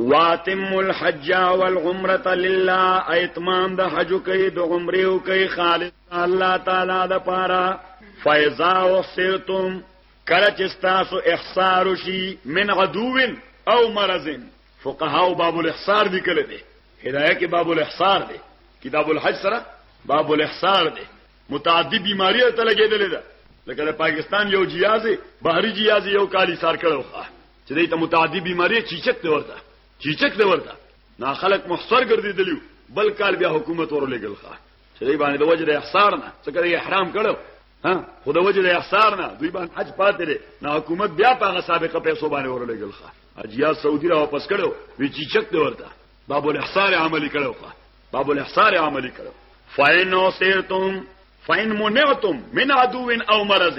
واتم الحج والعمره لله اتمام د حج کوي د عمره او کوي خالص الله تعالی د پاره فیضا وسیتم کله چې تاسو احصار شي من عدو او مرض فقها او باب الاحصار دي کله دي هدايه کې باب الاحصار دي کتاب الحج سره باب الاحصار دي متعدی بیماری ته لګیدل ده لکه د پاکستان یو جیاز بحری جیاز یو کالی سار کړو چې دې ته متعدی بیماری چیچک دی ورته چیچک دی ورته نا خلق محصر ګرځیدلیو بل کال بیا حکومت ورولېګل ښه چې دې باندې د وجه د احصار نه څه کړی احرام کړو ها خو د وجه د احصار نه دوی باندې حج پاتې لري نه حکومت بیا په هغه سابقه پیسو باندې ورولېګل ښه اجیا سعودي را واپس کړو وی چې چک دی ورته باب الاحصار عملی کړو ښه باب الاحصار عملی کړو فاین نو سیرتم فاین منعتم من عدو او مرض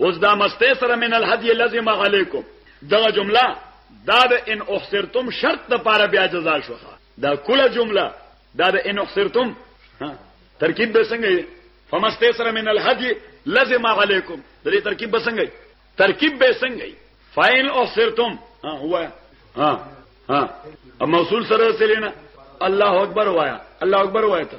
اوس دا مسته سره من الهدی لازم علیکم دغه جمله دا د ان احصرتم شرط د پاره بیا جزا شوخه دا کله جمله دا د ان احصرتم ترکیب به څنګه فمسته سره من الهدی لازم علیکم د دې ترکیب به څنګه ترکیب به څنګه فاین احصرتم ها هو ها ها موصول سره سلینا الله اکبر وایا الله اکبر وایا ته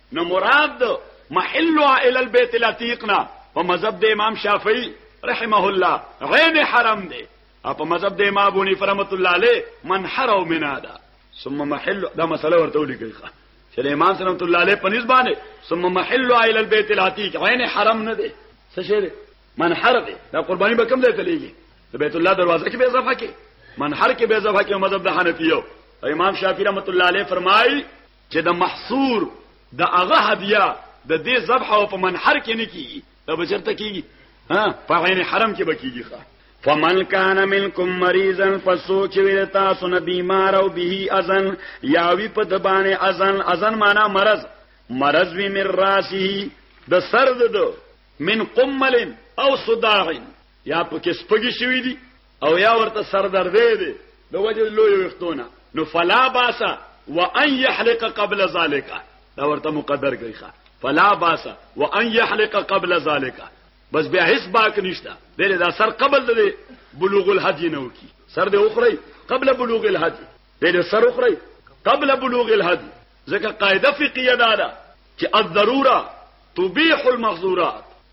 نو مراد محلها الى البيت العتيق نه په مذهب د امام شافعي رحمه الله عین حرم دی او په مذهب د امام ابو حنیفه رحمۃ اللہ علیہ من حرم منا دا ثم محل دا مسله ورته ولیکي چې امام صلی الله علیه په نسبانه ثم محل الى البيت العتيق عین حرم نه دی څه شی من حر دی دا قرباني به کوم ځای ته لیږي د بیت الله دروازه کې به اضافه کې من حر کې به اضافه کې مذهب د حنفیو امام شافعی رحمۃ اللہ علیہ فرمایي چې د محصور د هغه هدیه د دې ذبح او په منحر کې نه کیږي دا به چرته کیږي ها په عین حرم کې به کیږي ښا فمن کان منکم مریضا فسوچ ویل تاسو نه بیمار او به اذن یاوی په د باندې اذن اذن معنا مرض مرض وی من راسه د سرد دو من قمل او صداع یا پکې سپګی شوی دی او یا ورته سردردې دی د وجه لوی وختونه نو فلا باسا وان يحلق قبل ذلك دا ورته مقدر کوي ښا فلا باسا وان يحلق قبل ذلك بس بیا هیڅ باک نشته دله دا سر قبل دی بلوغ الحج نه وکي سر دی اخري قبل بلوغ الحج دله سر اخري قبل بلوغ الحج ځکه قاعده فقهیه دا ده چې الضروره تبيح المحظورات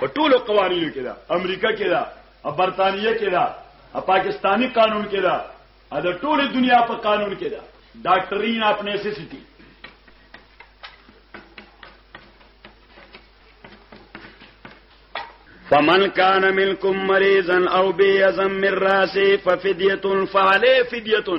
په ټولو قوانینو کې دا امریکا کې دا برتانیې کې دا پاکستانی قانون کې دا د ټوله دنیا په قانون کې دا ډاکټرین اپ نیسیسټی فمن کان منکم مریضا او بیزا من راسه ففدیه فعلی فدیه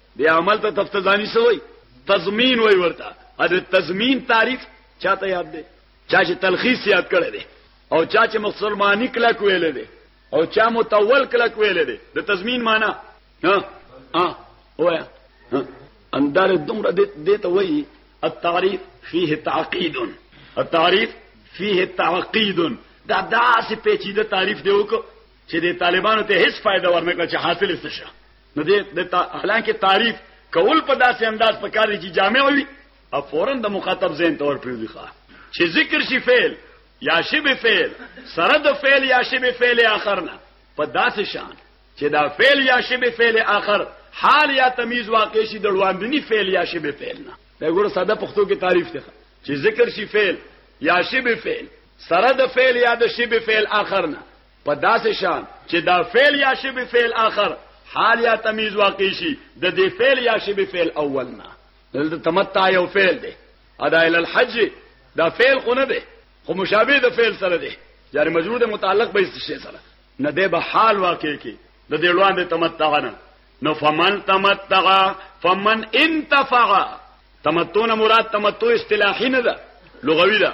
دی عمل ته تفتزانی سوی تضمین وای ورته ا د تضمین تعریف چاته یاد دی چا چې تلخیص یاد کړی دی او چا چې مختصر معنی کلا کویل دی او چا متول کلا کویل دی د تضمین معنی ها ا وایا اندار دومره دې ته وای التعریف فيه تعقید التعریف فيه تعقید دا داسې پیچیده تعریف دی وکړه چې د طالبانو ته هیڅ فائدہ ورنکړه چې حاصل څه شه نو دې د حالانکه تعریف کول په داسې انداز په کار چې جامع وي او فورا د مخاطب ذهن تور پریږدي ښا چې ذکر شي فعل یا شبه فعل سره د فعل یا شبه فعل اخر نه په داسې شان چې دا فعل یا شبه فعل اخر حال یا تمیز واقع شي د وړاندنی فعل یا شبه فعل نه دا ګوره ساده پښتو کې تعریف ده چې ذکر شي فعل یا شبه فعل سره د فعل یا د شبه فعل اخر نه په داسې شان چې دا فعل یا شبه فعل آخر حال یا تمیز واقع شي د دې فعل یا شبه فعل اول نه دلته تمتع یو فعل دی ادا ال الحج دا فعل خو نه دی خو مشابه د فعل سره دی یعنی مجرور د متعلق به شي سره نه دی به حال واقع کی د دې وړاندې تمتع نه نو فمن تمتع فمن انتفع تمتع نه مراد تمتع اصطلاحي نه ده لغوي ده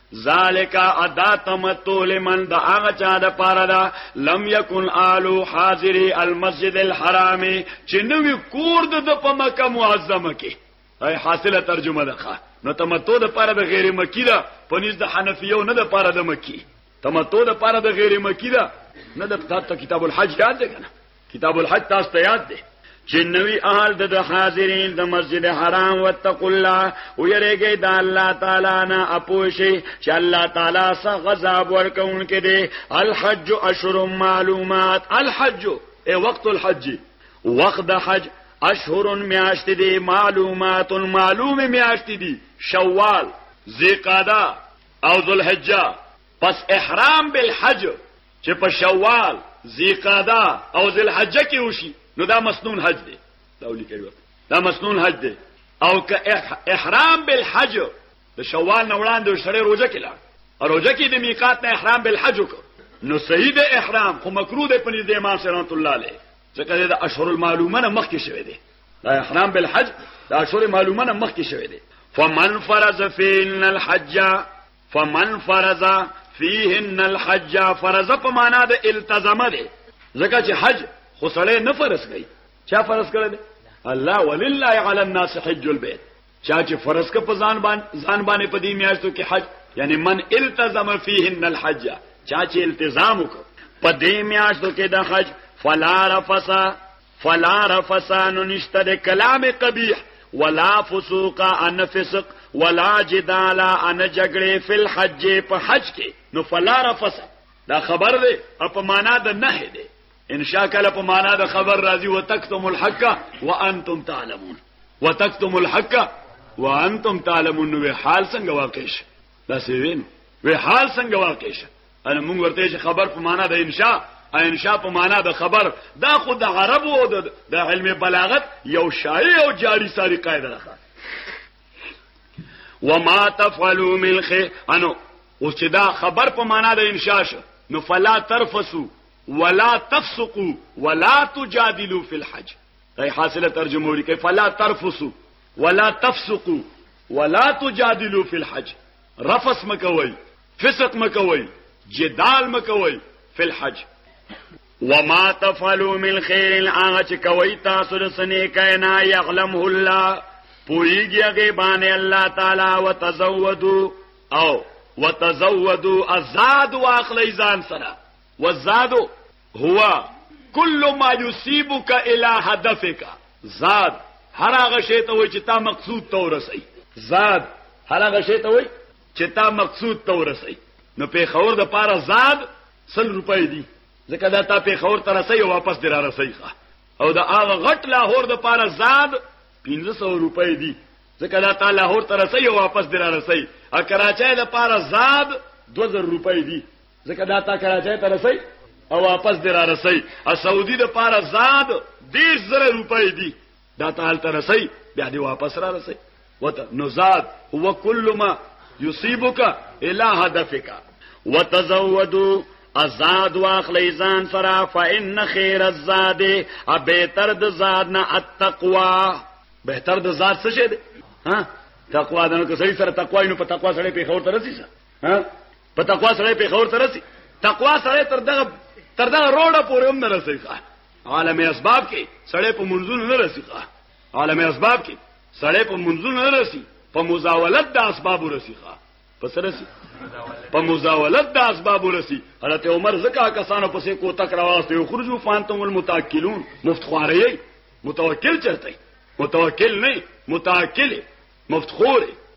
ذالک ادا تمتع لمن دا هغه چا د پاره دا لم یکن آلو حاضر المسجد الحرام چې نوې کور د په مکه معظمه کې هي حاصله ترجمه ده نو تمتع د پاره د غیر مکی دا پنځ د حنفیو نه د پاره د مکی تمتع د پاره د غیر مکی دا نه د کتاب الحج یاد ده کنه کتاب الحج تاسو ته یاد دی چې نوی اهل د حاضرین د مسجد حرام وتق الله او یریږي د الله تعالی نه اپوشي چې الله تعالی سره غضب ورکوونکې دی الحج اشهر معلومات الحج ای وقت الحج وقت د حج اشهر میاشت دی معلومات معلومه میاشت دی شوال ذی قعده او ذوالحجه پس احرام بالحج چې په شوال ذیقاده او ذلحجه کې وشي نو دا مسنون حج دی دا ولیکل دا مسنون حج دی او که احرام بالحج د شوال نه وړاندې سره روزه کې لاړ روزه کې د میقات نه احرام بالحج وکړ نو صحیح د احرام خو مکروه دی په دې امام سرانت الله علیه ځکه د اشهر المعلومه نه مخکې شوی دی دا احرام بالحج د اشهر معلومه نه مخکې شوی دی فمن فرض فينا الحج فمن فرض فيهن الحج فرض په معنا د التزم ده ځکه چې حج خو سړی نه فرض کوي چا فرض کړل الله ولله على الناس حج البيت چا چې فرض ک په ځان باندې ځان باندې په دې میاشتو کې حج یعنی من التزم فيهن الحج چا چې التزام وکړ په دې میاشتو کې د حج فلا رفسا فلا رفسان نشته د کلام قبیح ولا فسوق ان فسق ولا جدال ان جګړه فل حج په حج کې نو فلا رفس دا خبر دی په معنا د نه دی ان شاء الله په معنا د خبر راځي وتکتم الحق وانتم تعلمون وتکتم الحق وانتم تعلمون وی حال څنګه واقع شي دا سوین وی حال څنګه واقع شي ان موږ ورته چې خبر په معنا د انشاء انشاء په معنا د خبر دا خو د عربو او د علم بلاغت یو شایع او جاری ساری قاعده ده وما تفعلوا من خير انو او چې دا خبر په معنا د انشاء شو نو فلا ترفسوا ولا تفسقوا ولا تجادلوا في الحج دا حاصله ترجمه وري کوي فلا ترفسوا ولا تفسقوا ولا تجادلوا في الحج رفس مکوي فسق مکوي جدال مکوي فی الحج وما تفعلوا من خير هغه چې کوي تاسو د سنې کینا يعلمه الله پویږي هغه باندې الله تعالی وتزودوا او وتزودوا الزاد واخلی ځان سره والزاد هو كل ما يصيبك الى هدفك زاد هر هغه شی ته وای چې تا مقصود ته ورسې زاد هر هغه شی ته وای چې تا مقصود ته ورسې نو په خور د پاره زاد 100 روپۍ دي ځکه دا تا په خور ته رسې او واپس درا رسې او دا هغه غټ لاهور د پاره زاد 1500 روپۍ دي ځکه دا تا لاهور ته رسې او واپس درا رسې ا کراچۍ د پاره زاد 2000 روپۍ دي ځکه دا تا کراچۍ ته رسې او واپس درا رسې ا سعودي د پاره زاد 10000 روپۍ دي دا تعال ته رسي بیا دی واپس را رسي وته نزاد هو کل ما یصيبک الی هدفک وتزودوا ازاد واخلی ځان سره فإن خیر الزاد ابهتر د زاد نه التقوا بهتر د زاد څه شه ده ها تقوا دنه که صحیح سره تقوا نو په تقوا سره په خور ترسي ها په تقوا سره په خور ترسي تقوا سره تر دغه تر دغه روړه پورې هم نه رسېږي عالم اسباب کې سړی په منځونو نه رسی عالم اسباب کې سړی په منځونو نه رسی په مزاولت د اسباب رسی په سره سي په مزاولت د اسباب رسی حضرت عمر زکه کسانو پسې کو تک راواسته یو خرجو فانتم المتاکلون مفت خواري متوکل چرته متوکل نه متاکل مفت خوره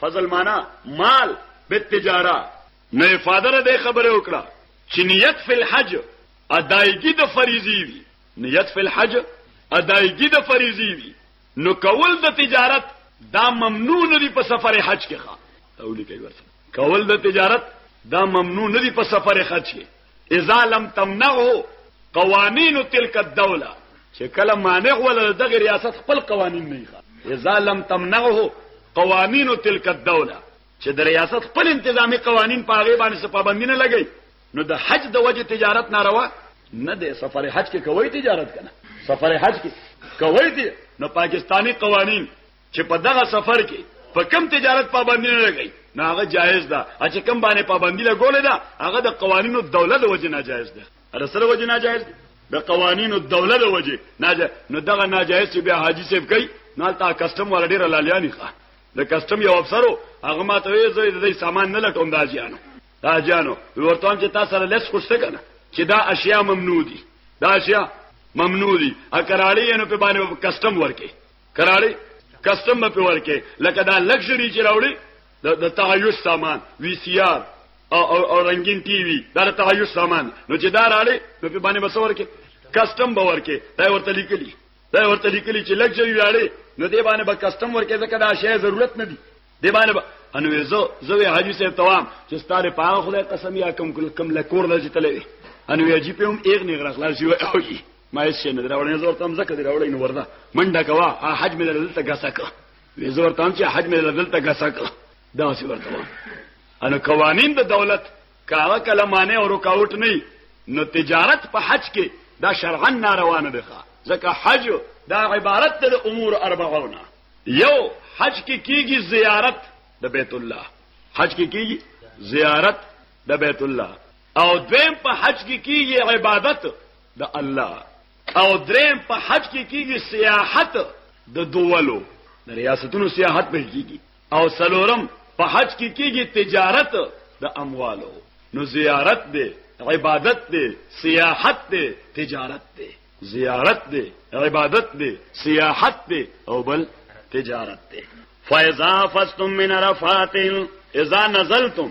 فضل معنا مال بالتجاره نه افاده را دی خبره وکړه چې نیت فی الحج ادایګی د فریضی وی نیت فی الحج ادایګی د فریضی وی نو کول د تجارت دا ممنوع نه دی په سفر حج کې ښا تولی کوي ورته کول د تجارت دا ممنوع نه دی په سفر حج کې اذا لم تمنعه قوانین تلک الدوله چې کله مانع ول دغه ریاست خپل قوانین نه ښه اذا لم تمنعه قوانین تلک الدوله چې د ریاست خپل انتظامی قوانین په هغه باندې څه پابندی نه لګي نو د حج د وجه تجارت ناروا نه دی سفر حج کې کوي تجارت کنه سفر حج کې کوي دی نو پاکستانی قوانین چې په دغه سفر کې په کم تجارت پابندی نه لګي نه هغه جایز ده چې کم باندې پابندی لګولې ده هغه د قوانینو دولت د وجه ناجایز ده هر سره وجه ناجایز ده د قوانینو دولت د وجه ناجایز نو دغه ناجایز چې بیا حاجی صاحب کوي نه تا کسٹم ولا ډیر لالیانی ښه د کسٹم یو افسرو هغه ماته یې زوی د سامان نه لټوم دا جانو دا جانو ورته چې تاسو سره لس خوشته کنه چې دا اشیاء ممنوع دي دا اشیاء ممنوع دي اکراړي نو په باندې کسٹم ورکه کراړي کسټم په ورکه لکه دا لکشري چې راوړي د تهیج سامان وی سی آر او او رنگین ټي وي دا د تهیج سامان نو چې دا راړي نو په باندې بسور کې کسټم باور کې دا ورته لیکلي دا ورته لیکلي چې لکشري راړي نو دې باندې به کسټم ورکه ځکه دا شی ضرورت نه دی دې باندې با انو زه زوی حاجی صاحب توام چې ستاره په خدای قسم یا کم کم لکور نه جتلې انو یجی په هم ایغ نه غرخ لار شي او ما هیڅ شي نه راوړې زور تم زکه دی راوړې نو ورده منډه کوا حج مې دلته غسکه وې زور تم چې حج مې دلته غسکه دا څه ورته انا قوانین د دولت کاوه کله معنی او رکاوټ نه نو تجارت په حج کې دا شرعا ناروا نه ده ځکه حج دا عبارت ده د امور اربعونه یو حج کې کیږي زیارت د بیت الله حج کې کیږي زیارت د بیت الله او دویم په حج کې کیږي عبادت د الله او دریم په حج کې کیږي سیاحت د دوولو د ریاستونو سیاحت به کیږي او سلورم په حج کې کیږي تجارت د اموالو نو زیارت دی عبادت دی سیاحت دی تجارت دی زیارت دی عبادت دی سیاحت دی او بل تجارت دی فاذا فستم من عرفات اذا نزلتم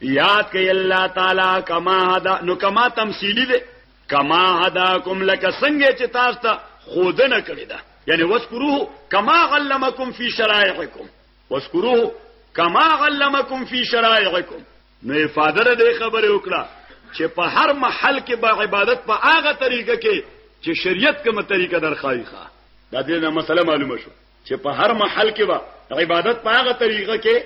یاد کئ الله تعالی کما هدا نو کما تمثيلي ده کما هداکم لک څنګه چې تاسو ته خودنه کړی ده یعنی وذکروه کما علمکم فی شرایعکم وذکروه کما علمکم فی شرایعکم نو افاده دې خبره وکړه چې په هر محل کې با عبادت په هغه طریقه کې چې شریعت کومه طریقه درخایخه دا دې نه مسله معلومه شو چې په هر محل کې به عبادت په هغه طریقه کې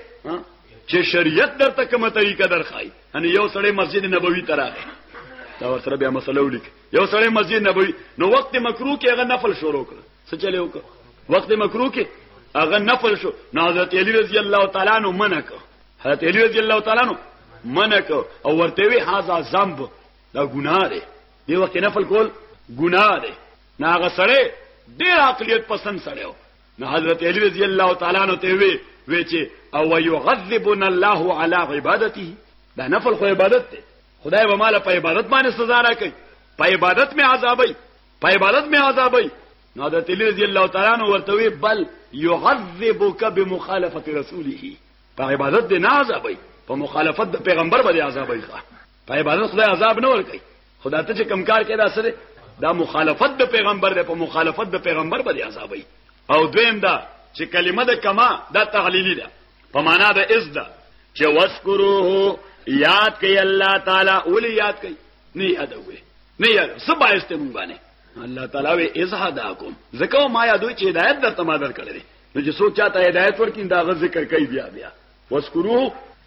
چې شریعت درته کومه طریقه درخای ان یو سړی مسجد نبوي ته راغی دا ورسره بیا مسله ولیک یو سړی مسجد نبوي نو وخت مکروه کې هغه نفل شروع کړ څه چلے وکړ وخت مکروه کې هغه نفل شو نو حضرت علی رضی الله تعالی عنہ منع کړ حضرت علی رضی الله تعالی عنہ منع کړ او ورته وی هاذا ذنب دا ګناه دی دی وخت نفل کول ګناه دی نه هغه سړی ډیر عقلیت پسند سړی و نو حضرت علی رضی الله تعالی عنہ ته وی وی چې او یعذبنا الله علی عبادته دا نفل خو عبادت دی خدای به مال په عبادت باندې سزا راکړي په عبادت می عذابای په عبادت می عذابای نو حضرت علی رضی الله تعالی عنہ ورته وی بل یعذبک بمخالفه رسوله په عبادت دی نه عذابای په مخالفت د پیغمبر باندې عذابای ښه په عبادت خدای عذاب نه ورکړي خدای ته چې کم کار کوي دا سره دا مخالفت د پیغمبر ده په مخالفت د پیغمبر باندې عذاب وي او دویم دا چې کلمه د کما دا تعلیلی ده په معنا د از ده چې واسکروه یاد کوي الله تعالی ولي یاد کوي نه یادوي نه یاد سبا استمون باندې الله تعالی وی از هداکم زکه ما یادوي چې هدایت درته ما درکړل نو چې سوچا ته هدایت ورکین دا غ ذکر کوي بیا بیا واسکروه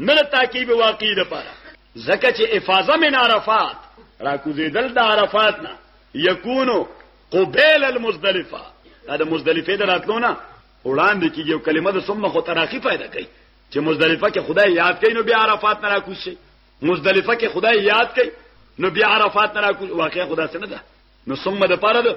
نه د تاکیب واقعي لپاره ځکه چې افاظه من عرفات راکوزیدل د عرفات نه یکونو قبیل المزدلفه دا د مزدلفه دراتلو نه وړاندې کیږي او کلمه د ثم خو تراخی پیدا کوي چې مزدلفه کې خدای یاد کوي نو بیا عرفات نه راکوز شي مزدلفه کې خدای یاد کوي نو بیا عرفات نه راکوز واقعا خدا څنګه ده نو ثم د پاره ده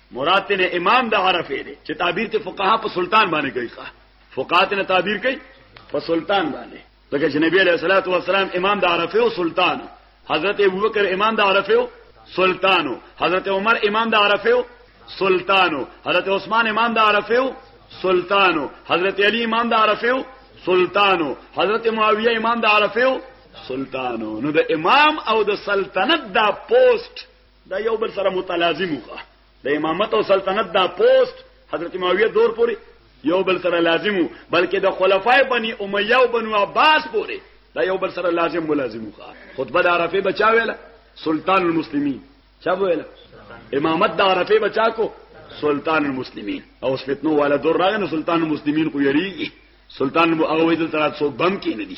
مراد ته امام د عرفه دی چې تعبیر ته فقها په سلطان باندې کوي ښه فقها ته تعبیر کوي په سلطان باندې لکه چې نبی علیہ الصلوۃ والسلام امام د عرفه او سلطان حضرت ابوبکر امام د عرفه او سلطان حضرت عمر امام د عرفه او سلطان حضرت عثمان امام د عرفه او سلطان حضرت علی امام د عرفه او سلطان حضرت معاویه امام د عرفه او سلطان نو د امام او د سلطنت دا پوسټ دا یو بل سره متلازم وکړه د امامت او سلطنت دا پوسټ حضرت معاویه دور پورې یو بل سره لازم وو بلکې د خلفای بنی امیه او بنو عباس پورې دا یو بل سره لازم ملازم وکړه خطبه د عرفه بچا ویله سلطان المسلمین چا ویله امامت د عرفه بچا کو سلطان المسلمین او اس فتنو والا دور راغی نو سلطان المسلمین کو یریږي سلطان مو هغه ویل تر څو بم کې نه دي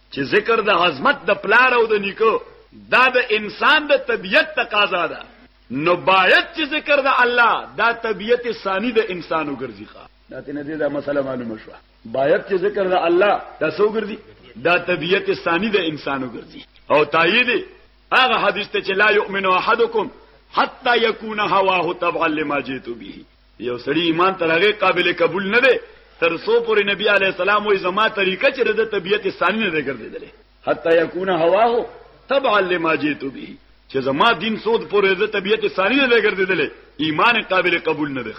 چې ذکر د عظمت د پلار او د نیکو دا د انسان د طبیعت تقاضا ده نو باید چې ذکر د الله دا طبیعت ثانی د انسان وګرځي ښا دا تنه دې دا مسله معلومه شوه باید چې ذکر د الله دا سو ګرځي دا طبیعت ثانی د انسان وګرځي او تایید هغه حدیث ته چې لا یؤمن احدکم حتا یکون هواه تبع لما جئت به یو سړی ایمان تر هغه قابل قبول نه دی تر څو پورې نبی علی السلام وې زما طریقه چې د طبیعت ثاني نه ګرځیدلې حتی یکونه هواه تبعا لما جئت به چې زما دین سود پورې د طبیعت ثاني نه ګرځیدلې ایمان قابل قبول نه دی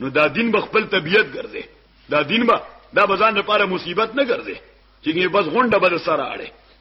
نو دا دین به خپل طبیعت ګرځي دا دین به دا بزان لپاره مصیبت نه ګرځي چې بس غونډه به سره اړي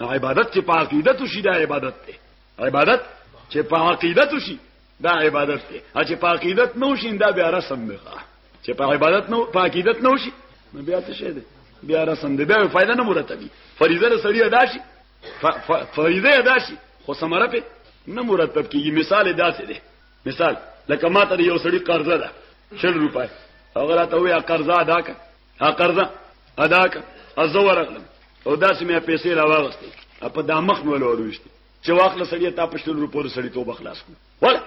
عبادت چې په عقیدت شي دا عبادت دی عبادت چې په عقیدت شي دا عبادت دی چې په عقیدت نو شي دا بیا رسم دی چې په عبادت نو په عقیدت نو شي نو بیا څه شي دی بیا رسم دی بیا فائدہ نه مرتبي فریضه سړی ادا شي فریضه ادا شي خو سمره په نه مرتب کیږي مثال داسې دی مثال لکه ماته یو سړی قرضه ده 100 روپۍ هغه راته وی قرضه ادا کړه اقرضه ادا کا ازو ورغلم او داسې مې پیسې راوغستې په دامخ مې ولورويشت چې واخله سړی تا په شل روپو سړی توبه خلاص کو ولا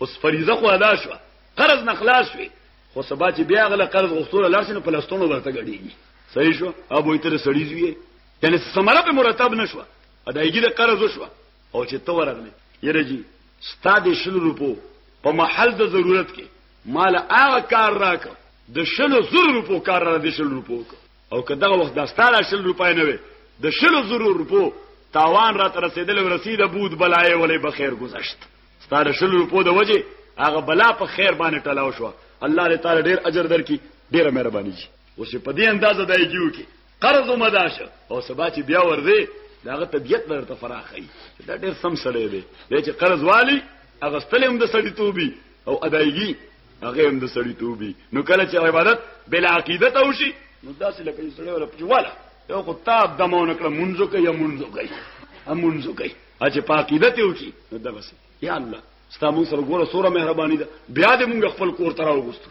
اوس فریضه خو ادا شو قرض نه خلاص وي خو سبا چې بیا غل قرض غوښتل لارسنه په لستونو ورته غړيږي صحیح شو ابو ایتر سړی زوی یعنی سمره په مرتب نشو ادایګي د قرض وشو او چې تو ورغله یره جی ستاد شل روپو په محل د ضرورت کې مال هغه کار راک د شلو زر روپو کار را دي شل روپو او که دغه وخت دا ستاره شل روپای نه وي د شلو زر روپو تاوان را تر رسیدل رسیده بود بلای ولې بخیر گذشت ستاره شل روپو د وجه هغه بلا په خیر باندې ټلاو شو الله دې تعالی ډیر اجر درکې ډیره مهرباني شي اوس په دې اندازه دای کیو کې قرض مداشه او سبا چې بیا ورځي داغه طبيعت به ورته فراخي دا ډېر سم سړی دی د چې قرض والی هغه ستل هم د سړی توبي او ادايګي هغه هم د سړی توبي نو کله چې عبادت بل عقیدت او شي نو داسې لکه یو سړی ولا پجواله یو خو تاب دمونه کړه منځو کوي یا منځو کوي هم منځو کوي اچ په عقیدت یو شي نو دا بس یا الله ستاسو سره ګوره سوره مهرباني ده بیا دې موږ خپل کور تراو غوستو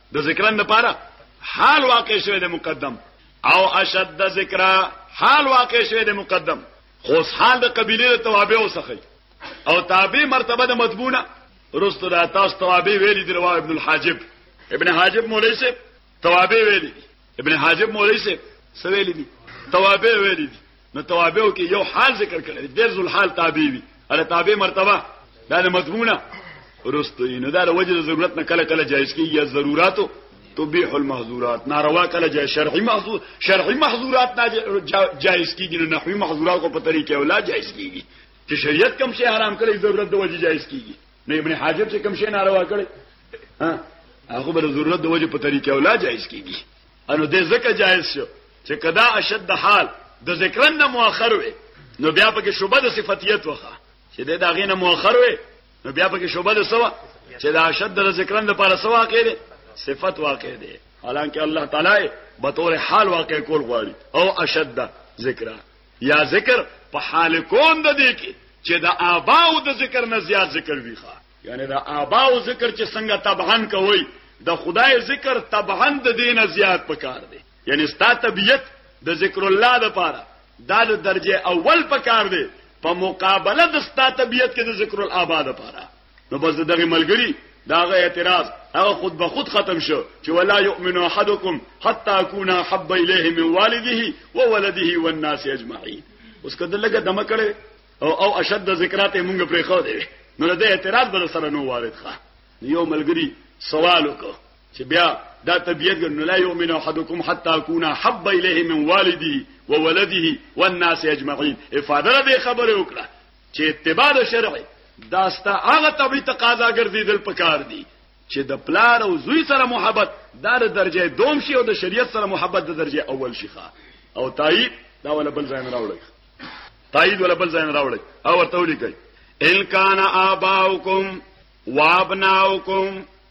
د ذکرن لپاره حال واقع شوی د مقدم او اشد ذکر حال واقع شوی د مقدم خو حال د قبيله د توابع وسخی او تابع مرتبه د مضمونه رست د تاسو توابع ویلي دی ابن الحاجب ابن حاجب مولوی سے توابع ویلي ابن حاجب مولوی سے سویلی دی توابع ویلی دی نو توابعو کې یو حال ذکر کړی دی ذل حال تابع وی اره تابع مرتبه دا د مضمونه ورستو نو دا د وجه ضرورت نه کله کله جایز کی یا ضرورتو تبیح المحظورات ناروا کله جای شرعی محظور شرعی محظورات نه جایز کیږي نه نحوی محظورات کو په طریقې ولا جایز کیږي چې شریعت کم شي حرام کړي ضرورت د وجه جایز کیږي نو ابن حاجب چې کوم شی ناروا کړي ها هغه بل ضرورت د وجه په طریقې ولا جایز کیږي انو د زکه جایز شو چې کدا اشد حال د ذکرن نه مؤخر وي نو بیا پکې شوبه د صفاتیت وخه چې د داغې نه مؤخر وي نو بیا پکې شوبه د سوا چې د اشد د ذکرن لپاره سوا کېږي صفت واقع دی حالانکه الله تعالی به تور حال واقع کول غواړي او اشد ذکرہ یا ذکر په حال کون د دې کې چې د آباو د ذکر نه زیات ذکر وی ښا یعنی د آباو ذکر چې څنګه طبعا کوي د خدای ذکر طبعا د دینه زیات پکار دی یعنی ستا طبیعت د ذکر الله د پاره دا د درجه اول پکار دی په مقابله د ستا طبیعت کې د ذکر الابا د پاره نو بس دغه ملګری داغه اعتراض هغه خود به خود ختم شو چې ولا یؤمن احدکم حتا اكون حب الیه من والده وولده والناس اجمعین اوس کده لګه دمه کړي او او اشد ذکرات مونږ پرې خو دی نو د اعتراض بل سره نو وارد ښه یو ملګری سوال وکړ چې بیا دا طبيعت ګر لا يؤمن احدكم حتى اكون حب اليه من والدي وولده والناس اجمعين افاده دې خبره وکړه چې اتباع د شرع دا ستا هغه طبي تقاضا ګرځیدل پکار دي چې د پلار او زوی سره محبت دا د درجه دوم شي او د شریعت سره محبت د درجه اول شي او تایید دا ول بل ځای نه راوړي تایید ول بل ځای نه راوړي او ورته ولیکي ان کان اباؤکم وابناؤکم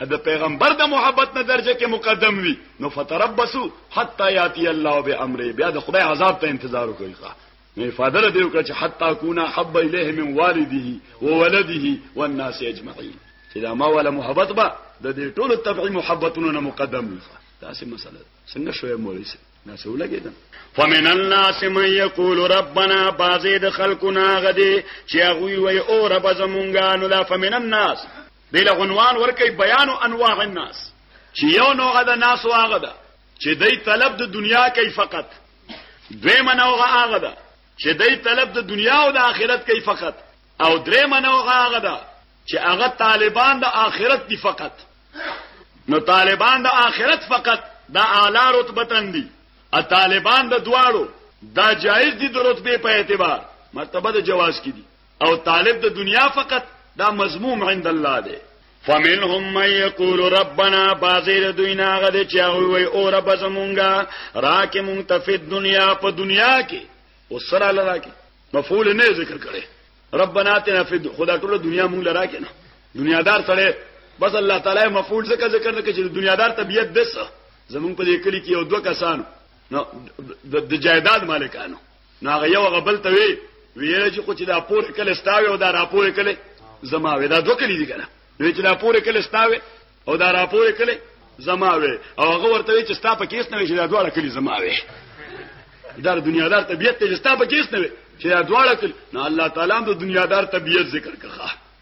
د پیغمبر د محبت نه درجه کې مقدم وي نو فتربصو حتا یاتی الله به امره بیا د خدای عذاب ته انتظار وکړي ښا نه فادر دی وکړه چې حتا کونه حب الیه من والده و ولده والناس اجمعین چې دا ما ولا محبت به د دې ټولو طبعي محبتونو نه مقدم وي دا سه مسله څنګه شوې مولوی سه ناسو لګیدم فمن الناس من یقول ربنا بازید خلقنا غدی چې هغه وی او رب زمونږه نو لا فمن الناس دی له عنوان ورکی بیان انواع الناس چې یو نوع د ناس واغه ده چې دای طلب د دنیا کوي فقط دوی منوغه هغه ده چې دای طلب د دنیا او د آخرت کوي فقط او درې منوغه هغه ده چې هغه طالبان د آخرت دي فقط نو طالبان د آخرت فقط دا اعلی رتبتن دي ا طالبان د دواړو دا جایز دي د رتبه په اعتبار مرتبه د جواز کې دي او طالب د دنیا فقط دا مضموم عند الله دی فمنهم من یقول ربنا بازیر دوینا غد چاوی وی او رب زمونگا راک مونگ تفید دنیا پا دنیا کی او سرا لرا کی مفعول نه ذکر کرے ربنا تینا فی خدا ټول دنیا مونگ لرا کی نا دنیا دار سڑے بس الله تعالی مفعول ذکر ذکر نه کچې دنیا دار طبیعت دس زمونږ په دې کلی کې یو دوه کسانو نو د جایداد مالکانو نو هغه یو هغه بل ته وی ویل چې خو چې دا پور کله ستاوي او دا راپور کله زما وی دا دوه کلی دي کنه نو چې دا پور کله ستاوي او دا راپور کله زما وی او هغه ورته وی چې ستا په کیس نه وی چې دا دواړه کلی زما وی دا دنیا دار طبيعت ته ستا په کیس نه وی چې دا دواړه کلی نو الله تعالی د دنیا دار طبيعت ذکر کړه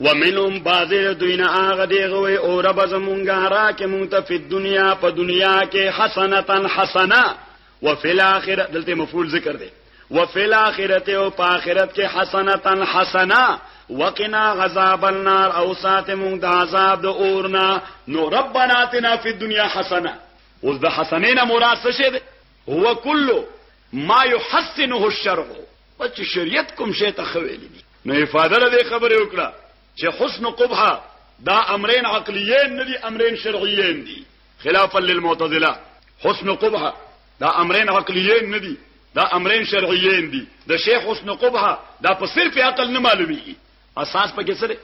ومنهم بعض دوی نه هغه دی غوي او رب زمونږه راکه مونږ ته په دنیا په دنیا کې حسنتن حسنه وفي الاخره دلته مفعول ذکر دی وفي الاخره او په اخرت کې حسنتن حسنه وقنا غذاب النار او سات مونږ د عذاب د اورنا نو ربنا اتنا فی الدنیا حسنه اوس د حسنینا مراد څه شه هو کله ما يحسنه الشرع پچ شریعت کوم شی ته خویل دي نو افاده له دې خبرې وکړه چې حسن قبحه دا امرین عقلیین نه دي امرین شرعیین دي خلافا للمعتزله حسن قبحه دا امرین عقلیین نه دي دا امرین شرعیین دي د شیخ حسن قبحه دا په صرف عقل نه معلومیږي اساس پکې سره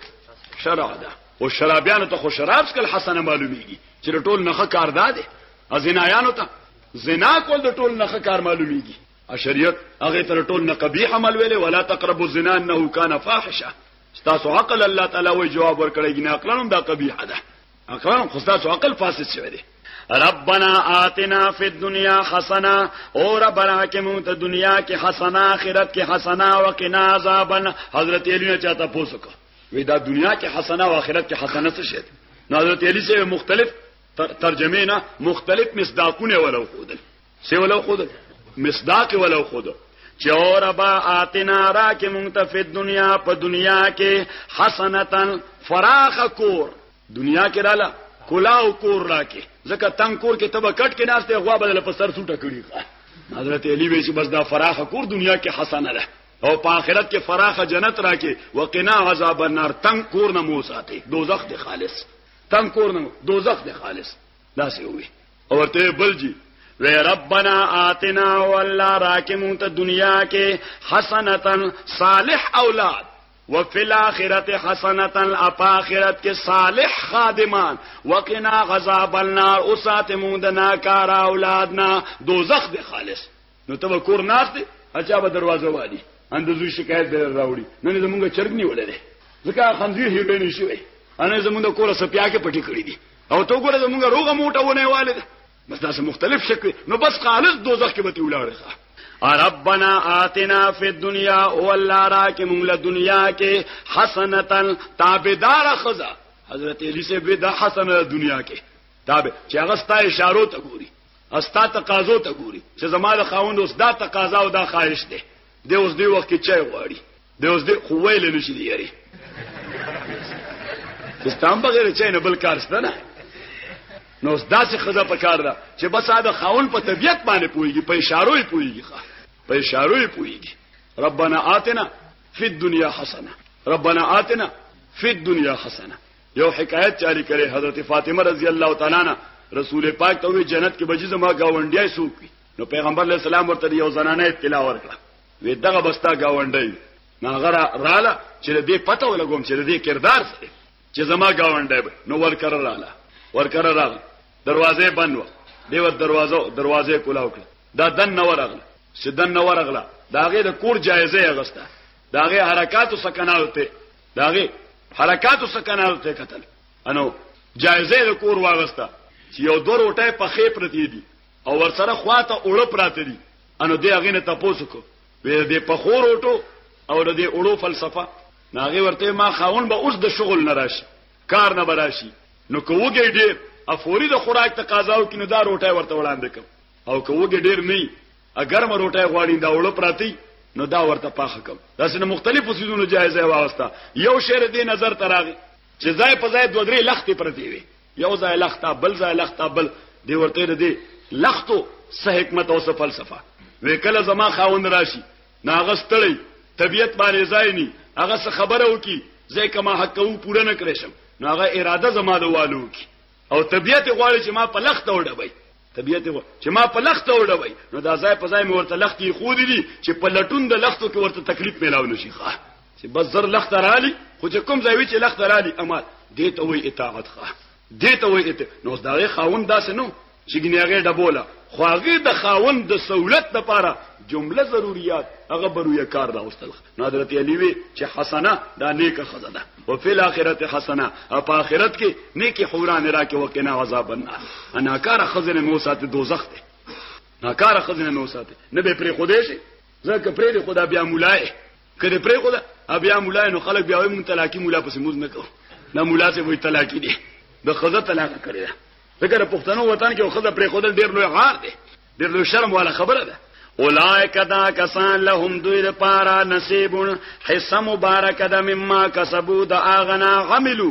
شرع ده او شرابیانو ته خو شراب سکل حسنه معلومیږي چې ټول نخ کار ده ازنایانو ته زنا کول د ټول نخ کار معلومیږي اشریت هغه تر ټول نه قبیح عمل ویلې ولا تقربوا الزنا انه کان فاحشه تاسو عقل الله تعالی وی جواب ورکړی ګنه عقلانم دا قبیح ده عقلانم خو تاسو عقل فاسد شوی دی ربنا آتنا فی الدنیا حسنه او ربنا کې مونږ ته دنیا کې حسنه آخرت کې حسنه او قنا عذابن حضرت علی نه چاته پوسوکه وی دا دنیا کې حسنه او آخرت کې حسنه څه شي نو حضرت علی سره مختلف ترجمه نه مختلف مصداقونه ولو خودل سی ولو خود مصداق ولو خود چې اوربا آتنا را کې مونږ ته په دنیا په دنیا کې حسنتن فراخ کور دنیا کې رااله کلاو کور راکې ځکه تنگ کور کې تبه کټ کې ناشته غوا بدل په سر سوټه کړی حضرت علی وی چې بس دا فراخ کور دنیا کې حسنه ده او په آخرت کې فراخ جنت راکې وقنا عذاب النار تنگ کور نه مو ساتي دوزخ دی خالص تنگ کور نه دوزخ دی خالص داسې وي او ورته بل جی وی ربنا آتنا والله راکه مونږ ته دنیا کې حسنتن صالح اولاد وفي الاخره حسنتا الاخرت کې صالح خادمان وقنا غضب النار اوسات مونږ د ناکار اولادنا دوزخ دی خالص نو ته کور ناس دی اچا به دروازه والی اندزو شکایت به راوړي نن زمونږ چرګ نیولې ځکه خنځیر هیرډې نشوي ان زمونږ کور سپیا کې پټی کړی دي او ته ګوره زمونږ روغه موټه ونه والد بس دا سه مختلف شکل نو بس خالص دوزخ کې به تی ولاړ ښه ربنا آتنا فی الدنیا او الله را کې مونږ له دنیا کې حسنتا تابعدار خزا حضرت علی سے به دا حسنه دنیا کې تابع چې هغه ستا اشارو ته ګوري استا تقاضو ته ګوري چې زماده خاوند اوس دا تقاضا او دا خواهش ده د اوس دی وخت کې چای غواړي دی اوس دې خو ویل نه شي دی یاري سیستم بغیر چا نه بل کار شته نه نو داسې خزه په کار ده چې بس دا خاون په طبيعت باندې پويږي په اشارو یې پويږي په اشارو یې پويږي ربنا آتنا فی الدنیا حسنه ربنا آتنا فی الدنیا حسنه یو حکایت چالي کړي حضرت فاطمه رضی الله تعالی عنها رسول پاک ته وی جنت کې بجې زما گاونډیای سوق نو پیغمبر علیہ السلام ورته یو زنانه اطلاع ورکړه وی دغه بستا گاونډی نو هغه رااله چې دې پته ولګوم چې دې کردار څه چې زما گاونډی نو ورکر رااله ورکر رااله دروازه بند و دیو دروازه دروازه کولا وکړه دا دن نه ورغله چې دن نه ورغله داغه د کور جایزه اغسته داغه حرکت او سکنات ته داغه حرکت او سکنات ته قتل انو جایزه د کور واغسته چې یو دور وټه په خې پرتی دي او ورسره خواته اوړه پراته دي انو دې هغه نه تاسو کو وې دې په خور وټو او دې اړو فلسفه ناغه ورته ما خاون به اوس د شغل نه راشي کار نه براشي نو کوګې ډېر افوري د خوراک تقاضاو کې نو دا روټه ورته وړاندې کوم او کوګې ډېر نه اگر مې روټه غواړي دا وړو پراتی نو دا ورته پاخه کوم دا سن مختلفو سيزونو جایزه واغستا یو شعر دې نظر تراغي چې ځای په ځای دوه درې لختې پرتی وي یو ځای لخته بل ځای لخته بل دی ورته نه دی لختو سه حکمت او سه فلسفه وکله زما خاوند راشي ناغستړی طبیعت باندې ځای ني هغه څه خبره وکي زه کما حق وو پوره نه کړې شم نو هغه اراده زما د والو کی او طبیعت غواړي چې ما په لخت وډبای طبیعت غواړي چې ما په لخت وډبای نو دا ځای په ځای مې ورته لختي خو دي چې په لټون د لختو کې ورته تکلیف ملاو نشي ښه چې بس زر لخت رالی خو چې کوم ځای چې لخت رالی امات دې ته وې اطاعت ښه دې ته وې اطاعت نو دا خاون داسې نو چې ګنیغه ډبوله خو هغه د خاون د سہولت لپاره جمله ضرورت هغه برویه کار راوستل نو حضرت علی وی چې حسنه دا نیکه خزانه او فی الاخرته حسنه او په اخرت کې نیکه حوران راکې وکنا عذاب النار انا کار خزنه مو سات دوزخ دی ناکار خزنه نو ساته نه به پرې خودې شي ځکه پرې خدا بیا مولای کړي پرې خو دا بیا مولای نو خلک بیا وایي مونږ طلاقي مولا پسې موږ نه کوو نه مولا څه وایي طلاقي دي د خزه طلاق کړی دا فکر پښتنو وطن کې خزه پرې خو ډېر لوی عار دی ډېر لوی شرم والا خبره ده اولائک دا کسان لهم دوی د پارا نصیبون حصہ مبارک د مما کسبو د اغنا عملو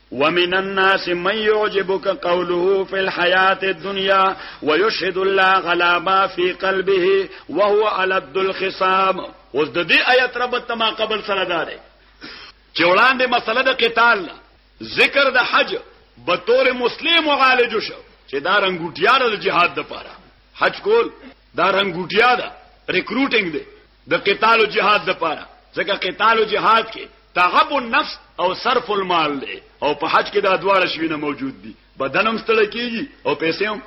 ومن الناس من يعجبك قوله في الحياة الدنيا ويشهد الله غلا ما في قلبه وهو على الد الخصام اوس د دې آیت ربط ما قبل سره ده چې وړاندې مسله د قتال ذکر د حج به تور مسلم معالج شو چې دا رنګوټیا د جهاد د پاره حج کول دا رنګوټیا ده ریکروټینګ دی د قتال او جهاد د پاره ځکه قتال او جهاد کې تعب النفس او صرف المال دی او په حج کې دا دواړه شوینه موجود دي بدن هم ستړی کیږي او پیسې هم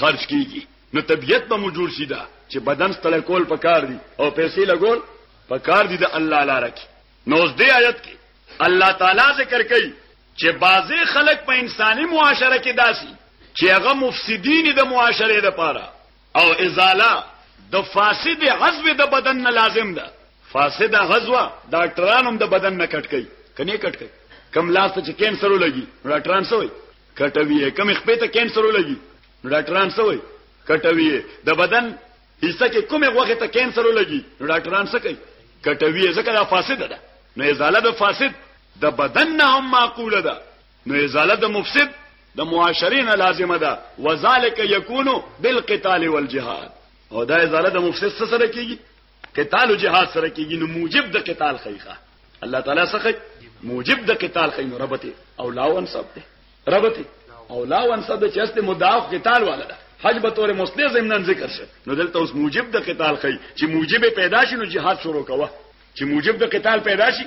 خرج کیږي نو طبیعت به مجور شي دا چې بدن ستړی کول پکار دي او پیسې لګول پکار دي د الله لپاره کې نو اوس دې آیت کې الله تعالی ذکر کوي چې بعضی خلک په انساني معاشره کې داسي چې هغه مفسدین د معاشره لپاره او ازاله د فاسد غزو د بدن نه لازم ده فاسد غزو ډاکټران هم د بدن نه کټ کوي کني کټ کوي کم لاس ته کینسر ولګي ډاکټران سوې کټوي کم خپې ته کینسر ولګي ډاکټران سوې کټوي د بدن حصہ کې کومه وخت ته کینسر ولګي ډاکټران څه کوي کټوي ځکه دا فاسد ده نو ازاله د فاسد د بدن نه هم معقوله ده نو ازاله د مفسد د معاشرین لازمه ده وذالک یکون بالقتال والجهاد او دا ازاله د مفسد سره کیږي قتال او جهاد سره کیږي نو موجب د قتال خیخه الله تعالی سره موجب د قتال خین ربته او لا وانصب ده ربته او لا وانصب ده چې است مداف قتال والا ده حج به تور مسلې زمنن ذکر شه نو دلته اوس موجب د قتال خی چې موجب پیدا شي نو جهاد شروع کوه چې موجب د قتال پیدا شي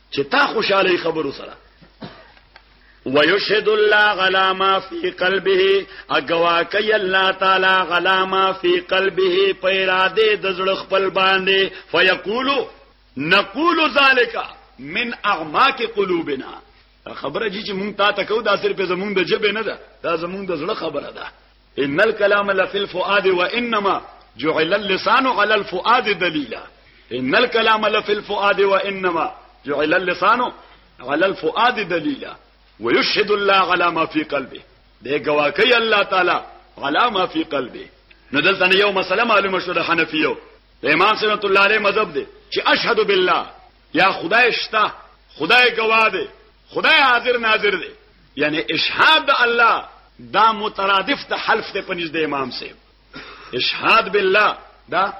چې تا خوشاله خبرو سره ويشهد الله غلا ما في قلبه اغوا کوي الله تعالی غلا ما في قلبه په اراده د زړه خپل باندې فيقول نقول ذلك من اعماق قلوبنا خبره جی چې مونږ تا ته کو دا صرف زمونږ د جبه نه ده دا زمونږ د زړه خبره ده ان الكلام لفي الفؤاد وانما جعل اللسان على الفؤاد دليلا ان الكلام لفي الفؤاد وانما جعل اللسان على الفؤاد دليلا ويشهد الله على ما في قلبه دې گواکي الله تعالی على ما في قلبه نو دلته یو مسله معلومه شو د حنفیو د امام سنت الله علیه مذهب دی چې اشهد بالله یا خدای شته خدای گواه دی خدای حاضر ناظر دی یعنی اشهاد الله دا مترادف د حلف ته پنځ د امام سي اشهاد بالله دا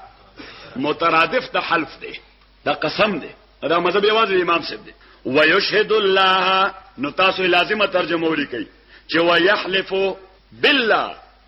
مترادف د حلف دی دا قسم دی دا مذهب یوازې امام سي دی ويشهد الله نو تاسو لازمه ترجمه ولیکئ چې ويحلف بالله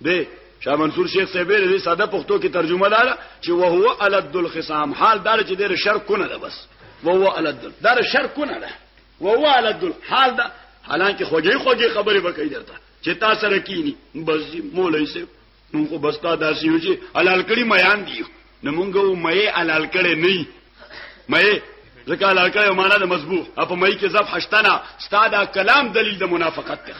دی شاه منصور شیخ صاحب دې ساده پښتو کې ترجمه دار چې وهو الد الخصام حال دار چې دې شر کو نه ده بس وهو الد دار شر کو نه ده وهو الد حال دا حالانکه خوږی خوږی خبرې وکړي درته چې تاسو سره کینی بس مولای صاحب نو خو بس تا داسې یو چې حلال کړي میان دی نو مونږ و مې حلال کړي نه مې ځکه حلال کړي معنا د مذبوح په مې کې ذبح شتنه ستاده کلام دلیل د منافقت ته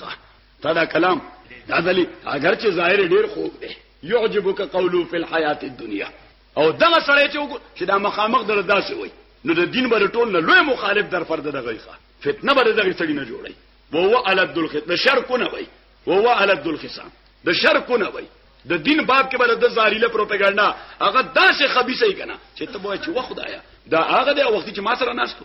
تا دا کلام دا دلی اگر چې ظاهر ډیر خوب دی يعجبك قوله في الحياه الدنيا او دا سره چې وګور چې دا مخامخ در داسې وای نو د دین بر ټول نه لوی مخالف در فرد دغه ښه فتنه بر دغه سړی نه جوړي وو علد الخط د شر کو نه وای وو علد الخصام د شر کو نه وای د دین باب کې بر د زاریله پروپاګاندا هغه داسې خبيسه کنا چې ته وای چې وخدایا دا هغه د وخت چې ما سره ناشته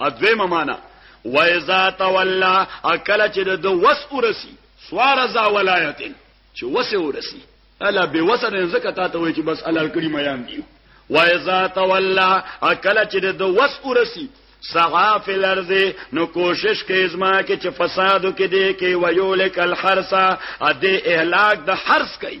ادویمه معنا وایزا تولا اکل چې د وس ورسی سوار ز ولایت چې وس ورسی الا به وسره زکه تا ته وای چې بس الله کریم یان دی وایزا تولا اکل چې د وس ورسی سغا فی الارض نو کوشش کې ازما کې چې فسادو کې دی کې ویولک الحرسا ا دې اهلاک د حرس کوي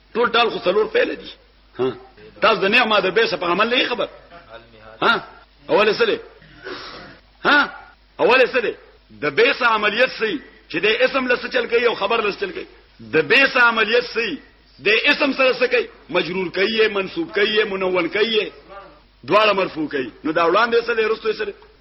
ټول ټال خو څلور پیل دي ها تاسو د نعمه د بیسه په عمل نه خبر ها اول سره ها اول سره د بیسه عملیت سي چې د اسم لسه چل کوي او خبر لسه چل کوي د بیسه عملیت سي د اسم سره سره کوي مجرور کوي منصوب کوي منون کوي دواړه مرفوع کوي نو دا وړاندې سره رسوي سره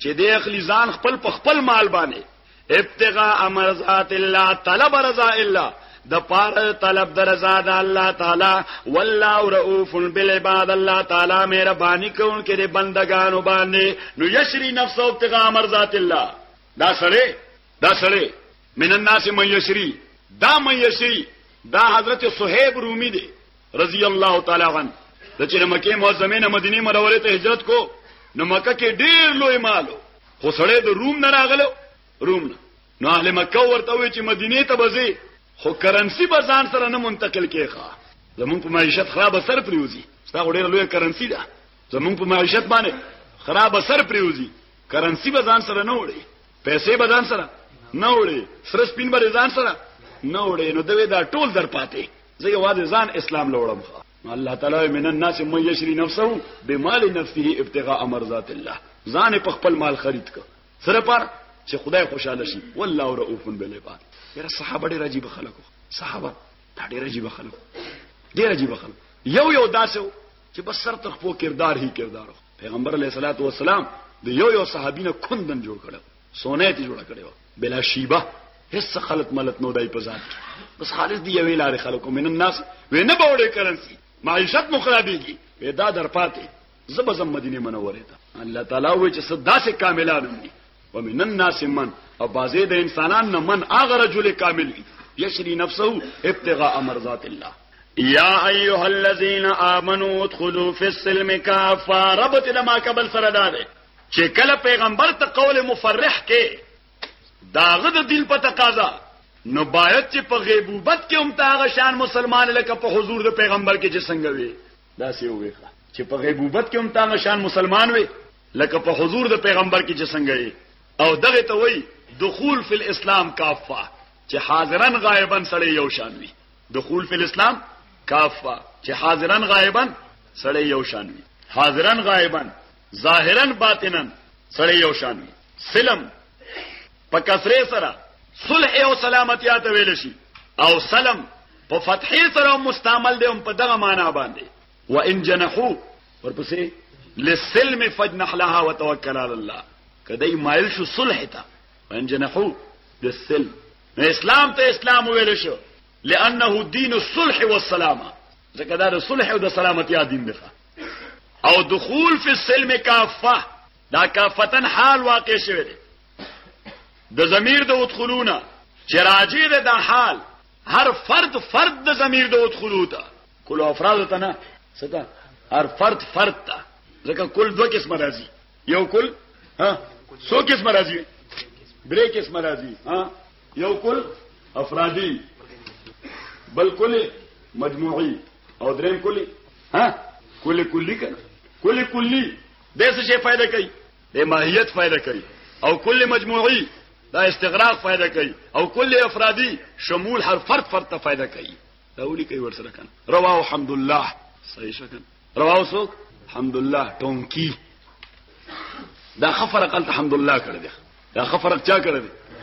چې دی اخلي ځان خپل په خپل مال باندې ابتغاء مرضات الله طلب رضا الله د پاره طلب در رضا د الله تعالی والله رؤوف بالعباد الله تعالی مهرباني کوون کې د بندگانو باندې نو یشری نفسه ابتغاء مرضات الله دا سره دا سره من الناس من یشری دا من یشری دا حضرت صہیب رومی دی رضی الله تعالی عنہ د چې مکه معظمه نه مدینه منوره ته هجرت کو نو مکه کې ډیر لوی مالو خو سړی د روم نه راغلو روم نه نو اهل مکه ورته وی چې مدینه ته بځي خو کرنسی به ځان سره نه منتقل کیخه زمون په معیشت خراب اثر پریوزی ستا ډیر لوی کرنسی ده زمون په معیشت باندې خراب اثر پریوزی کرنسی به ځان سره نه وړي پیسې به ځان سره نه وړي سره سپین به ځان سره نه وړي نو دوی دا ټول در پاتې زه یوازې ځان اسلام لوړم ښا نو الله تعالی من الناس من یشری نفسه بمال نفسه ابتغاء مرضات الله ځان په خپل مال خرید ک سره پر چې خدای خوشاله شي والله رؤوف بالعباد یره صحابه ډیر عجیب خلکو صحابه دا ډیر عجیب خلکو ډیر عجیب خلکو یو یو داسو چې بس سر تخپو کردار هی کردار پیغمبر علیه الصلاۃ والسلام د یو یو صحابینه کندن جوړ کړو سونه ته جوړ کړو بلا شیبه هیڅ خلق ملت نو دای په ذات بس خالص دی وی لار خلکو من الناس وینه بوړې کرنسی معیشت مخربېږي ودا در پاتې زب زم مدینه منوره ته الله تعالی وې چې صدا سه کاملان دي ومن الناس من او بازه د انسانان نه من اغه رجل کامل وي یشری نفسه ابتغاء مرضات الله یا ایها الذین آمنوا ادخلوا فی السلم کافا ربط لما قبل سره داده چې کله پیغمبر ته قول مفرح کې داغه د دین په تقاضا نو باید چې په غیبوبت کې هم تاغه شان مسلمان لکه په حضور د پیغمبر کې چې څنګه وي دا سی وي چې په غیبوبت کې هم تاغه شان مسلمان وي لکه په حضور د پیغمبر کې چې څنګه وي او دغه ته وای دخول فی الاسلام کافه چې حاضرن غایبن سړی یو شان وي دخول فی الاسلام کافه چې حاضرن غایبن سړی یو شان وي حاضرن غایبن ظاهرا باطنا سره یو شان وي سلم په کسره سره صلح او سلامتی ته ویل شي او سلم په فتحې سره مستعمل دی هم په دغه معنا باندې و ان جنحو ورپسې لسلم فجنح لها وتوکل علی الله کدی مایل شو صلح ته ان جنحو للسلم اسلام ته اسلام ویل شو لانه دین الصلح والسلامه ځکه دا د صلح او د سلامتی دین دی او دخول فی السلم کافه دا کافتن حال واقع شوه دی د ضمیر د ادخلونا چې راجی ده د حال هر فرد فرد د ضمیر د ادخلو ته کل افراد ته نه ستا هر فرد فرد ته ځکه کل دوه قسم راځي یو کل ها څو قسم راځي درې قسم راځي ها یو کل افرادی بل کل مجموعي او دریم کلی ها کلی کلی کنه کلی کلی د څه شي فائدہ کوي د ماهیت فائدہ کوي او کلی مجموعي دا استغراق فائدہ کوي او کلی افرادی شمول هر فرد فرد ته فائدہ کوي دا ولي کوي ورسره کنه رواه الحمد لله صحیح شکن رواه سو الحمد لله ټونکی دا خفر قلت الحمد لله کړی دا خفرق چا کړی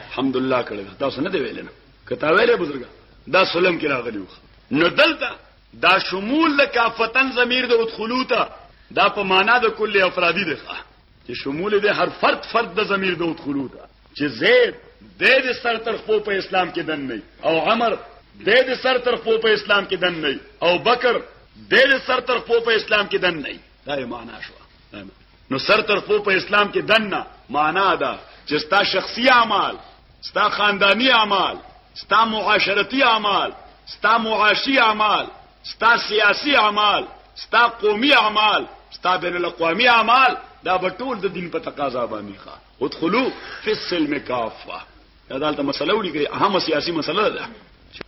الحمد لله کړی تاسو نه دی ویل نه کته ویلې بزرګ دا سلم کې راغلی وخ نو دلته دا شمول د کافتن ضمیر د ادخلو ته دا په معنا د کل افرادی دی چې شمول د هر فرد فرد د ضمیر د ادخلو ته چې زید د دې سر تر خو په اسلام کې دن نه او عمر د دې سر تر خو په اسلام کې دن نه او بکر د دې سر تر خو په اسلام کې دن نه دا معنا شو نو سر تر پو په اسلام کې دنه معنا ده چې ستا شخصي اعمال ستا خاندانی اعمال ستا معاشرتی اعمال ستا معاشي اعمال ستا سیاسی اعمال ستا قومي اعمال ستا بین الاقوامی اعمال دا به ټول د دین په تقاضا باندې ښه ادخلوا فی السلم کافه دا دلته مسله وړي کړي اهم سیاسي مسله ده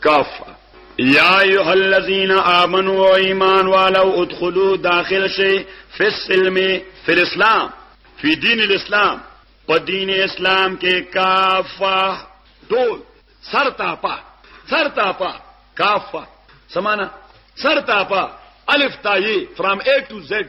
کاف یا ایها الذین آمنوا و ایمان والو ادخلوا داخل شي فی السلم فی الاسلام فی دین الاسلام په دین اسلام کې کافه ټول سر تاپا سر تاپا کافه سمانا سر تاپا الف تایی فرام ا ټو زد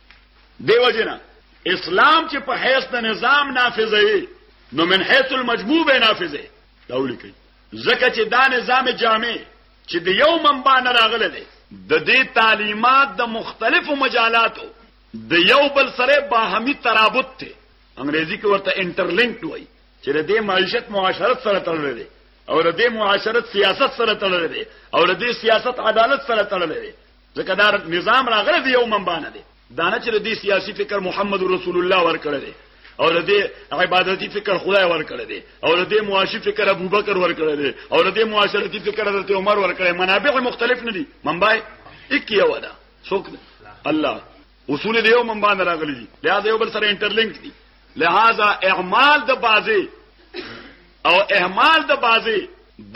دیو جنا اسلام چې په حیث د نظام نافذوي نو من حیث المجموع به نافذه دا ولیکي ځکه چې دا نظام جامع چې د یو منبع نه راغله دي د دې تعلیمات د مختلفو مجالاتو د یو بل سره باهمي ترابط ته انګریزي کې ورته انټرلینکډ وایي چې د دې معیشت معاشرت سره تړلې دي او د دې معاشرت سیاست سره تړلې دي او د دې سیاست عدالت سره تړلې دي ځکه دا نظام راغلی دی یو منبع نه دی دا نه چې د دې سیاسي فکر محمد رسول الله ورکړی دی او د دې عبادتي فکر خدای ورکړی دی او د دې معاشي فکر ابوبکر ورکړی دی او د دې معاشرتي فکر حضرت عمر ورکړی منابع مختلف نه دي منبع یک یو ده څوک الله اصول دی یو منبع نه راغلی دي لہذا یو بل سره انټرلینک دي لہذا اعمال د بازي او اهمال د بازي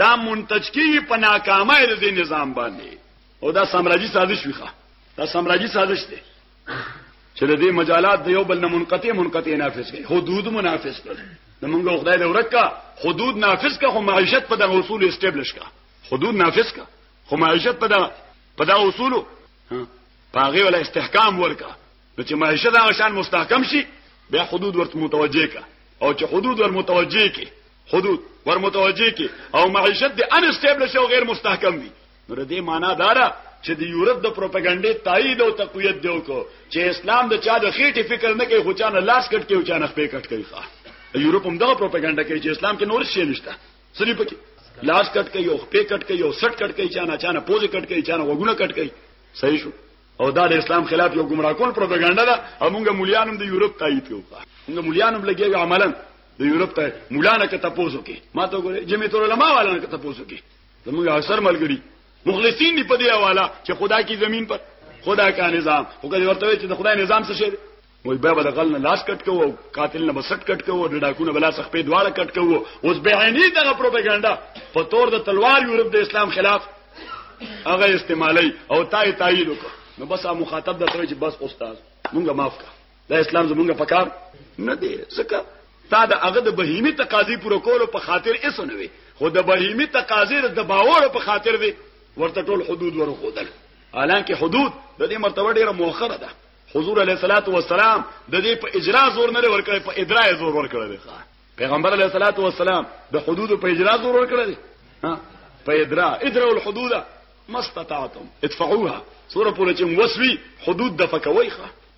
دا منتج کیږي په ناکامه د نظام باندې او دا سامراجي سازش ویخه دا سامراجي سازش دی چې د دې مجالات د یو بل نه منقطع منقطع نافذ کړي حدود منافذ کړي د موږ خدای دې ورکا حدود نافذ کا خو معیشت په دغه اصول استبلش کا حدود نافذ کا خو معیشت په دغه په دغه اصول پاغه ولا استحکام ورکا نو چې معیشت هغه شان مستحکم شي بیا حدود ورته متوجه کا او چې حدود ور متوجه کی حدود ور متوجه کی او معیشت دې ان استبلش او غیر مستحکم وي نو د دې معنا دا ده چې د یورپ د پروپاګاندا تایید او تقویت دی وکړو چې اسلام د چا د خېټې فکر نه کوي خو چا نه لاس کټ کوي چا نه خپې کټ کوي ښا یورپ هم دا پروپاګاندا کوي چې اسلام کې نور شي نشته سری پکې لاس کټ کوي او خپې کټ کوي او سټ کټ کوي چا نه چا نه پوز کټ کوي چا نه وګونه کټ کوي صحیح شو او دا د اسلام خلاف یو گمراه کول پروپاګاندا ده همغه مليانم د یورپ تایید کوي موږ مليانم لګي عملاً د یورپ ته مولانا کې تاسو کې ما ته ګوره جمعیت العلماء والا کې تاسو کې زموږ اکثر ملګری مخلصین دی په دی حواله چې خدا کی زمین پر خدا کا نظام خو کله ورته چې د خدای نظام څه شي وای به بل غل نه لاس کټ کوو قاتل نه بسټ کټ کوو د ډاکو نه بلا سخ په دواړه کټ کوو اوس به عیني دغه پروپاګاندا په تور د تلوار یورپ د اسلام خلاف هغه استعمالي او تای تایید وکړه نو بس مخاطب د سره چې بس استاد مونږه معاف کړه دا اسلام زمونږ په کار نه دی ځکه تا د هغه د بهیمی تقاضی پر کولو په خاطر ایسو نه وي خو د بهیمی تقاضی د باور په خاطر دی ورته ټول حدود ورخودل حالانکه حدود د دې مرتبه ډیره مؤخره ده حضور علیه الصلاۃ والسلام د دې په اجرا زور نه ورکړي په ادرا زور ورکړي پیغمبر علیه الصلاۃ والسلام د حدود په اجرا زور ورکړي ها په ادرا ادرا الحدود ما استطعتم ادفعوها سوره پوره چې وسوي حدود د فکوي ښه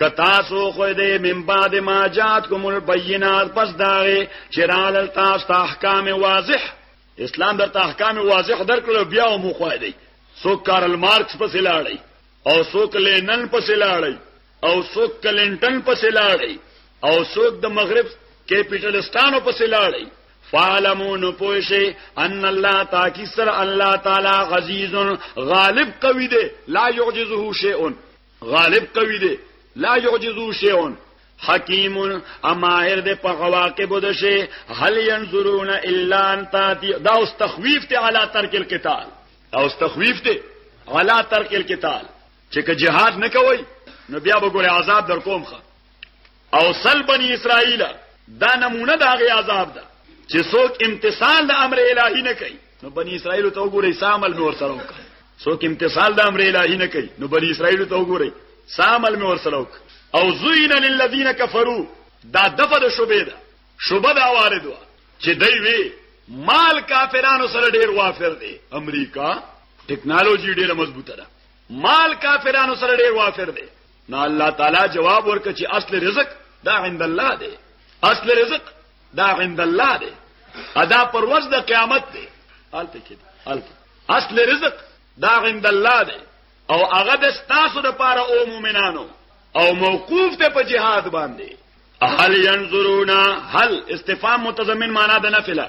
کتاسو خو دې من بعد ما جاتکم البینات پس داغه چرال تاسو احکام واضح اسلام درته احکام واضح درکړو بیا مو خو دې سو کارل مارکس پس لاړی او سو کلینن پس لاړی او سو کلینټن پس لاړی او سو د مغرب کیپټلستانو پس لاړی فعلمو نو پوشی ان الله تاکي سر الله تعالی عزیز غالب قوی دی لا يعجزه شیئون غالب قوی دی لا يعجزو شيئون حکیم امائر د په عواقب د شي هل ينظرون الا ان تاتي دا اوس تخويف ته علا ترک القتال دا اوس تخويف ته علا ترک القتال چې که جهاد نه کوي نو بیا به ګوره عذاب در کوم خه او سل بنی اسرائیل دا نمونه د هغه عذاب ده چې څوک امتثال د امر الهی نه کوي نو بنی اسرائیل ته وګورئ سامل مې ورسره وکړ څوک امتثال د امر الهی نه کوي نو بنی اسرائیل ته وګورئ سامل مې ورسره وکړ او زوین للذین کفروا دا دغه د شوبې ده شوبه دا وارد وا چې دوی وی مال کافرانو سره ډیر وافر دی امریکا ټکنالوژي ډیره مضبوطه ده مال کافرانو سره ډیر وافر دی نو الله تعالی جواب ورکړي چې اصل رزق دا عند الله دی اصل رزق دا عند الله دی ادا پر ورځ د قیامت دی الته کې الته اصل رزق دا عند الله دی او هغه د ستاسو لپاره او مؤمنانو او موقوف ته په جهاد باندې هل ينظرون هل استفهام متضمن معنا د نفله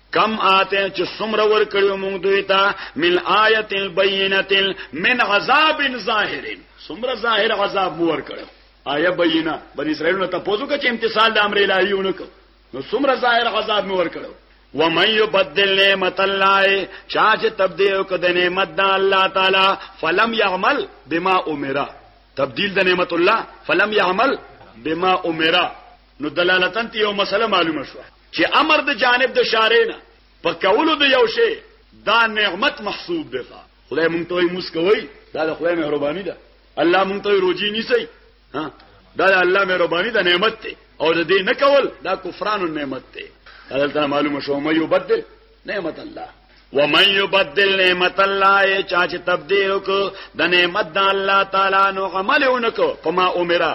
کم آته چې څومره ور کړو موږ دوی ته مل آیت البینه من عذاب ظاهر څومره ظاهر عذاب مو ور کړو آیه بینه بن اسرائیل نو تاسو کې امتصال د امر الهی ونکړو نو څومره ظاهر عذاب مو ور کړو ومن يبدل نعمت الله چا چې تبديل کو د نعمت د الله تعالی فلم يعمل بما امر تبديل د نعمت الله فلم يعمل بما امر نو دلالتن ته یو مسله معلومه شو چې امر د جانب د شارع نه په کولو د یو شی دا نعمت محسوب دی خدای مونږ ته موس کوي دا د خدای مهرباني ده الله مونږ ته روزي نیسي ها دا د الله مهرباني ده نعمت دی او د دې نه کول دا کفران النعمت دی دلته معلومه شو مې یو بدل نعمت الله ومن يبدل نعمت الله چا چې تبديل وکړ د نعمت د الله تعالی نو عمل اونکو پما عمره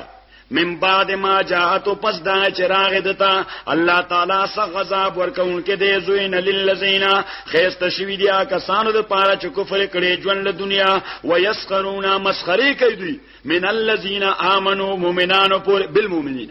من بعد ما جاءتو پس دا چراغ دتا الله تعالی سخت عذاب ورکون کې دې زوین للذین خيست شوی دیا کسانو د پاره چې کفر کړي ژوند له دنیا ويسخرون مسخري کوي من الذين امنوا مؤمنان پر بالمؤمنین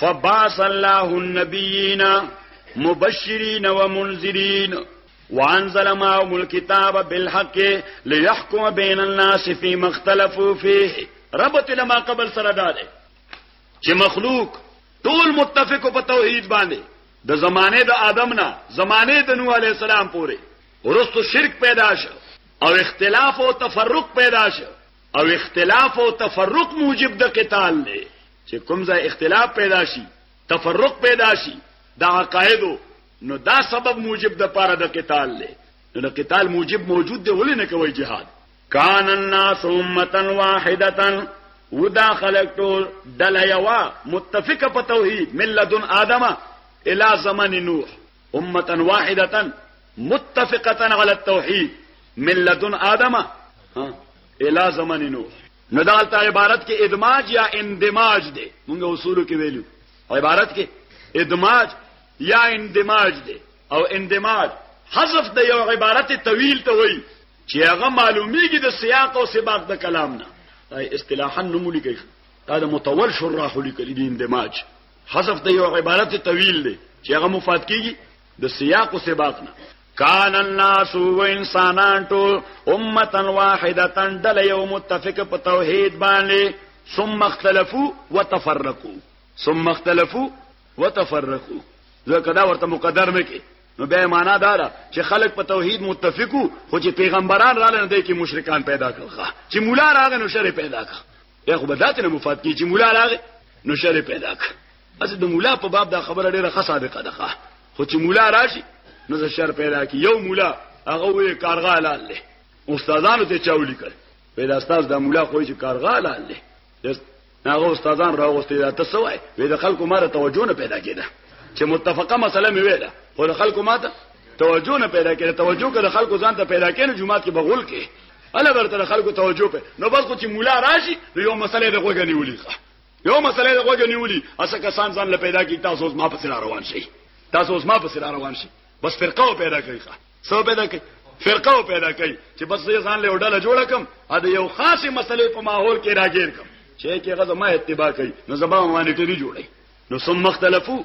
فباس الله النبیین مبشرین و منذرین وانزل معهم الكتاب بالحق ليحكم بين الناس فيما اختلفوا فيه ربط لما قبل سره دا دی چې مخلوق ټول متفق په توحید باندې د زمانه د آدم نه زمانه د نوح علی السلام پورې ورستو شرک پیدا شو او اختلاف او تفرق پیدا شو او اختلاف او تفرق موجب د قتال دی چې کوم ځای اختلاف پیدا شي تفرق پیدا شي د عقایدو نو دا سبب موجب د پاره د قتال له نو د قتال موجب موجود دی ولې نه کوي جهاد کان الناس امه واحده ودا خلق ټول دل یوا متفق په توحید ملذن ادم الى زمن نوح امه واحده متفقه على التوحید ملذن ادم الى زمن نوح نو دالته عبارت کې ادماج یا اندماج دی موږ اصولو کې ویلو عبارت کې ادماج یا اندماج دی او اندماج حذف د یو عبارت طویل ته وایي چې هغه معلومیږي د سیاق او سباق د کلام نه اصطلاحا نمولي کوي دا د متول شراح لیکلي دي اندماج حذف د یو عبارت طویل دی چې هغه مفاد کیږي د سیاق او سباق نه کان الناس و انسانان ټول امتا واحده دل یو متفق په توحید باندې ثم اختلفوا وتفرقوا ثم اختلفوا وتفرقوا ځکه دا ورته مقدر نه کې نو به معنا دا ده چې خلک په توحید متفقو خو چې پیغمبران رااله نه دي کې مشرکان پیدا کړل چې مولا راغنو شر پیدا کړ بیا خو به داتې نه مفاد کې چې مولا راغی نو شر پیدا کړ اصل د مولا په باب دا خبره ډیره ښه صادقه ده خو چې مولا راشي نو د شر پیدا کی یو مولا هغه وی کارغه حلال له استادانو ته چاولي کړ پیدا استاد د مولا خو چې کارغه حلال له هغه استادان راوستي دا تاسو وای وې د خلکو ماره توجه نه پیدا کیده چې متفقه مسله مې ویله خو د خلکو ماته توجه نه پیدا کړي توجه کړه خلکو ځان ته پیدا کړي جمعه کې بغول کې اله برته خلکو توجه په نو بس خو چې مولا راشي نو یو مسله د غوګه نیولې یو مسله د غوګه نیولې اسه کسان ځان له پیدا کی تاسو ما پسې روان شي تاسو ما پسې روان شي بس فرقه پیدا کوي ښه سو پیدا کوي فرقه پیدا کوي چې بس یې ځان له وډاله جوړ کم ا د یو خاصه مسلې په ماحول کې راګیر کم چې کې غزه ما اتباع کوي نو زبا باندې ټری جوړي نو ثم مختلفو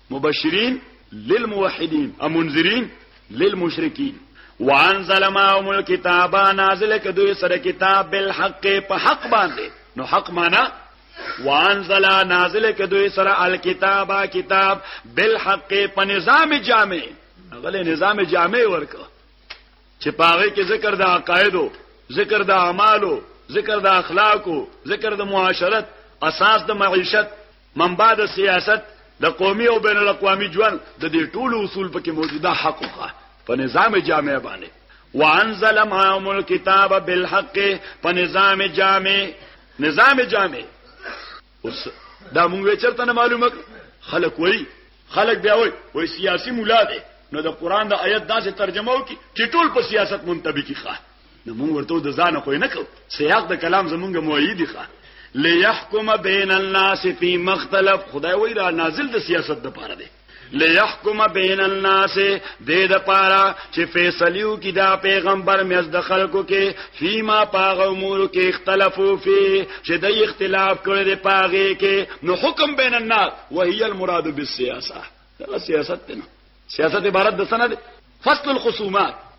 مبشرين للموحدين او منذرين للمشرکین وانزل معهم الكتاب نازل کدوې سره کتاب بالحق په حق باندې نو حق معنا وانزل نازل کدوې سره الكتاب کتاب بالحق په نظام جامع غلې نظام جامع ورک چې پاره کې ذکر د عقایدو ذکر د اعمالو ذکر د اخلاقو ذکر د معاشرت اساس د معیشت منبع د سیاست د قومي او بین الاقوامي ژوند د دې ټولو اصول پکې موجوده حق خو په نظام جامع باندې وانزل معهم الكتاب بالحق په نظام جامع نظام جامع اوس دا موږ چرته نه معلومه خلک وای خلک بیا وای وای سیاسي مولا دی نو د قران د آیت داسې ترجمه وکي چې ټول په سیاست منتبه کیخه نو موږ ورته د ځان خو نه کو سیاق د کلام زمونږ مؤید ښه ليحكم بين الناس في مختلف خدای وی را نازل د سیاست د پاره دی ليحكم بين الناس د د پاره چې فیصلو کې دا پیغمبر مې د خلکو کې فيما پاغ امور کې اختلافو فی چې د اختلاف کړي د پاغه کې نو حکم بین الناس وهي المراد بالسیاسه دا سیاست نه سیاست عبارت د سند فصل الخصومات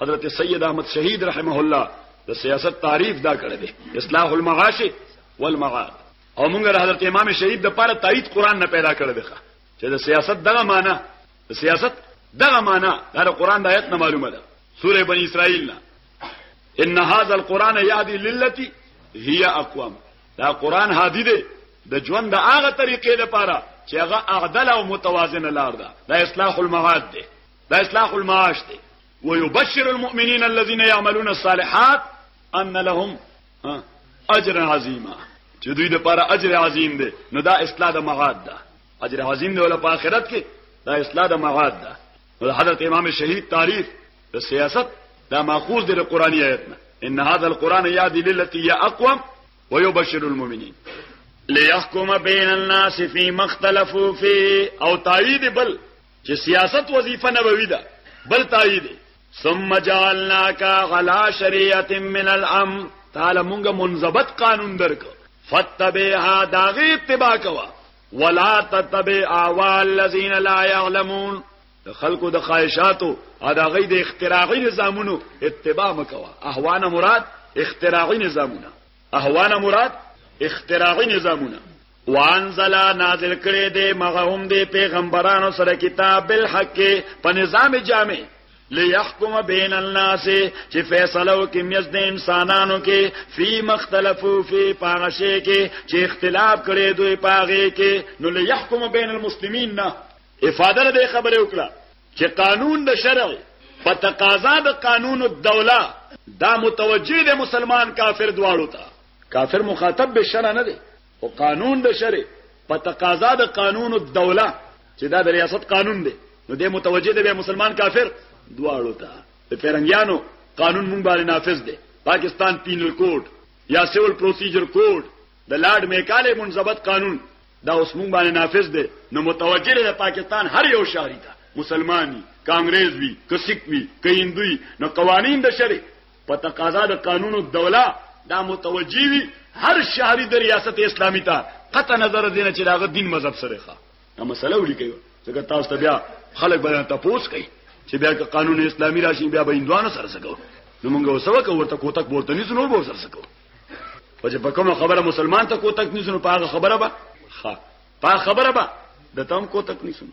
حضرت سید احمد شهید رحمه الله د سیاست تعریف دا کړی دی اصلاح المعاش والمعاد او موږ د حضرت امام شهید د پاره تایید قران نه پیدا کړی دی چې د سیاست دغه معنی د سیاست دغه معنی دا د قران د آیت نه معلومه ده سوره بنی اسرائیل نه ان هاذا القران یهدی للتی هی اقوام دا قران هادی دی د ژوند هغه طریقې لپاره چې هغه اعدل او متوازن لار ده دا اصلاح المعاد دی دا اصلاح المعاش دی ويبشر المؤمنين الذين يعملون الصالحات ان لهم اجر عظیما چې دوی لپاره اجر عظیم دی نو دا اصلاح د معاد ده اجر عظیم دی ول په آخرت کې دا اصلاح د معاد ده نو حضرت امام شهید تعریف د سیاست دا ماخوذ دی د قرآنی آیت نه ان هذا القران يهدي للتي هي اقوم ويبشر المؤمنين ليحكم بين الناس فيما اختلفوا فيه او تایید بل چې سیاست وظیفه نبوي ده بل تایید ثم جعلناك على شريعه من الامر تعالی مونږه منضبط قانون درک فتبعها داغه اتباع کوا ولا تتبع اوا الذين لا يعلمون د خلکو د خواهشاتو او د غي د اختراعي نظامونو اتباع مکوا احوانه مراد اختراعي نظامونه احوانه مراد اختراعي نظامونه وانزل نازل کړي دې مغهم دې پیغمبرانو سره کتاب بالحق په نظام جامع ليحكم بين الناس چې فیصله وکړي میز د انسانانو کې فی مختلفو فی پاغشه کې چې اختلاف کړي دوی پاغه کې نو ليحكم بين المسلمین نه افاده دې خبره وکړه چې قانون د شرع په تقاضا د قانون الدوله دا متوجه د مسلمان کافر دواړو ته کافر مخاطب به شرع نه دی او قانون د شرع په تقاضا د قانون الدوله چې دا د ریاست قانون دی نو د متوجه دی مسلمان کافر دواړو ته د پیرنګیانو قانون مونږ باندې نافذ دی پاکستان پینل کوډ یا سیول پروسیجر کوډ د لارډ میکاله منضبط قانون دا اوس مونږ باندې نافذ دی نو متوجه دی پاکستان هر یو شهري ته مسلمانۍ کانګرس وی که سیک وی که هندوی نو قوانین د شرع په تقاضا د قانون الدوله دا متوجي وي هر شهري د ریاست اسلامي ته قطع نظر دینه چې داغه دین مذهب سره ښه دا مسله ولیکي ځکه تاسو ته بیا خلک به تاسو کوي چې بیا که قانون اسلامي راشي بیا به اندوانو سره سګو نو موږ وسوه کو ورته کوتک ورته نه نور به سره سګو او چې په کومه خبره مسلمان ته کوتک نه سنو په هغه خبره به ها په خبره به د تم کوتک نه سنو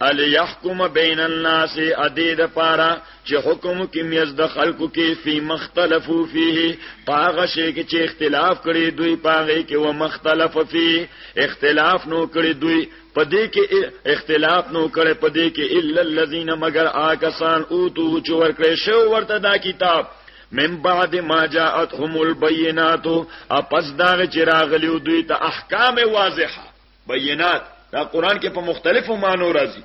الی یحکم بین الناس ادی د پارا چې حکم کې میز د خلکو کې فی مختلفو فیه پاغه شی کې چې اختلاف کړي دوی پاغه کې و مختلف فی اختلاف نو کړي دوی پدې کې اختلاف نو کړي پدې کې الا الذین مگر آکسان او تو چور کړي شو ورته دا کتاب من بعد ما جاءتهم البینات اپس دا چې راغلیو دوی ته احکام واضحه بینات دا قران کې په مختلفو معنو راځي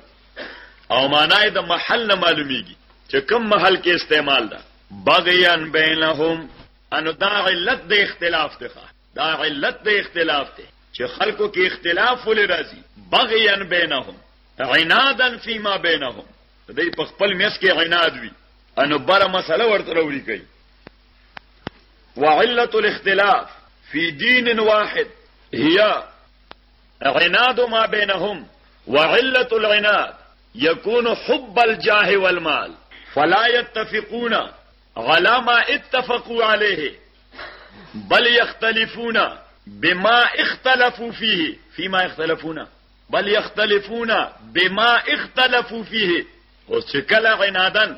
او معنی د محل نه معلومیږي چې کم محل کې استعمال ده بغیان بینهم انو دا علت د اختلاف ده دا علت د اختلاف ده چې خلکو کې اختلاف ولې راځي بغیان بینهم عنادا فيما بینهم دې په خپل میس کې عناد وي انو بره مسله ورته وروړي کوي وعلة الاختلاف في دين واحد هي عناد ما بينهم وعلة العناد یکون حب الجاه والمال فلا يتفقون على ما اتفقوا عليه بل يختلفون بما اختلفوا فيه فيما يختلفون بل يختلفون بما اختلفوا فيه او چې کله غنادن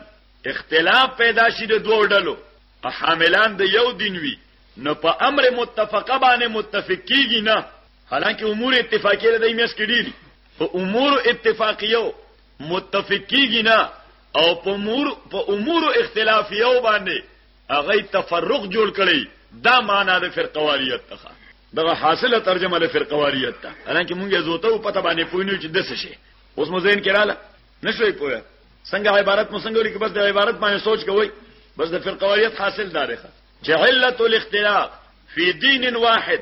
اختلاف پیدا شي د دوه ډلو که حاملان د یو دین وي نو په امر متفقه باندې متفق کیږي نه حالانکه امور اتفاقیه د ایمس کې ډیری په امور اتفاقیو متفق کیږي نه او په امور په امور اختلافیو باندې هغه تفرق جوړ کړي دا معنا د فرقواریت ته دغه حاصله ترجمه د فرقواریت ته حالانکه مونږه زوته په پته باندې پوینو چې دسه شي اوس مزین کړه نشوي پوهه څنګه عبارت مو څنګه لیکي بس د عبارت باندې سوچ کوئ بس د فرقواریت حاصل دارخه چې علت الاختلاف فی دین واحد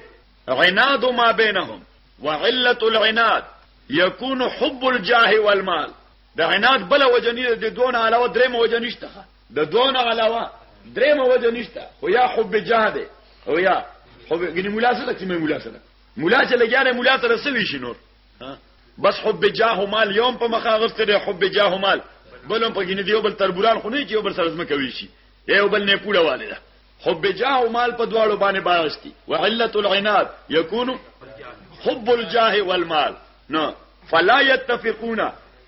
عناد ما بینهم وعلت العناد یکون حب الجاه والمال د عناد بل وجنی د دون علاوه درې مو وجنشته د دون علاوه درې مو وجنشته خو یا حب جاه ده او یا حب ګنی مولا سره چې مولا سره مولا چې لګیاره مولا سره سوي شي نور بس حب جاه مال یوم په مخه غسته دی حب جاه مال بلم په ګینه دیو بل تربوران خو نه کیو بل سره زما کوي شي یو بل نه پوله والده حب جاه مال په دواړو باندې باغستی وعلت العناد یکون حب الجاه والمال نو فلا يتفقون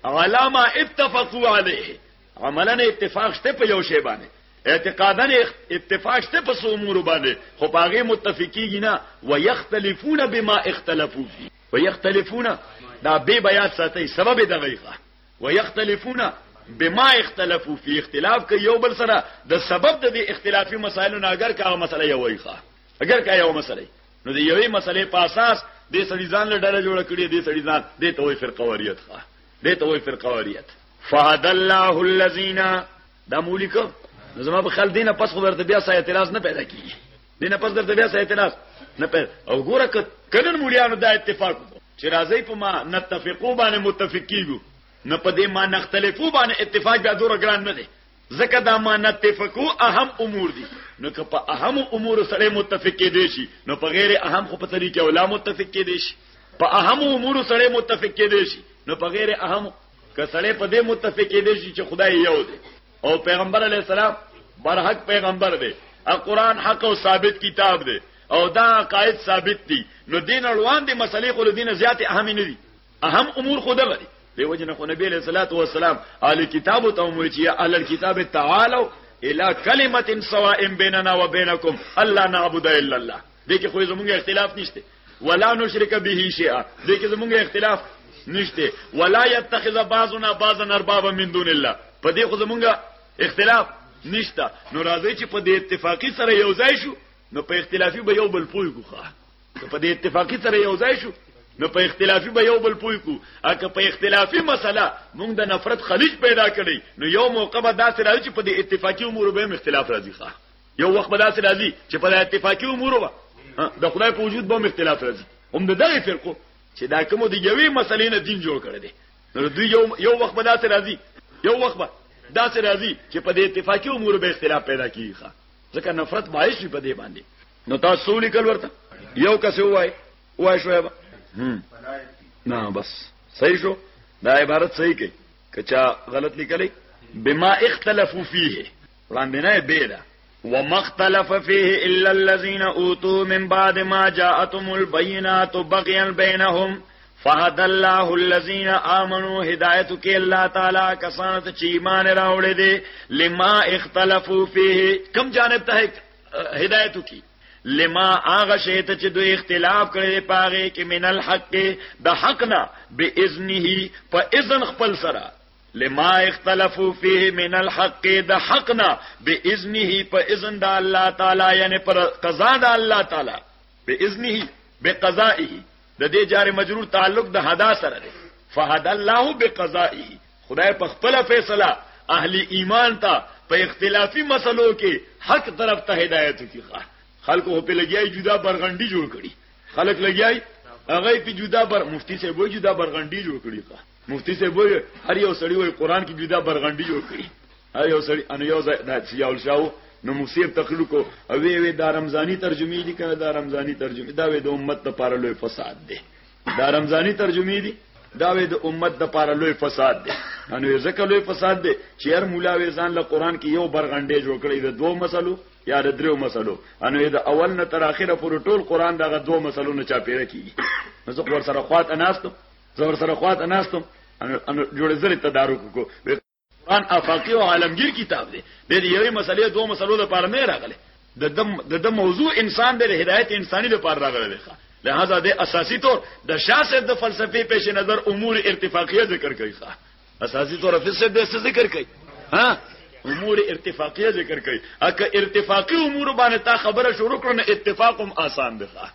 على ما اتفقوا عليه عملا اتفاق شته په یو شی باندې اعتقادا اتفاق شته په امور باندې خو باغې متفقیږي نه ويختلفون بما اختلفوا فيه ويختلفون دا بي بيات ساتي سبب دغيقه ويختلفون بما اختلفو فی اختلاف کوي یو بل سره د سبب د دې اختلافي مسایلو نه اگر کاغه مسله یو وي ښه اگر کا یو مسله نو د یوې مسلې په اساس د سړي ځان له ډله جوړ کړي د سړي ځان د توي فرقه وریت ښه د توي فرقه وریت فهد الله الذين دا مولیکو زما په خل دینه پس خو ورته بیا سه اعتراض نه پیدا کیږي دینه پس درته بیا سه اعتراض نه پر او ګوره کدن مولیانو دا اتفاق چې راځي په ما نتفقو باندې متفق کیږو نه په دې ما نختلفو باندې اتفاق بیا دور ګران نه دی ځکه دا ما نتفقو اهم امور دي نو که په اهم امور سره متفق کې دي شي نو په غیر اهم خو په طریقې ولا متفق کې دي شي په اهم امور سره متفق کې دي شي نو په غیر اهم که سره په دې متفق کې دي شي چې خدای یو دی او پیغمبر علی السلام برحق پیغمبر دی او قران حق او ثابت کتاب دی او دا عقاید ثابت دي نو دین روان دي مسلې خو دین زیات اهم نه دي اهم امور خو دغه دي دی وجنه خو نبی علیہ الصلوۃ والسلام علی کتاب ته مو چې علی الكتاب تعالوا الى كلمه سواء بيننا وبينكم الله نعبد الا الله دې کې خو زمونږ اختلاف نشته ولا نشرک به شیئا دې کې زمونږ اختلاف نشته ولا يتخذ بعضنا بعضا اربابا من دون الله په دې خو زمونږ اختلاف نشته نو راځي چې په دې اتفاقی سره یو ځای شو نو په اختلافي به یو بل پوي کوخه په دې اتفاقی سره یو ځای شو نو په اختلافي به یو بل پوي کو اګه په اختلافي مسله موږ د نفرت خلیج پیدا کړي نو یو موقع به داسې راځي چې په دې اتفاقی امور به اختلاف راځي ښه یو وخت به داسې راځي چې په اتفاقی امور به د خدای په وجود به اختلاف راځي هم د دغه فرقو چې دا کوم د یوې مسلې نه دین جوړ کړی دی نو دوی یو یو وخت به داسې راځي یو وخت به داسې راځي چې په دې اتفاقی امور به اختلاف پیدا کیږي ځکه نفرت باعث وي په دې باندې نو تاسو لیکل ورته یو کس وای وای شوې به نه بس صحیح شو دا عبارت صحیح کې کچا غلط لیکلې بما اختلافو فيه وړاندنه بیره ومختلف فيه الا الذين اوتوا من بعد ما جاءتهم البينات بغيا بينهم فهد الله الذين امنوا هدايت کې الله تعالی کسان ته چې ایمان راوړي دي لما اختلافو فيه کم جانب ته هدايت کی لما آغا شیطه چې دوی اختلاف کړي پاغه کې من الحق د حق نه باذنه په اذن خپل سره لما اختلفوا فيه من الحق د حقنا باذنه په اذن د الله تعالی یعنی پر قضا د الله تعالی باذنه بقضائه د دې جار مجرور تعلق د حدا سره دی فهد الله بقضائه خدای په خپل فیصله اهل ایمان ته په اختلافي مسلو کې حق طرف ته هدایت کیږي خلکو په لګیای جدا برغنډي جوړ کړي خلک لګیای هغه په جدا بر مفتی صاحب جدا برغنډي جوړ کړي مفتی صاحب وای هر یو سړی وای قران کې بيدا برغنډي جوړ کړی هر یو سړی ان یو ځای د سیاول شاو نو مصیب تخلو کو او وی وی دا رمضاني ترجمه دي کنه دا رمضاني ترجمه دا وی د امت د پاره لوی فساد دی دا رمضاني ترجمه دي دا وی د امت د پاره لوی فساد دی انو یو ځکه لوی فساد دی چې هر مولا وی ځان له قران کې یو برغنډې جوړ کړی د دوه مسلو یا د دریو مسلو انو یې د اول نه تر اخره پورې ټول قران دغه دوه مسلو نه چاپیره کیږي نو زه ور سره خواته ناستم زه ور سره خواته ناستم ان جوړ زری تدارک کو قرآن افاقی او عالمگیر کتاب دی د یوې مسلې دوه مسلو لپاره نه راغله د دم د دم موضوع انسان د هدایت انساني لپاره راغله دی لہذا د اساسي طور د شاسه د فلسفي پیش نظر امور ارتفاقیه ذکر کوي ښا اساسي طور فلسفه د څه ذکر کوي ها امور ارتفاقیه ذکر کوي اګه ارتفاقی امور باندې تا خبره شروع کړو نه اتفاقم آسان دی ښا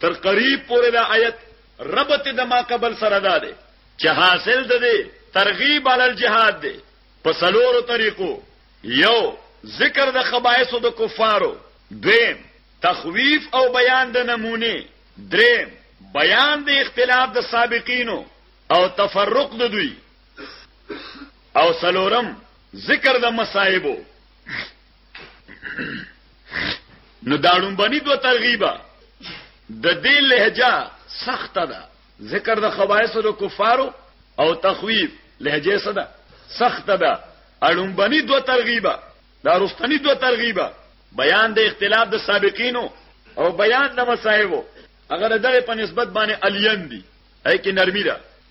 تر قریب پورې دا آیت ربط د ما قبل سره دا دی چې حاصل ده دی ترغیب علی الجهاد دی په سلورو طریقو یو ذکر د خبائث د کفارو دویم تخویف او بیان د نمونه دریم بیان د اختلاف د سابقینو او تفرق د دوی او سلورم ذکر د مصائبو نو دا لومبني دوه ترغیبه د دې لهجه سخته ده ذکر د خبایس د کفارو او تخویف لهجه سده سخته ده اړومبني دوه ترغیبه دا رستنی دوه ترغیبه بیان د اختلاف د سابقینو او بیان د مصائبو هغه دغه په نسبت باندې الین دي اې کې نرمي ده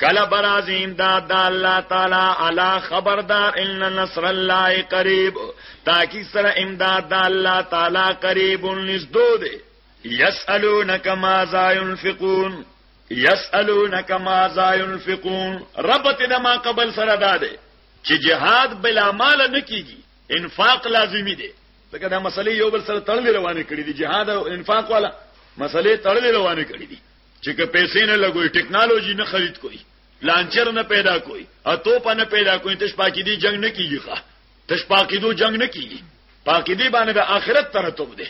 کله برازي امداد الله تعالی علا خبردار ان نصر الله قریب تاکي سره امداد الله تعالی قریب نزدو دي یسالونک ماذا ينفقون یسالونک ماذا ينفقون رب ته د ما قبل سره داده چې جهاد بلا مال نه کیږي انفاق لازمی دی ځکه دا مسلې یو بل سره تړلې روانې کړې دي جهاد او انفاق والا مسلې تړلې روانې کړې دي چې که پیسې نه لګوي ټکنالوژي نه خرید کوي لانچر نه پیدا کوي اتو په نه پیدا کوي تش پاکي دي جنگ نه کیږي ښا تش پاکي دو جنگ نه کیږي پاکي دي باندې د آخرت ترتب دي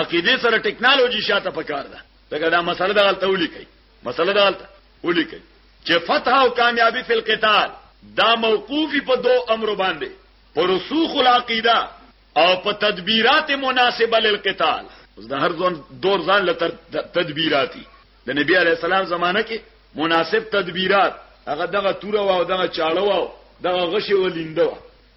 عقیده سره ټکنالوژي شاته پکار ده دا دا مسله دا غلطه ولي کوي مسله دا غلطه ولي کوي چې فتح او کامیابی فی القتال دا موقوفی په دو امر باندې پر رسوخ العقیده او په تدبیرات مناسبه للقتال اوس د هر ځون دور ځان له تدبیراتی د نبی علی السلام زمانه کې مناسب تدبیرات هغه دغه توره او دغه چاړه او دغه غشي ولیندو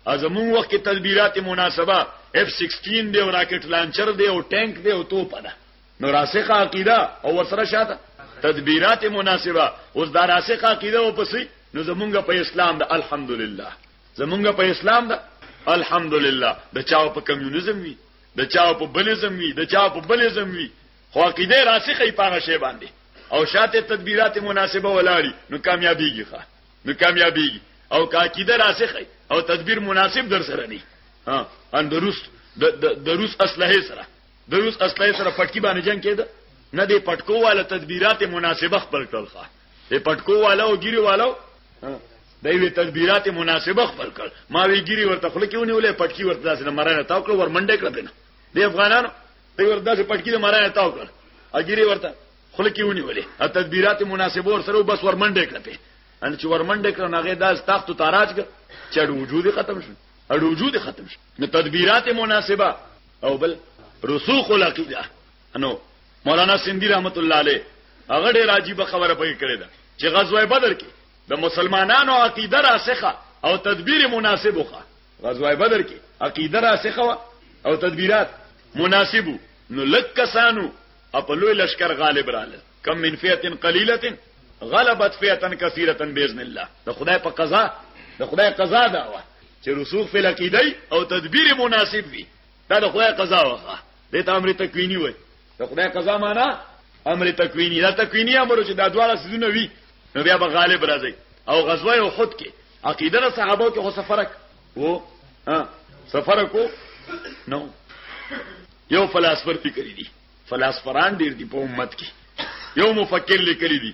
ازمون وخت کې تدبیرات مناسبه F16 دی او راکټ لانچر دی او ټانک دی او توپ ده نو راسخه عقیده او ورسره شاته تدبیرات مناسبه اوس دا راسخه عقیده او پسې نو زمونږ په اسلام د الحمدلله زمونږ په اسلام ده الحمدلله د چاو په کمیونیزم وی د چاو په بلزم وی د چاو په بلزم وی خو عقیده راسخه پاره شی باندې او شاته تدبیرات مناسبه ولاړی نو کامیابیږي ښه نو کامیابیږي او کا عقیده راسخه او تدبیر مناسب در سره نه ها ان دروس د روس اسلحه سره د روس اسلحه سره پټکی باندې جنگ کېده نه دی پټکو والا تدبیرات مناسبه خپل کړل ښه د پټکو والا او ګيري والا د وی تدبیرات مناسبه خپل کړ ما وی ګيري ورته خپل کېونی ولې پټکی ورته داسې مرانه تاو کړ ورمنډه کړ بنه د افغانانو ته ورته داسې پټکی مرانه تاو کړ اګيري ورته خپل کېونی ولې ا تدبیرات مناسبه ور سره بس ورمنډه کړ په ان چې ورمنډه کړ ناغه داس تخت او تاراج کړ چې وجود ختم شو اړ وجود ختم شو نو تدبیرات مناسبه او بل رسوخ العقیده انو مولانا سیندی رحمت الله علیه هغه ډیر عجیب خبره پکې کړې ده چې غزوه بدر کې د مسلمانانو عقیده راسخه او تدبیر مناسب وکړه غزوه بدر کې عقیده راسخه او تدبیرات مناسب نو لک کسانو په لوی لشکر غالب رااله کم من فئه قلیله غلبت فئه کثیره باذن الله د خدای په قضا د خدای قضا دا و چې رسوخ فی العقیده او تدبیر مناسب وي دا د خدای قضا وخه دې ته امر تکوینی وای د خدای قضا معنا امر تکوینی دا تکوینی امر چې دا دواړه سيزونه وي نو بیا به غالب راځي او غزوه او خود کې عقیده صحابه کې خو سفرک وو ها سفرکو نو یو فلسفر فکر دي فلسفران ډیر دي په امت کې یو مفکر لیکلی دي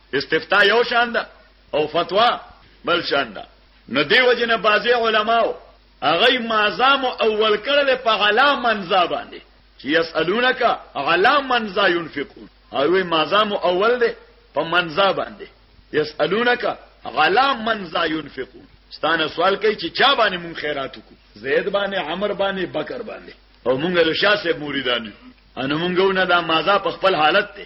استفتاء یو شان ده او فتوا بل شان ده نو دی وجنه بازي علماو هغه مازام اول کړل په غلا منزا باندې چې يسالونک غلا منزا ينفقون هغه مازام اول دی په منزا باندې يسالونک غلا منزا ينفقون ستانه سوال کوي چې چا باندې مون خیرات وکړو زید باندې عمر باندې بکر باندې او مونږ له شاسه مریدان یو ان مونږونه دا مازه په خپل حالت ته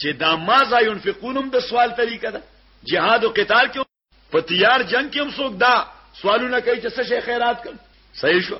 چې دا مازه ينفقون هم د سوال طریقه ده جهاد او قتال کې په تیار جنگ کې هم څوک دا سوالونه کوي چې څه شي خیرات کوم صحیح شو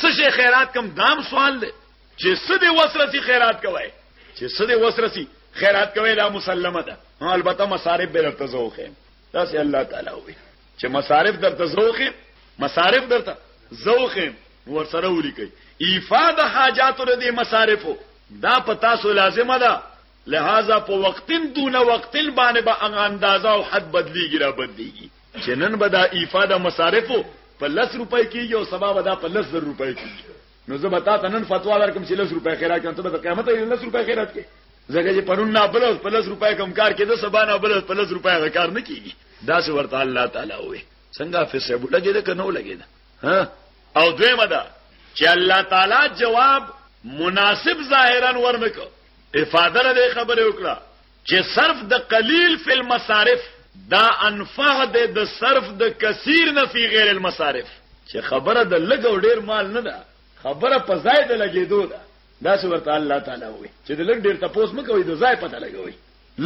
څه شي خیرات کوم دام سوال دی چې څه دی وسرسي خیرات کوي چې څه دی وسرسي خیرات کوي دا مسلمه ده البته مصارف به درته زوخه تاسو الله تعالی وي چې مصارف درته زوخه مصارف درته زوخه ور سره ولیکي ایفاده حاجات ور دي مصارفو دا په تاسو لازمه ده لہذا په وقتن دون وقتن باندې به با اندازه او حد بدلیږي را بدلیږي چې نن به دا ایفاده مصارفو په لس روپۍ کېږي او سبا به دا په لس زر روپۍ کېږي نو زه به تا ته نن فتوا درکم چې لس روپۍ خیرات کړم ته به د قیامت یې لس روپۍ خیرات کړې ځکه چې پرون نه بل اوس په لس روپۍ کوم کار کېده سبا نه بل اوس په لس روپۍ هغه کار نه کېږي دا څه ورته الله تعالی وې څنګه فیصه بوله کېده که نه ولګېده ها او دویمه ده چې الله تعالی جواب مناسب ظاهرا ورنکو افاده له خبره وکړه چې صرف د قلیل فی المصارف دا انفه ده د صرف د کثیر نه فی غیر المصارف چې خبره د لګ او ډیر مال نه ده خبره په ځای د لګیدو ده دا څه ورته الله تعالی وي چې د لګ ډیر تاسو مکوئ د ځای پته لګوي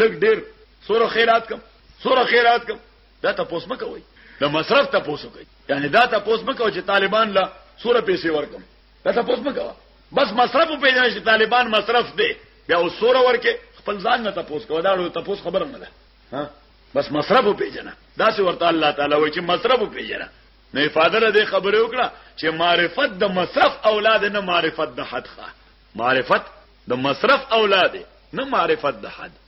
لګ ډیر سور خیرات کم سور خیرات کم دا تاسو مکوئ د مصرف تاسو کوي یعنی دا تاسو مکوئ چې طالبان لا سور پیسې ورکم دا تاسو مه کوه بس مصرف په دې چې طالبان مصرف دي بیا وسوره ورکه خپل ځان نه تاسو کوه دا ډول تاسو خبره نه ده ها بس مصرف په جنا دا څه ورته الله تعالی وایي چې مصرف په جنا نه افاده دې خبره وکړه چې معرفت د مصرف اولاد نه معرفت د حد ښه معرفت د مصرف اولاد نه معرفت د حد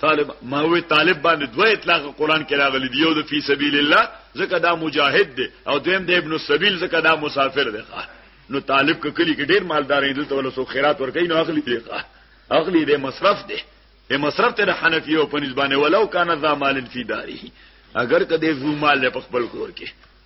طالب ماوی طالب باندې دوه اطلاق قران کې راغلي دی یو د فی سبیل الله ځکه دا مجاهد دی او دویم د ابن السبیل ځکه دا مسافر دی نو طالب کې کلی کې ډیر مالدار دی دلته ولسو خیرات ورکې نو اخلي دی اخلي دی مصرف دی د مصرف ته حنفی او پنځبانه ولو کان ذا مال فی داری اگر کده زو مال په خپل کور کې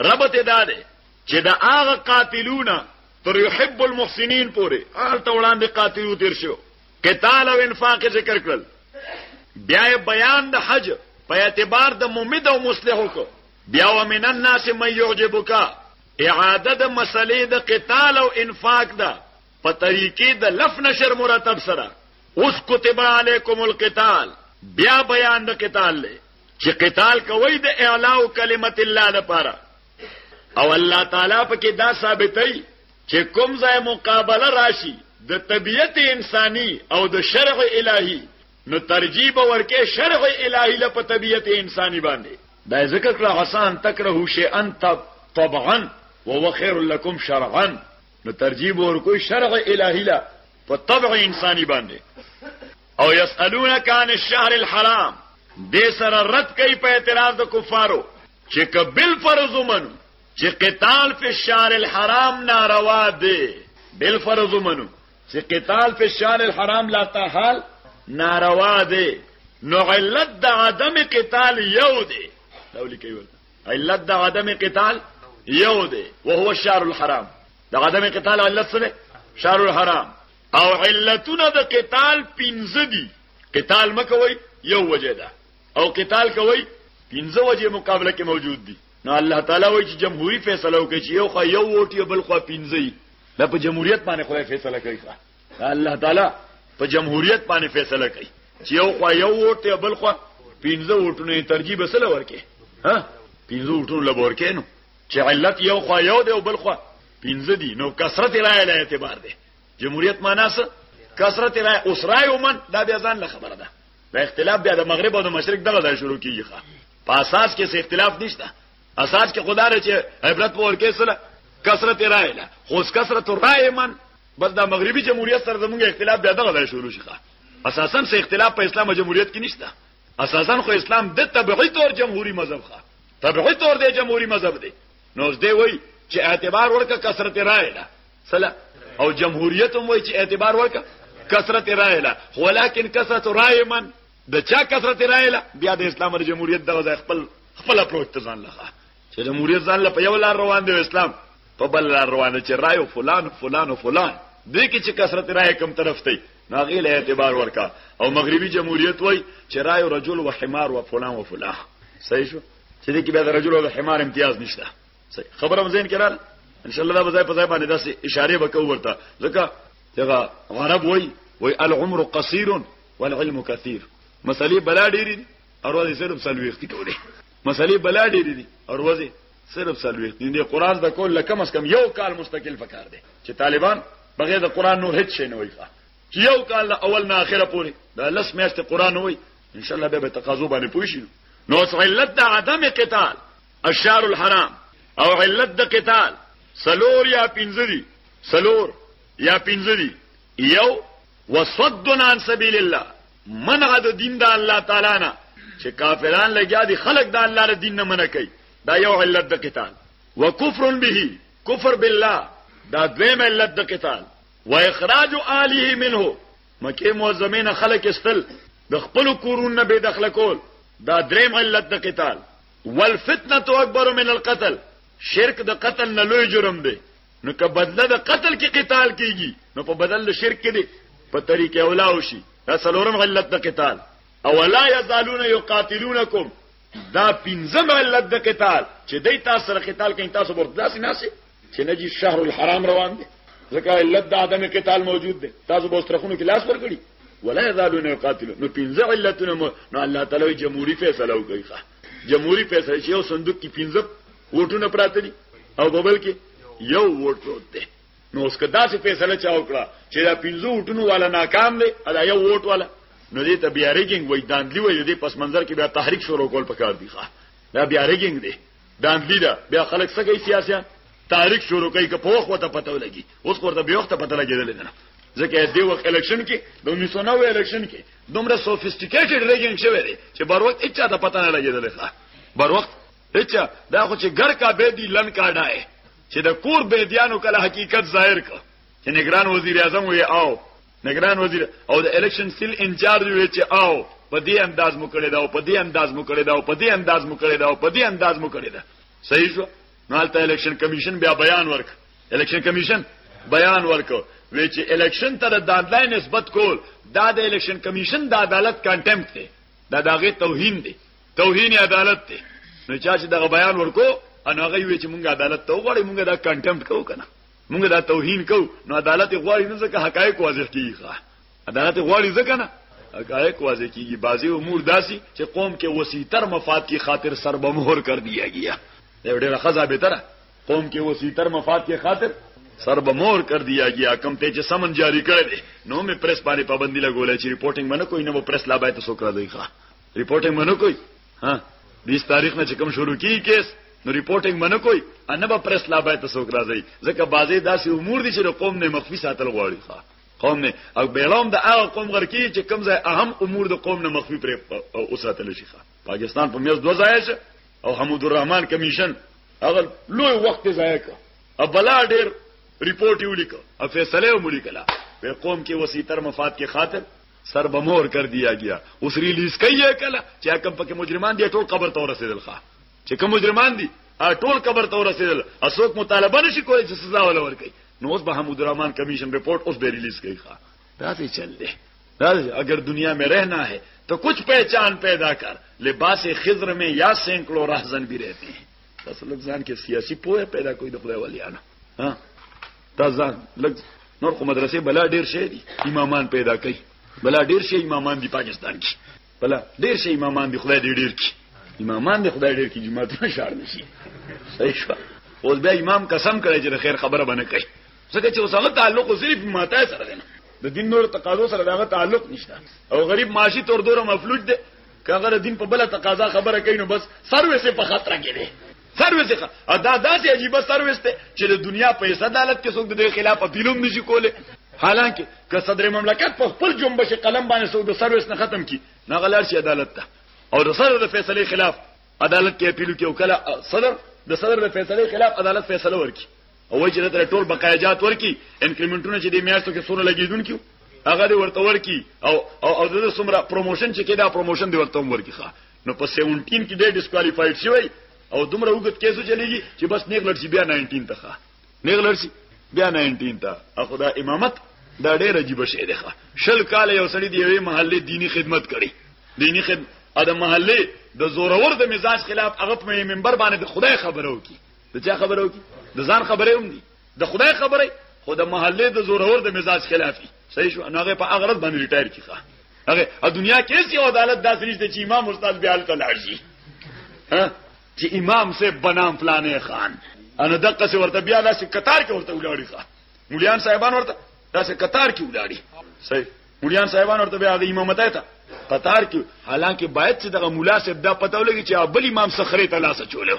ربط دا دی چې د هغه قاتلونه تر يحب المحسنين پورې هلته وړاندې قاتلو تیر شو قتال او انفاق ذکر کړل بیا بیان د حج په اعتبار د ممد او مصلحو کو بیا ومن الناس من يعجبك اعاده د مسلې د قتال او انفاق دا په طریقې د لف نشر مرتب سره اوس كتب عليكم القتال بیا بیان د قتال له چې قتال کوي د اعلاء کلمت الله لپاره او الله تعالی پکې دا ثابتای چې کوم ځای مقابله راشي د طبیعت انساني او د شرع الهي نو ترجیب ورکه شرع الهي له په طبیعت انساني باندې دا ذکر کړه حسن تکره شی انت طبعا وهو خير لكم شرعا نو ترجیب ورکو شرع الهي له په طبع انساني باندې او یسالونک عن الشهر الحرام دې سره رد کوي په اعتراض د کفارو چې کبل فرض منو چې قتال په شهر الحرام ناروا دی بل فرض منو چې قتال په شهر الحرام لا تحال ناروا دی نو علت د عدم قتال یو دی دا ولیکي ورته علت د عدم قتال یو دی وهو الشهر الحرام د عدم قتال علت سره شهر الحرام او علتونه د قتال پنځه دي قتال مکوي یو وجه ده او قتال کوي پنځه وجه مقابله کې موجود دي نو الله تعالی وایي چې جمهوریت فیصله وکړي چې یو خو یو ووټ یو بل خو پنځه دا په جمهوریت باندې خدای فیصله کوي الله تعالی په جمهوریت باندې فیصله کوي چې یو خو یو ووټ یو بل خو پنځه ووټونه ترجیح بسله ورکه ها پنځه ووټونه لبور کینو چې علت یو خو یو دی او بل خو پنځه دي نو کثرت رائے له اعتبار دی جمهوریت معنا څه کثرت رائے اوس رائے ومن دا بیا ځان له خبره ده دا اختلاف بیا د مغرب او د مشرق دغه ځای شروع کیږي ښا په اساس کې څه اختلاف نشته اساس کې خدا رچې عبرت په ورکه سره کثرت رائے له خو کثرت رائے من بس دا مغربي جمهوریت سره زموږ اختلاف بیا دغه ځای شروع شي ښا اساسا څه اختلاف په اسلام او جمهوریت کې نشته اساسا خو اسلام د طبيعي تور جمهوریت مذهب ښا طبيعي تور د جمهوریت مذهب دی نو زه دی وای چې اعتبار ورکه کثرت رائے له سلا او جمهوریت هم وای چې اعتبار ورکا کثرت رائے لا ولکن کثرت رائے من د چا کثرت رائے لا بیا د اسلام او جمهوریت دغه خپل خپل اپروچ ته ځان لغه چې جمهوریت ځان له په یو لار روان دی اسلام په بل لار روان دی چې رائے فلان فلان فلان دې کې چې کثرت رائے کم طرف ته ناغي له اعتبار ورکا او مغربي جمهوریت وای چې رائے رجل و حمار و فلان و فلان صحیح شو چې دې کې به د رجل او د حمار امتیاز نشته صحیح خبره مزین کړه ان شاء الله دا بځای په ځای باندې داسې اشاره وکاو ورته ځکه دغه عرب وای وای العمر قصير والعلم كثير مسالې بلا ډېری دي او ورځې صرف سلويختي ټولې مسالې بلا ډېری دي او ورځې صرف سلويختي دي قران د کول لکه مس کم یو کال مستقل فکر دي چې طالبان بغیر د قران نور هیڅ شي نه وایي چې یو کال اول نه اخره پورې دا لس میاشتې قران وایي ان شاء الله به تقاضو باندې پوښینو نو علت د عدم قتال الشهر الحرام او علت د قتال سلور یا پنځه دي سلور یا پنځه دي یو وصدنا عن سبیل الله منع د دین د الله تعالی نه چې کافران لګیا دي خلق د الله له دین نه منع کوي دا یو علت د قتال وکفر به کفر بالله دا دویم علت د قتال و اخراج الیه منه مکه معظمین خلق استل د خپل کورونه به دخل کول دا دریم علت د قتال والفتنه اکبر من القتل شرک د قتل نه لوی جرم دی نو که بدله د قتل کې قتال کیږي نو په بدل د شرک کې دی په طریقې اولا وشي دا څلورم علت د قتال او لا یزالون یقاتلونکم دا پنځم علت د قتال چې دای تاسو سره قتال کوي تاسو ورته داسې ناسي چې نجی شهر الحرام روان دي ځکه علت د عدم قتال موجود دي تاسو به سترخونو کې لاس ورګړي ولا يزالون يقاتلون نو پنځه علتونه مو نو الله تعالی جمهوریت فیصله وکړي ښه جمهوریت فیصله چې یو صندوق کې پنځه ووټونه پراته دي او ببل کې یو ووټ پروت دی نو اوس کدا چې فیصله چا وکړه چې دا پنځه ووټونو والا ناکام دی ادا یو ووټ والا نو دې ته بیا ریګینګ وای داندلی وای دې پس منظر کې بیا تحریک شروع کول پکار دی ښه دا بیا ریګینګ دی داندلی دا بیا خلک څه کوي سیاسيان تاریخ شروع کوي که په وخت وته پته ولګي اوس ورته به وخت پته لګیدل نه ځکه د وخت الیکشن کې د 1990 الیکشن کې دومره سوفیسټیکیټډ ریګینګ شوی دی چې بر وخت هیڅ ته پته نه لګیدل ښه بر وخت هیڅ دا خو چې ګر کا به دی لن کاډای چې د کور به دیانو کله حقیقت ظاهر کړ چې نگران وزیر اعظم وی او نگران وزیر او د الیکشن سیل انچارج وی چې او په دې انداز مو کړی دا او په دې انداز مو کړی دا او په دې انداز مو کړی دا او په دې انداز مو کړی دا صحیح شو نو حالت الیکشن کمیشن بیا بیان ورک الیکشن کمیشن بیان ورک وی چې الیکشن ته د دانلای نسبت کول دا د الیکشن کمیشن د عدالت کانټمپټ دی دا دغه توهین دی توهین عدالت دی نو چا چې دغه بیان ورکو ان هغه وی چې مونږ عدالت ته وغواړي مونږ دا کانټمپټ کوو کنه موږ دا توهین کو نو عدالت غواړي نه ځکه حقایق واضح کیږي عدالت غواړي ځکه نه حقایق واضح کیږي بعضی امور داسي چې قوم کې وسیتر مفاد کی خاطر سر به مهر کر دیا گیا یو ډیره خزا به تر قوم کې وسیتر مفاد کی خاطر سر به مهر کر دیا گیا کم ته چې سمن جاری کړی دی نو مې پریس باندې پابندی لګولې چې ریپورتینګ باندې کوئی نه و پریس لا باید سو کړی دی ښا ریپورتینګ باندې کوئی ها دې تاریخ نه چې کوم شروع کی کیس نو ریپورتینګ منه کوي ان به پریس لا به تاسو راځي ځکه بازي داسې امور دي چې قوم نه مخفي ساتل غواړي ښا قوم نه او بیلوم د هغه قوم غر کی چې کوم ځای اهم امور د قوم نه مخفي پر اوساتل شي ښا پاکستان په میز دوه ځای شه او حمود الرحمن کمیشن هغه لوی وخت ځای کا ابلا ډیر ریپورت یو لیکو او فیصله یې وملیکله په قوم کې وسیتر مفاد کې خاطر سر به مور کر دیا گیا اوس ریلیز کوي کله چې کوم پکې مجرمان دي ټول قبر ته ورسېدل ښا چې کوم مجرمان دي ټول قبر ته ورسېدل اسوک مطالبه نشي کولای چې سزا ولا ورکړي نو اوس به حمود الرحمن کمیشن رپورت اوس به ریلیز کوي ښا دا څه چل دی اگر دنیا میں رہنا ہے تو کچھ پہچان پیدا کر لباس خضر میں یا سینکڑوں راہزن بھی رہتے ہیں اصل انسان کے سیاسی پوہ پیدا کوئی دخلے والی آنا ہاں دا ځان لګ نور خو مدرسې بلا ډیر شي دي امامان پیدا کوي بلا ډیر شي امامان دي پاکستان کې بلا ډیر شي امامان دي خدای دې ډیر کی امامان دې خدای ډیر کی جماعت نه شار نشي صحیح شو اوس بیا امام قسم کړی چې خیر خبره باندې کوي ځکه چې اوس هغه تعلق صرف ماته سره دی د دین نور تقاضو سره دغه تعلق نشته او غریب معاشي تور دوره مفلوج دی کاغه دین په بل تقاضا خبره کوي نو بس سرویسه په خطر کې دی سرویس ښه او دا داسې عجیب سرویس ته چې د دنیا په حساب عدالت کې څوک د دې خلاف اپیلوم نشي کوله حالانکه که صدر مملکت په خپل جنبش قلم باندې څوک د سرویس نه ختم کی نه غلار شي عدالت ته او د صدر د فیصله خلاف عدالت کې اپیل کوي او کله صدر د صدر د فیصله خلاف عدالت فیصله ورکي او وایي چې تر ټول بقایجات ورکي انکریمنټونه چې د میاشتو کې سونه لګیدون کیو هغه ورته ورکي او او د سمره پروموشن چې کېدا پروموشن دی ورته ورکي ښه نو په 17 کې د ډیسکوالیفاید شوی او دومره وګت کیسو چلیږي چې بس نیک لړسی بیا 19 ته نیک لړسی بیا 19 ته اخو دا امامت دا ډېر عجیب شی دی شل کال یو سړی دی یوې محله دینی خدمت کړي دینی خدمت ا د محله د زورور د مزاج خلاف هغه په منبر باندې د خدای خبرو کی د چا خبرو کی د ځان خبرې هم دي د خدای خبره خو د محله د زورور د مزاج خلاف دي صحیح شو نو هغه په هغه ورځ باندې ریټایر کیخه هغه د دنیا کې سی عدالت داسې نشته چې امام استاد به حالت لاشي ها چې امام سے بنام فلانه خان ان دقه سے ورته بیا لاس قطار کې ورته ولاړی ښا مليان صاحبان ورته داسې قطار کې ولاړی صحیح مليان صاحبان ورته بیا د امامت ته قطار کې حالانکه باید چې دغه مولا صاحب دا پته ولګي چې ابل امام سخره ته لاس چولو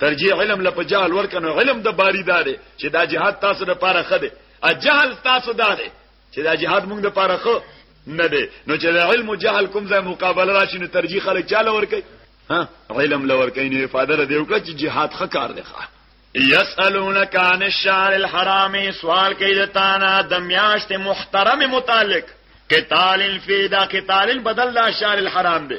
ترجیح علم لپاره جهل ورکنو علم د باری داره چې دا جهاد تاسو لپاره خده ا جهل تاسو داره چې دا جهاد موږ لپاره خو نه دی نو چې علم او جهل کوم ځای مقابله راشي نو ترجیح خلک چاله ور کوي ها علم لور کوي نه افاده لري او چې جهاد خه کار دی ښه یسالونک عن الشهر الحرام سوال کوي د تانا د میاشت محترم متعلق قتال الفیدا قتال بدل لا شهر الحرام دی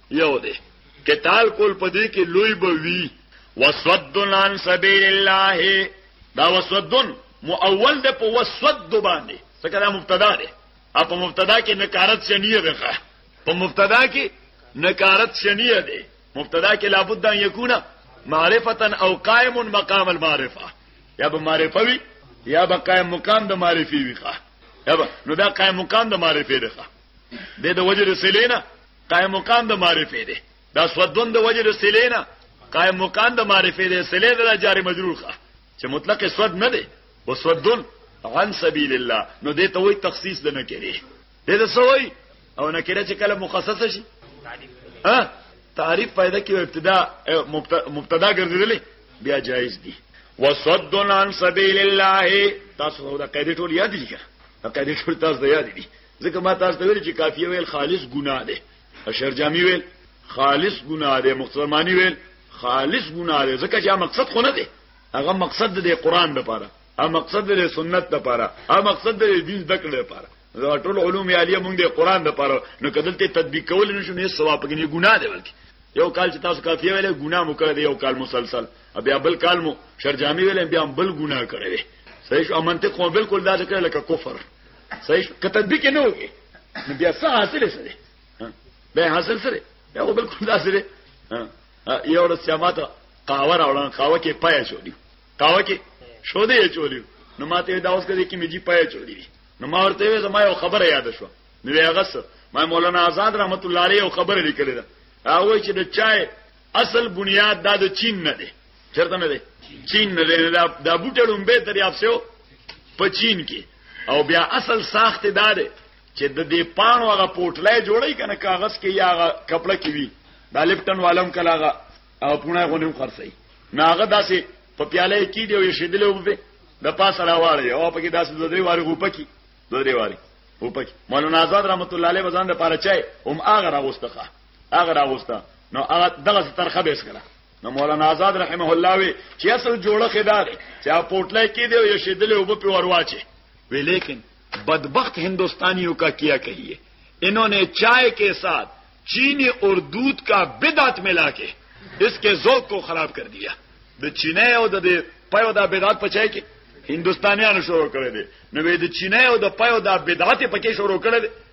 یو دی قتال کول پدې کې لوی به وی وسدن عن سبیل الله دا وسدن مؤول ده په وسد باندې څنګه دا مبتدا ده او په مبتدا کې نکارت شنیه ده په مبتدا کې نکارت شنیه ده مبتدا کې لابد ان یکون معرفتا او قائم مقام المعرفه یا به معرفه وی یا به قائم مقام د معرفي وی ښه یا به نو دا قائم مقام د معرفي ده ښه د وجه رسلینا قائم مقام د معرفه دی دا سودون د وجه د سلی نه قائم مقام د معرفه دی سلی د جاری مجرور ښه چې مطلق سود نه دی او سودون عن سبیل الله نو دې ته وای تخصیص نه کړي دې ته سوې او نه کړي چې کله مخصص شي ها تعریف پیدا کیو ابتدا مبتدا ګرځیدلې بیا جایز دي وصد عن سبیل الله تاسو دا قاعده ټول یاد دي دا قاعده ټول تاسو یاد دي ځکه ما تاسو ته ویل چې کافیه ویل خالص ګناه ده اشر جامی ویل خالص ګناه ده مختصرمانی ویل خالص ګناه ده ځکه چې مقصد خو نه ده هغه مقصد د قران لپاره ا مقصد د سنت لپاره ا مقصد د دین ذکر لپاره دا ټول علوم عالیه مونږ د قران لپاره نو کدلته تطبیق کول نشو نه ثواب کې نه ګناه ده بلکې یو کال چې تاسو کافی ویلې ګناه مو کړی یو کال مسلسل بیا بل کال مو شرجامي ویلې بیا بل ګناه کړی صحیح شو منطق خو بالکل دا ذکر لکه کفر صحیح که تطبیق نه وکړي نو بیا څه حاصل سره به حاصل سره دا بالکل دا سره یو ورځ سماته قهوه راوړم قهوه کې پای چولیو قهوه کې شو دې چولیو نو ماته دا اوس کړي کې مې جی پای چولی نو ما ورته وې زما یو خبره یاد شو نو هغه څه ما مولانا آزاد رحمت الله علیه یو خبره لیکلې ده هغه چې د چای اصل بنیاد دا د چین نه دی چرته نه دی چین نه دی دا بوټه لومبه دریاب سیو په چین کې او بیا اصل ساخت دار چې د دې پانو هغه پوټلای جوړی کنه کاغذ کې یا کپړه کې وی دا لپټن والم کلاغه او پونه غونې خرڅي ناغه داسې په پیاله کې دی او شیدلې وبې د پاسه راواړی او په کې داسې د درې واره غوپه کې د درې واره غوپه کې مولانا آزاد رحمت الله علیه وزن د پاره چای هم هغه راغوستخه هغه راوسته نو هغه دغه ترخه بیس کړه نو مولانا آزاد رحمه الله وی چې اصل جوړه خدار چې پورټلای کې دی یو شیدل او په ورواچه وی لیکن بدبخت هندستانیو کا کیا کہیے انہوں نے چائے کے ساتھ چینی اور دودھ کا بدعت ملا کے اس کے ذوق کو خراب کر دیا د چینه او د پيو دا بدعت پچای کې هندستانيانو شروع کړی دی نو د چینه او د پيو دا بدعت پکې شروع کړی دی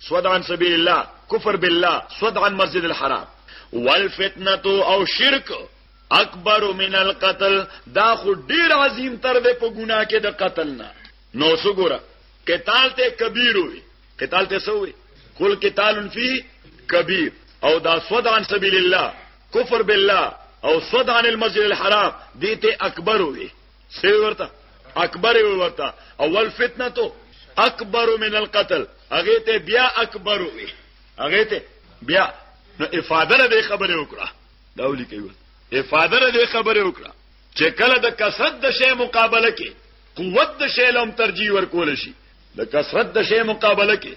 صد عن سبیل الله کفر بالله صد عن مسجد الحرام والفتنه او شرک اکبر من القتل دا خو ډیر عظیم تر دې په ګناه کې د قتل نه نو سګوره قتال ته کبیر وي قتال ته سوې کل قتال فی کبیر او دا صد عن سبیل الله کفر بالله او صد عن المسجد الحرام دې ته اکبر وي سی ورته اکبر وی ورته اول فتنه تو اکبر من القتل هغه ته بیا اکبر وی هغه ته بیا نو افاده له خبره وکړه دا ولي کوي افاده له خبره وکړه چې کله د کثرت د شی مقابله کې قوت د شی لوم ترجیح ورکول شي د کثرت د شی مقابله کې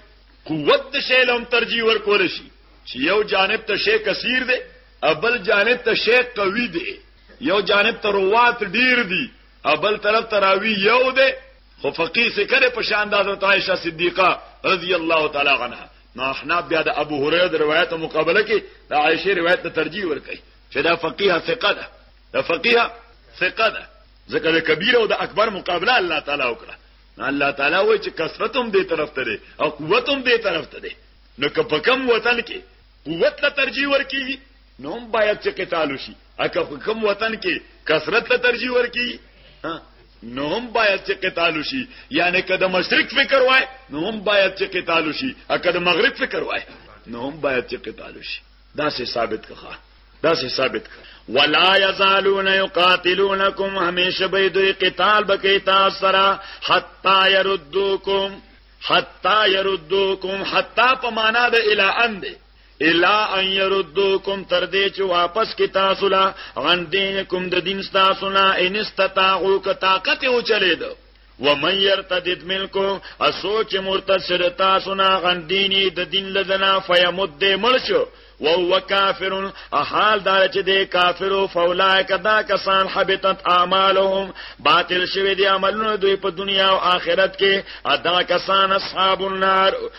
قوت د شی لوم ترجیح ورکول شي چې یو جانب ته شی کثیر دی ابل جانب ته شی قوی دی یو جانب ته روات ډیر دي او بل طرف ته راوی یو دی خو فقيه سکر په شان د حضرت عائشه صدیقه رضی الله تعالی عنها نو احنا بیا د ابو هريره روایت مقابله کې د عائشه روایت ته ترجیح ورکړي چې دا فقيه ثقه ده دا فقيه ثقه ده ځکه د کبیر او د اکبر مقابله الله تعالی وکړه الله تعالی وایي چې کثرت هم دې طرف ته دی او قوت هم دې طرف ته دی نو که په کم وطن کې قوت له ترجیح ورکیږي نو هم باید چې قتال وشي اکه په کوم وطن کې کثرت ته ترجیح ورکي نو هم باید چې قتال وشي یعنی کله مشرق فکر وای نو هم باید چې قتال وشي اکه د مغرب فکر وای نو هم باید چې قتال وشي دا سه ثابت کړه دا سه ثابت کړه ولا یزالون یقاتلونکم همیشه به دوی قتال بکې تاسو سره حتا يردوکم حتا يردوکم حتا په معنا د اله اند الا ان يردوکم تر دې چې واپس کی تاسو لا غن دین کوم د دین تاسو نه ان استطاعو ک طاقت او چلے دو و من يرتد منکم اسوچ مرتسر تاسو نه غن دینی د دین لدنا فیمد دې مرشو و هو کافر حال دار چې دې کافر او فولای کدا کسان حبطت اعمالهم باطل شوی دی عملونه دوی په دنیا او آخرت کې ادا کسان اصحاب النار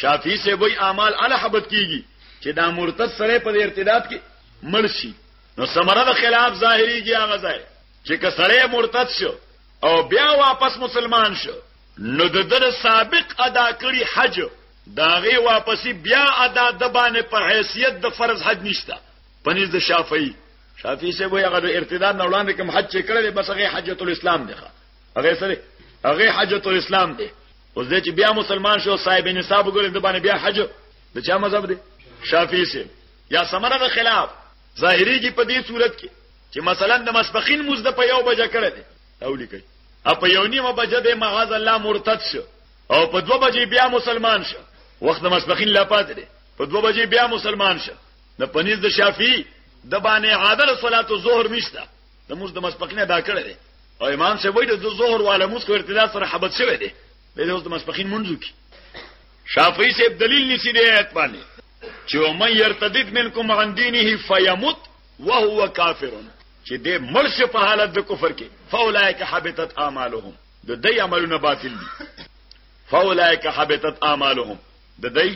شافعي صاحب وایي اعمال اله حبت کیږي چې دا مرتد سره په ارتداد کې مړ شي نو سمره د خلاف ظاهريږي هغه ځای چې کسړې مرتد شو او بیا واپس مسلمان شو نو د در سابق ادا کړی حج داغه واپسی بیا ادا د باندې په حیثیت د فرض حج نشته پنځ د شافعي شافعي سه وایي هغه د ارتداد نه وړاندې کوم حج چې کړل بس هغه حجۃ الاسلام دی هغه سره هغه حجۃ الاسلام دی اوس دې چې بیا مسلمان شو صاحب نصاب وګورې د باندې بیا حج د چا مذهب دی شافعي سي یا سمره د خلاف ظاهري کې په دې صورت کې چې مثلا د مسبخین مزد په یو بجه کړه دي او لیکي ا په یو نیمه بجه د معاذ الله مرتد شو او په دوه بجې بیا مسلمان شو وخت د مسبخین لا پات دي په دوه بجې بیا مسلمان شو د پنځ د شافعي د باندې عادل صلات الظهر نشته د موږ د مسپخین ادا کړی دی او امام صاحب وایي د ظهر والا موږ کو ارتداد سره حبت شوی دی به د اوس د مسپخین منځو کې شافعي صاحب دلیل نسی دی آیت باندې چې ومن يرتدد منکم عن دینه فیموت وهو کافر چې دې مرشه په حالت د کفر کې فاولائک حبطت اعمالهم د دې عملونه باطل دي فاولائک حبطت اعمالهم د دې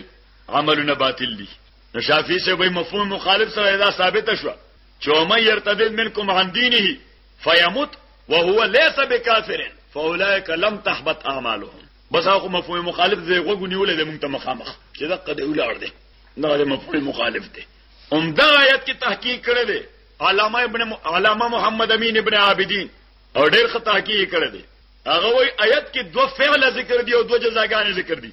عملونه باطل دي نو شافعي صاحب مفهوم مخالف سره دا ثابت شوه چې ومن يرتد منکم عن دینه فیموت وهو ليس بکافر فاولئک لم تحبط اعمالهم بس هغه مفهوم مخالف دی غوګو نیولې د مونږ ته مخامخ چې دا قد اولاد دی نه د مفهوم مخالف دی هم دا آیت کې تحقیق کړی دی علامه ابن علامه محمد امین ابن عابدین او ډېر ښه تحقیق کړی دی هغه وی آیت کې دوه فعل ذکر دی او دوه جزاګان ذکر دی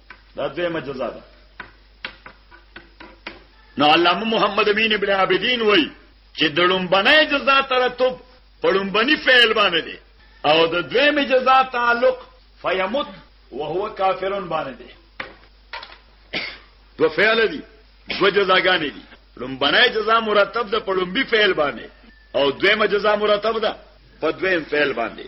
دا دویمه جزا ده نو علامه محمد امین ابن عابدین وای چې د لومبنۍ جزا ترتب په لومبني فعل باندې دی او د دویمې جزا تعلق فیمت وهو کافرون باندې دی دو فعل دي دو جزاګانې دي لومبنۍ جزا مرتب ده په لومبي فعل باندې او دویمه جزا مرتب ده په دویم فعل باندې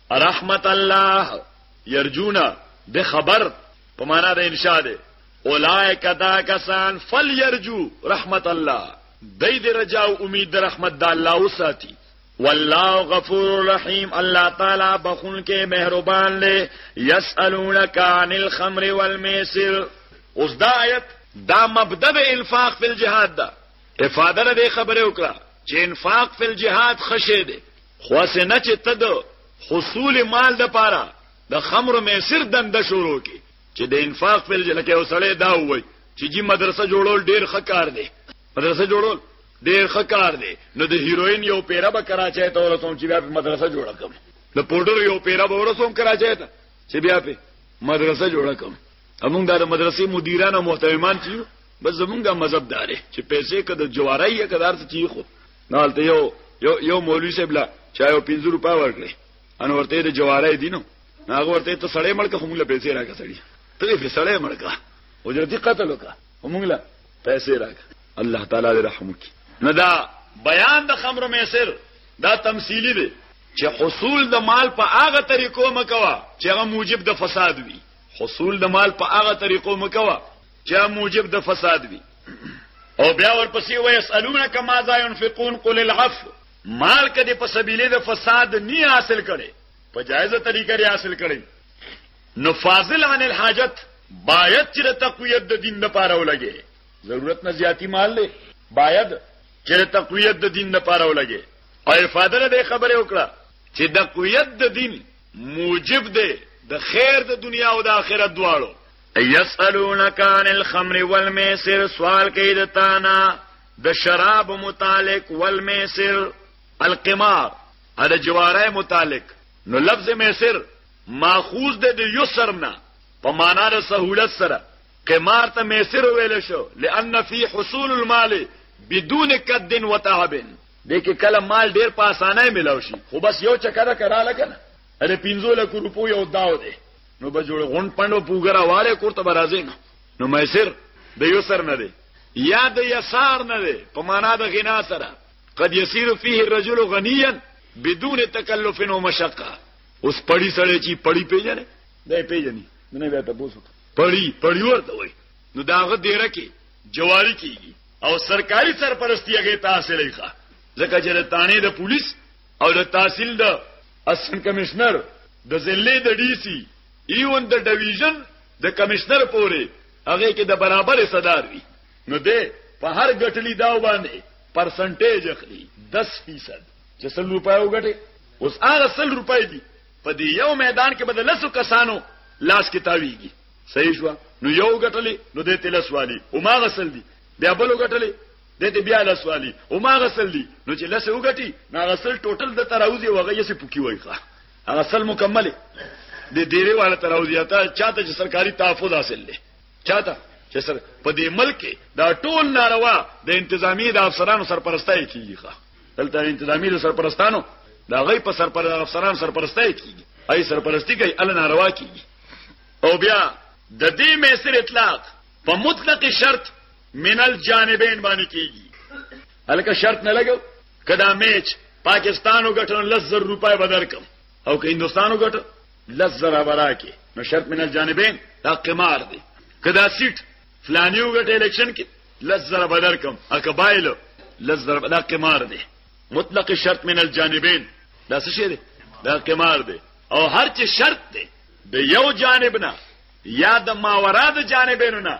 رحمت الله يرجونا د خبر په معنا د انشاء ده اولائک دا کسان فلیرجو رحمت الله دای دې رجا او امید رحمت د الله وساتي والله غفور رحیم الله تعالی بخون کې مهربان دی یسالونک عن الخمر والمیسر اوس دا آیت دا مبدا به انفاق فی الجهاد دا افاده نه دی خبره وکړه چې انفاق فی الجهاد خشه دی خو اسې نه چې ته د حصول مال د پاره د خمر میسر دنده شروع کی چې د انفاق په لږه کې وسړې دا وای چې جی مدرسه جوړول ډیر ښه کار دی مدرسه جوړول ډیر ښه کار دی نو د هیروین یو پیره به کراچۍ ته ورسوم چې بیا په مدرسه جوړه کوم د پودر یو پیره به ورسوم کراچۍ ته چې بیا په مدرسه جوړه کوم همون د مدرسې مدیران او محترمان چې بس زمونږه مذهب داري چې پیسې کده جوارای یا کدار څه چی خو نالته یو یو یو مولوی صاحب لا چا یو 50 روپیا ورکړي ان ورته د جواره دینو هغه ورته ته سړی مړ که هم له پیسې راکړه سړی ته په سړی مړ کا اجرتی قتل وکا هم له پیسې راکړه الله تعالی دې رحم وکي نه دا بیان د خمر میسر دا تمثيلي دی چې حصول د مال په هغه طریقو مکوا چې هغه موجب د فساد وي حصول د مال په هغه طریقو مکوا چا موجب د فساد وي او بیا ورپسې وایي اسالونه کما ذا ينفقون قل العفو مال کدی په سبیله د فساد نی حاصل کړي په جایزه طریقه لري حاصل کړي نو فاضل عن الحاجت باید چې د تقویت د دین لپاره ولګي ضرورت نه زیاتی مال لري باید چې د تقویت د دین لپاره ولګي او افاده له خبره وکړه چې د قویت د دین موجب دی د خیر د دنیا او د آخرت دواړو یسالونک عن الخمر والمیسر سوال کوي د تانا د شراب متعلق والمیسر القمار ال جواره متعلق نو لفظ میسر ماخوذ د یسرنا په معنا د سهولت سره قمار ته میسر ویل شو لئن فی حصول المال بدون قد وتعب دغه کله مال ډیر په اسانه ملاوي شي خو بس یو چکر کرا لګنه اره 15 لک روپو یو داو دی نو به جوړ غون پندو پوګرا واله کوته برازین نو میسر د یسر نه دی یا د یسار نه دی په معنا د غنا سره قد یسیر فيه الرجل غنیا بدون تکلف و مشقه اوس پړی سره چی پړی پیژنې نه پیژنې نه بیا ته پوسو پړی پړی ورته وای نو داغه دیره کې جواری کیږي او سرکاري سرپرستی هغه تاسو لري ځکه چې د تانه د پولیس او د تحصیل د اسسټنټ کمشنر د ضلعې د ډي سي ایون د ډویژن د کمشنر پورې هغه کې د برابر صدار وي نو ده په هر ګټلی دا باندې پرسنټیج اخلي 10% چې سل روپۍ وګټي اوس هغه سل روپۍ دي په دې یو میدان کې بدل لسو کسانو لاس کې تاویږي صحیح شو نو یو ګټلې نو دې تلس والی او ما غسل دي بیا بل ګټلې د دې بیا لس والی او ما غسل دي نو چې لس وګټي نو غسل ټوټل د تراوزي وغه یې پوکي وای ښه غسل مکمل دي د ډیره والا تراوزي تا چاته چې سرکاري تحفظ حاصل لې چاته چې سر په دې ملک دا ټول ناروا د انتظامی د افسرانو سرپرستای کیږي ښه دلته انتظامی د سرپرستانو دا غي په سرپر افسرانو سرپرستای کیږي اي سرپرستی کوي ال ناروا کیږي او بیا د دې میسر اطلاق په مطلق شرط من الجانبین باندې کیږي هلکه شرط نه لګو کدا میچ پاکستان وګټل لس زر روپۍ بدر کم او که هندستان وګټل لس زر براکه نو شرط من الجانبین دا قمار دی کدا سیټ فلانی وګټ الیکشن کې لس زر بدر کم اکه بایلو لس زر دا قمار دی مطلق شرط من الجانبین دا څه شی دی دا قمار دی او هر چې شرط دی د یو جانب نه یا د ماورا د جانبینو نه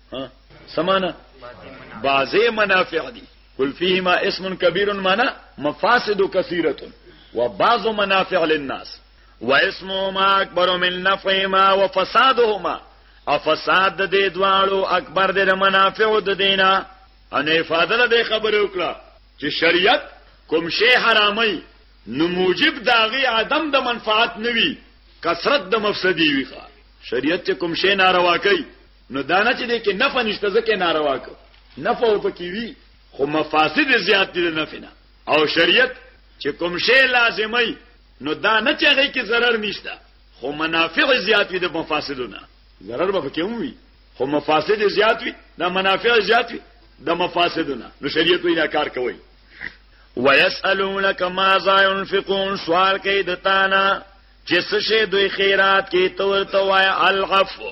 ها سمانا بعضی منافع دي قل فيهما اسم كبير معنا مفاسد كثيره وبعض منافع للناس واسمهما اكبر من نفعهما وفسادهما افساد د دې دواړو اکبر د منافع د دینه ان افاده د خبرې وکړه چې شریعت کوم شی حرامي نو موجب داغي عدم د منفعت نوي کثرت د مفسدي وي شریعت کوم شی ناروا کوي نو دانه چې دې کې نفع نشته ځکه ناروا کو نفع او پکې وی خو مفاسد زیات دي نفع نه او شریعت چې کوم شی لازمي نو دا نه چاغي کې zarar نشته خو منافع زیات وي د مفاسدونه zarar به پکې وي خو مفاسد زیات وي دا منافع زیات وي د مفاسدونه نو شریعت وی دا کار کوي ويسالونك ماذا ينفقون سوال کوي د تانا چې څه شی دوی خیرات کې تو ورته وای العفو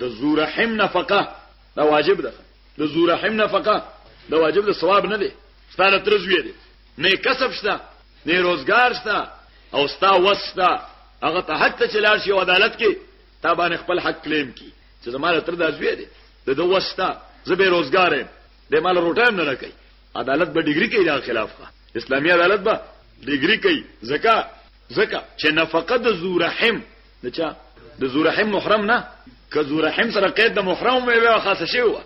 د زورحم نفقه دا واجب ده د زورحم نفقه دا واجب ده ثواب نه دی ستاره ترزوی دی نه کسب شته نه روزګار شته او ستا وستا هغه ته حق ته چلار شي عدالت کې تا باندې خپل حق کلیم کی چې زماره تر دا زوی دی د دو وستا زبې روزګار دی مال روټه نه نه کوي عدالت به ډیګری کوي دا خلاف کا اسلامي عدالت به ډیګری کوي زکا زکا چې نفقه د زورحم د چا د زورحم محرم نه که زورحم سره قید د محرم وي بیا خاصه شی و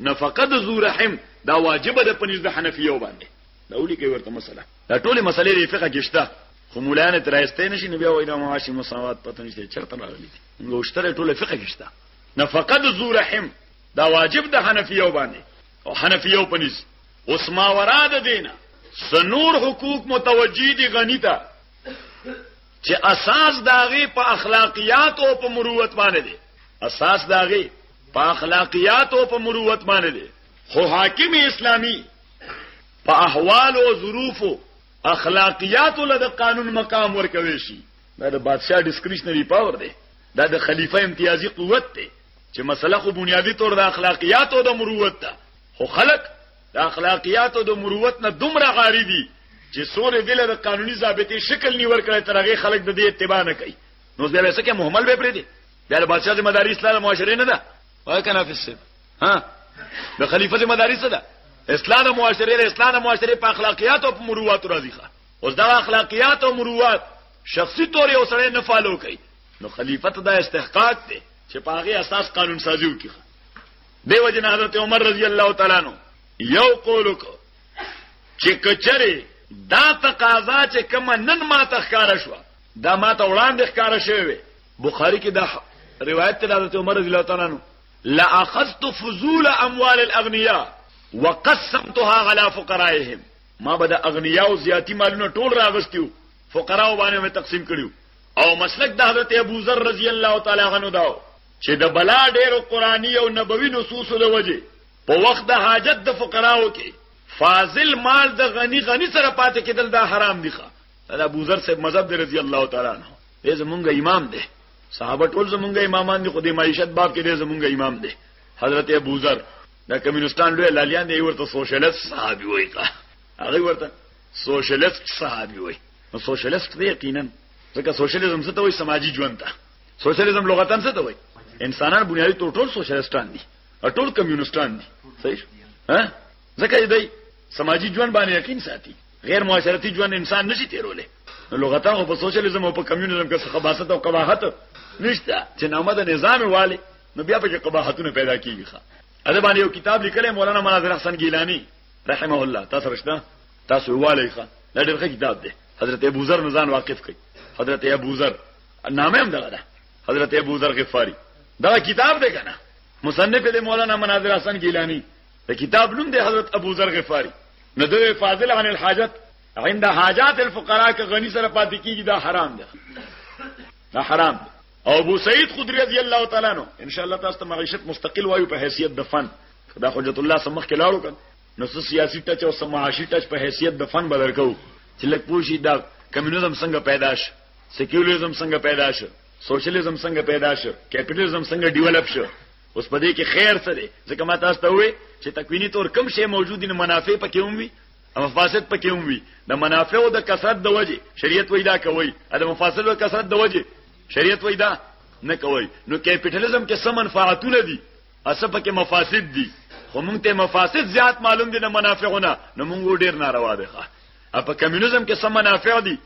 نفقه د زورحم دا واجب ده پنځ د حنفیو باندې دا ولي کوي ورته مسله دا ټول مسلې د فقہ کې شته خو مولانه ترایسته نشي نو بیا وای دا معاشي مساوات پته نشته چرته راغلي نو شتره ټول فقہ کې شته نفقه د زورحم دا واجب د حنفیو باندې او حنفیو پنځ اوس ما ورا د دینه سنور حقوق متوجی دي غنی ته چې اساس داغي په اخلاقیات او په مروت باندې دی اساس داغي په اخلاقیات او په مروت باندې دی خو حاکم اسلامی په احوال او ظروف او اخلاقیات له د قانون مقام ورکوي شي دا د بادشاہ ډیسکریشنری پاور دی دا د خلیفہ امتیازی قوت دی چې مسله خو بنیادی طور د اخلاقیات او د مروت ده خو خلک د اخلاقیات او د مروت نه دومره غاری دي چې سورې دله د قانوني ضابطې شکل نیور کړي تر هغه خلک د دې اتباع نه کوي نو زه وسه کې مهمل به پرې دي د بادشاہ ذمہ داری اسلام معاشره نه ده وای کنه فسه ها د خلیفہ ذمہ داری څه ده اسلام معاشره له اسلام معاشره په اخلاقیات او په مروت راضي ښه اوس دا اخلاقیات او مروت شخصي تور یو سره نه فالو کوي نو خلیفہ ته دا استحقاق دی چې په هغه اساس قانون سازي وکړي دی وجنه حضرت عمر رضی الله تعالی عنہ یو قول وکړ چې کچره دا تقاضا چې کوم نن ما تخکار شو دا ما ته وړاندې ښکار شوی بخاری کې دا روایت ته حضرت عمر رضی الله تعالی عنہ لا اخذت فضول اموال الاغنياء وقسمتها على فقرائهم ما بد اغنياء او زیاتی مالونه ټول راغستیو فقراو باندې مې تقسیم کړیو او مسلک د حضرت ابو ذر رضی الله تعالی عنہ دا چې د بلا ډېرو قرآني او نبوي نصوصو د وجې په وخت د حاجت د فقراو کې فاضل مال د غني غني سره پاتې کېدل دا حرام دي ښه دا ابو ذر صاحب مذهب دی رضی الله تعالی عنہ دې زمونږ امام دی صحابه ټول زمونږ امامان دي خو د معیشت باب کې دې زمونږ امام دی حضرت ابو ذر د کمیونستان لوی لالیان دی ورته سوشلیست صحابي وای کا هغه ورته سوشلیست صحابي وای نو سوشلیست دی یقینا ځکه سوشلیزم څه ته وای سماجی ژوند ته سوشلیزم لغتن څه ته وایي انسانان بنیادی تور ټول سوشلیستان دي ټول کمیونستان دي صحیح ها ځکه دی سماجی ژوند باندې یقین ساتي غیر معاشرتی ژوند انسان نشي تیرولې لغتا او په سوشلیزم او په کمیونیزم کې خباست او قباحت نشته چې نامه د نظام والي نو بیا په قباحتونه پیدا کیږي ښا اده باندې یو کتاب لیکلی مولانا مناظر حسن گیلانی رحمه الله تاسو رښتا تاسو والي ښا دا ډېر ښه کتاب دی حضرت ابو ذر نزان واقف کړي حضرت ابو ذر نامه هم دغه ده حضرت ابو ذر غفاری دا کتاب دی کنه مصنف دی مولانا مناظر حسن گیلانی دا کتاب نوم دی حضرت ابو ذر غفاری نو د فاضل عن الحاجت عند حاجات الفقراء که غنی سره پاتې کیږي دا حرام دی دا حرام دی او ابو سعید خدری رضی الله تعالی عنہ ان شاء الله تاسو ته معیشت مستقل وایو په حیثیت د فن دا حجت الله سمخ کې لاړو کړ نو سیاسي ټچ او سماعاشي ټچ په حیثیت د فن بدل کو چې لکه پوښي دا کمیونزم څنګه پیدا شي سیکولریزم څنګه پیدا شو سوشلیزم څنګه پیدا شو کیپټالیزم څنګه ډیولپ شو اوس په دې کې خیر څه دی ځکه ما تاسو ته وې چې تکوینی تور کم شی موجود نه منافع پکې هم وي او مفاسد پکې هم وي د منافع او د کثرت د وجې شریعت وې دا کوي د مفاسد او کثرت د وجې شریعت وې دا نه کوي نو کیپټالیزم کې سم منفعتونه دي اسه پکې مفاسد دي خو مونږ ته مفاسد زیات معلوم دي نه منافعونه نو مونږ ډیر ناروا دي ښه په کمیونیزم کې سم منافع دي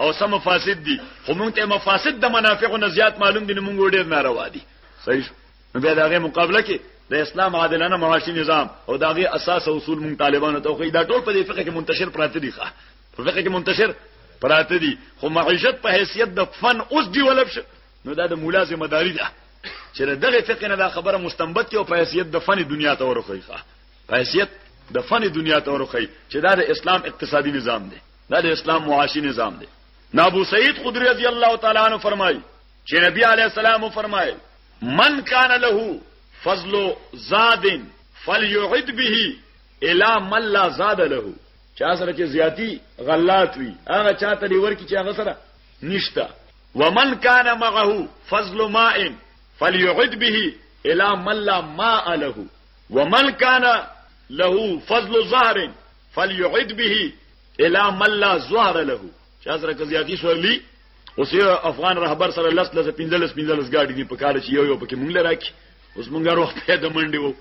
او سم مفاسد دي خو مونږ ته مفاسد د منافقو نه زیات معلوم دي مونږ ډیر ناروا دي صحیح شو نو بیا دغه مقابله کې د اسلام عادلانه معاشي نظام او دغه اساس او اصول مونږ طالبانو ته خو دا ټول په دې فقه کې منتشر پراته دي ښه په فقه کې منتشر پراته دي خو معیشت په حیثیت د فن اوس دی ولب شو نو دا د مولا ذمہ داری ده چې دغه فقه نه دا خبره مستنبط کې او په حیثیت د فن دنیا ته ورخی ښه په حیثیت د فن دنیا ته ورخی چې دا د اسلام اقتصادي نظام دی دا د اسلام معاشي نظام دی نو ابو سعید خدری رضی الله تعالی عنہ فرمایي چې نبی علی السلام فرمایي من کان له فضل زاد فليعد به الى من لا زاد له چا سره چې زیاتی غلات وي هغه چاته دی ورکی چې هغه سره نشتا ومن کان معه فضل ماء فليعد به الى من لا ماء له ومن کان له فضل زهر فليعد به الى من لا ظهر له چا سره کزياتی سورلی اوس یو افغان رهبر سره لس لس پنځلس پنځلس ګاډي دی په کار چې یو یو پکې مونږ لراکي اوس مونږ وروخته د منډي وو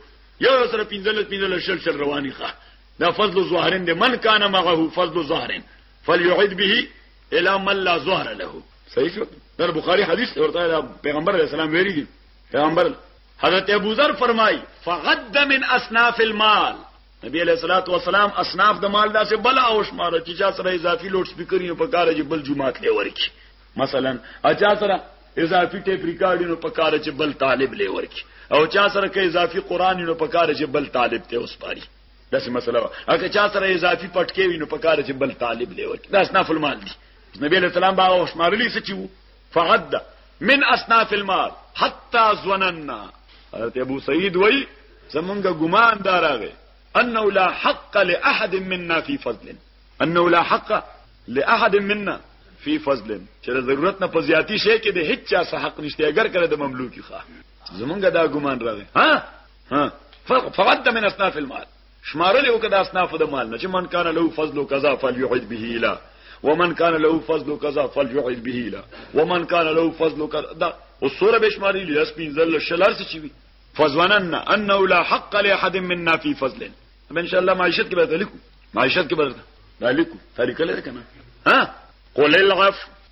یو یو سره پنځلس پنځلس شل شل رواني ښه دا فضل ظاهرین دی من کان معه فضل ظاهرین فليعد به الى من لا ظهر له صحیح شو در بخاری حدیث ورته پیغمبر علیہ السلام ویلي دي پیغمبر حضرت ابو ذر فرمای فغد من اصناف المال نبی علیہ الصلوۃ والسلام اصناف د مال داسې بل او شمار چې چا سره اضافي لوډ سپیکر یې په کار چې بل جمعات لې ورکی مثلا اچا سره اضافي ټیپ ریکارډ نو په کار چې بل طالب لې ورکی او چا سره کې اضافي قران نو په کار چې بل طالب ته وسپاري داسې مسله اګه چا سره اضافي پټکی وینو په کار چې بل طالب لې ورکی دا اصناف المال دي نبی علیہ السلام باغ او شمارلی څه چیو فعد من اصناف المال حتى ظننا حضرت ابو سعید وای زمونږه ګمان داراغه انه لا حق لاحد منا في فضل انه لا حق لاحد منا في فضل چې ضرورت نه پزیاتی شي کې د هیڅ چا سره حق نشته اگر کړه د مملوکی ښه زمونږه دا ګمان راغی ها ها فقد من اصناف المال شمارل یو کدا اصناف د مال نه چې من کان له فضل کذا فلیعد به اله ومن کان له فضل کذا فلیعد به اله ومن کان له فضل کذا دا وسوره به شماري لس پینزل شلار څه چی فزونن انه لا حق لاحد منا فی فضل ان شاء الله معیشت کې به لیکو معیشت کې به دا لیکو طریقه لري کنه ها قل العفو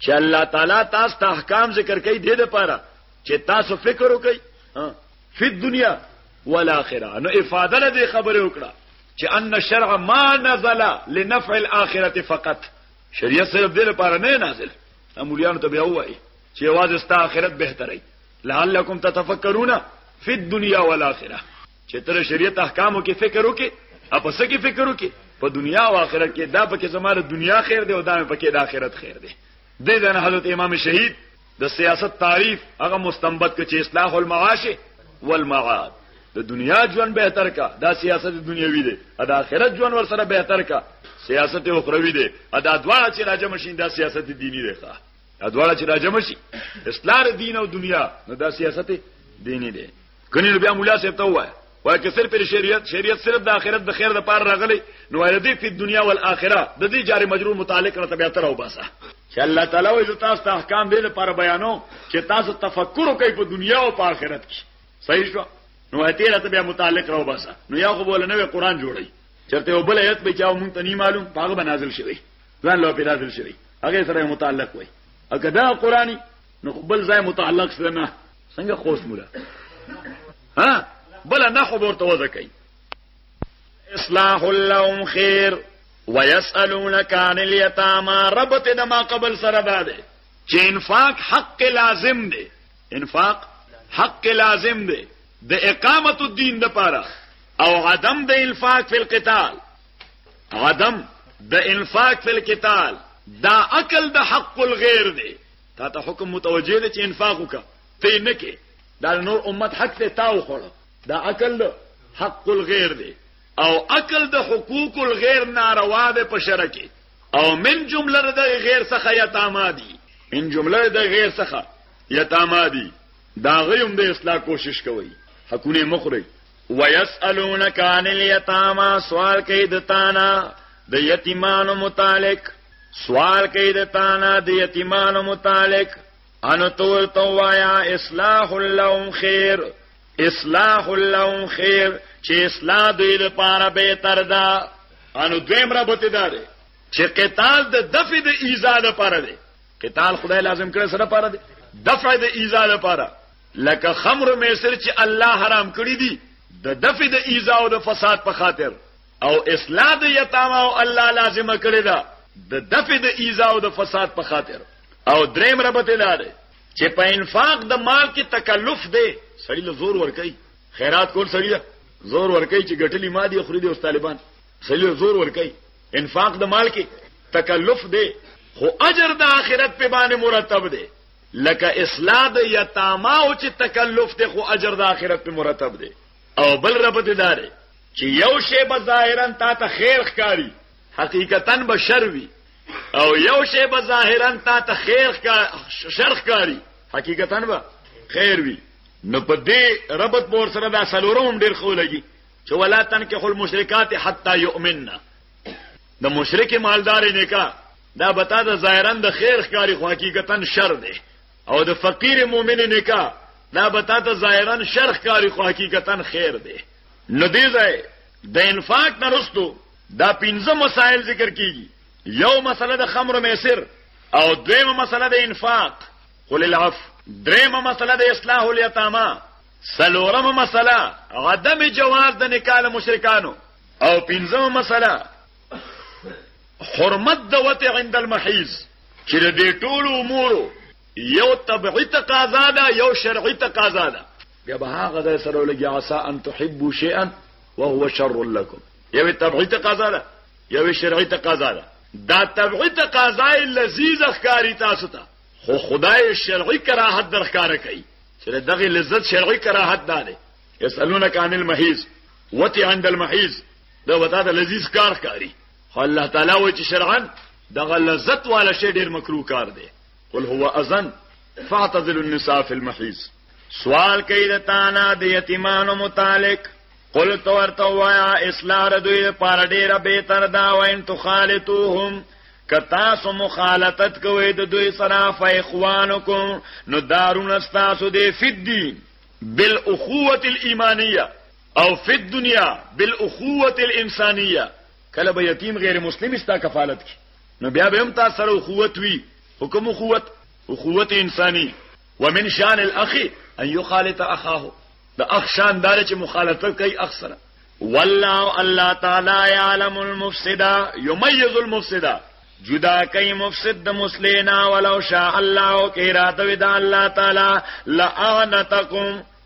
چې الله تعالی تاسو ته احکام ذکر کوي د دې لپاره چې تاسو فکر وکړئ په دنیا والاخره نو افاده له دې خبره وکړه چې ان شرع ما نزل لنفع الاخره فقط شریعت صرف دې لپاره نه نازل امولیان ته بیا وایي چې واځه ستا اخرت بهتري لعلکم تتفکرون فی الدنیا والاخره چې تر شریعت احکامو کې فکر وکې اپ څه کې فکر وکې په دنیا او آخرت کې دا پکې زماره دنیا خیر دی او دا پکې د آخرت خیر دی د دې نه حضرت امام شهید د سیاست تعریف هغه مستنبط کړي چې اصلاح المعاش والمعاد د دنیا ژوند به تر کا دا سیاست دنیوي دی د آخرت ژوند ور سره به تر کا سیاست اخروی دی ادا دواړه چې راځم شین دا سیاست دینی دی ښا دواړه چې راځم شي اصلاح دین او دنیا نو دا سیاست دینی دی کني نو بیا مولا صاحب ته وای وای که صرف شریعت شریعت صرف د آخرت د خیر د پار راغلی نو ولې دې په دنیا او آخرت د دې جار مجرور متعلق را طبيعت راو باسه چې الله تعالی وې تاسو ته احکام دې لپاره بیانو چې تاسو تفکر وکړئ په دنیا او په آخرت کې صحیح شو نو هتي راته بیا متعلق راو باسه نو یا خو بوله نوې قران جوړي چرته یو بل آیت به چاو مونږ ته نه معلوم پاغه بنازل شوی ځان له پیدا دل شوی هغه سره متعلق وای اګه دا قرآنی نو بل ځای متعلق سره نه څنګه خوست مولا ها بل نه خو ورته وځه کوي اصلاح لهم خير ويسالونك عن اليتامى ربط د ما قبل سره ده چې انفاق حق لازم دی انفاق حق لازم دی د اقامت الدین د پاره او عدم د انفاق فی القتال عدم د انفاق فی القتال دا عقل د حق الغیر دی تا ته حکم متوجه دی چې انفاق وکړه ته نه کې دا نور امت حق ته تاو خور دا عقل ده حق الغیر دی او عقل د حقوق الغیر ناروا ده په شرع کې او من جمله د غیر څخه یتاما دي من جمله د غیر څخه یتاما دي دا غیم د اصلاح کوشش کوي حقونه مخري ويسالونک عن اليتامى سوال کوي د تانا د یتیمانو متعلق سوال کوي د تانا د یتیمانو متعلق ان تول تو وایا اصلاح لهم خیر اصلاح لهم خیر چې اصلاح دوی لپاره به تر دا ان دویم ربط دار چې قتال د دفع د ایزا لپاره دی قتال خدای لازم کړی سره لپاره دی دفع د ایزا لپاره لکه خمر میسر چې الله حرام کړی دي د دفع د ایزا او د فساد په خاطر او اصلاح د یتاما او الله لازمه کړی ده د دفع د ایزا او د فساد په خاطر او دریم ربط لاره چې په انفاق د مال کې تکلف دی سړی له زور ور کوي خیرات کول سړی له زور ور کوي چې ګټلی ما دي خوري دي اوس طالبان سړی له زور ور کوي انفاق د مال کې تکلف دی خو اجر د آخرت په باندې مرتب دی لکه اصلاح د یتاماو چې تکلف دی خو اجر د آخرت په مرتب دی او بل رب دې داري چې یو شی به ظاهرا تا ته خیر ښکاری حقیقتا به شر وي او یو شی به ظاهرا تا ته خیر شر ښکاری حقیقتا به خیر وي نو په دې ربط بور سره دا سلورم ډیر خو لګي چې ولا تنکحوا المشرکات حتا یؤمننا د مشرک مالدار نکاح دا بتا د ظاهرا د خیر ښکاری خو حقیقتا شر دی او د فقیر مؤمن نکاح دا بتا د ظاهرا شر ښکاری خو حقیقتا خیر دی نو دی ځای د انفاق نرستو دا پنځه مسائل ذکر کیږي یو مسله د خمر میسر او دویمه مسله د انفاق قل العف دریمه مسله د اصلاح الیتاما سلورمه مسله عدم جواز د نکاح مشرکانو او پنځمه مسله حرمت د وته عند المحیز چې د دې ټول امور یو طبعی تقاضا ده یو شرعی تقاضا ده بیا به هغه د سره لګي عسى ان تحبوا شيئا وهو شر لكم یو طبعی تقاضا ده یو شرعی تقاضا ده دا طبعی تقاضا لذیذ ښکاری تاسو ته خو خدای شرعی کراهت درخاره کوي چې دغه لذت شرعی کراهت ده یسالونک عن المحیز وتی عند المحیز دا وتا د لذیذ کار ښکاری خو الله تعالی وایي چې شرعاً دغه لذت والا شی ډیر مکروه کار دی قل هو اذن فاعتذر النساء في المحيض سوال کوي د تانا د یتیمانو متعلق قل تو ورته وایا اصلاح ردوی لپاره ډیره به تر دا وین تو خالتوهم کتا سو مخالطت کوي د دوی سره فاخوانکم نو دارون استاسو دی فی الدین بالاخوه الايمانيه او فی الدنیا بالاخوة الانسانیه کله به یتیم غیر مسلم ستا کفالت کی نو بیا به هم تاسو سره اخوت وی حکم اخوت اخوت انسانی ومن شان الاخ ان يخالط اخاه د اخ شان دار چې مخالطه کوي اخ سره والله الله تعالی يعلم المفسد يميز المفسد جدا کوي مفسد د مسلینا ولو شاء الله کې اراده ودا الله تعالی لعنتکم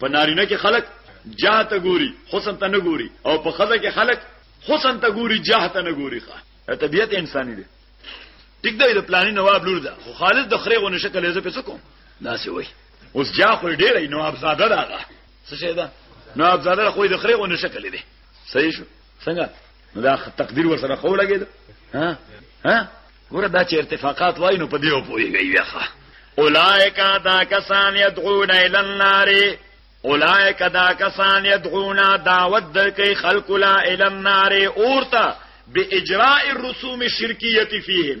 په نارینه کې خلک جاه ته ګوري حسن ته نه ګوري او په خزه کې خلک حسن ته ګوري جاه ته نه ګوري ښه طبيعت انساني دی ټیک دی د پلانې نواب لور ده خو خالص د خره غو نشکل یې زپې سکو دا سی وای اوس جا خو ډېرې نواب زاده راغله څه شه ده نواب زاده خو د خره غو نشکل دی صحیح شو څنګه نو دا تقدیر ور سره خو لګید ها ها ګوره دا چې ارتفاقات وای نو په دې او پوهیږي یخه اولائک دا کسان یدعون الی النار اولائک دا کسان یدعون دعوت درکې خلق لا الی النار اورتا باجراء الرسوم الشرکیه فیهم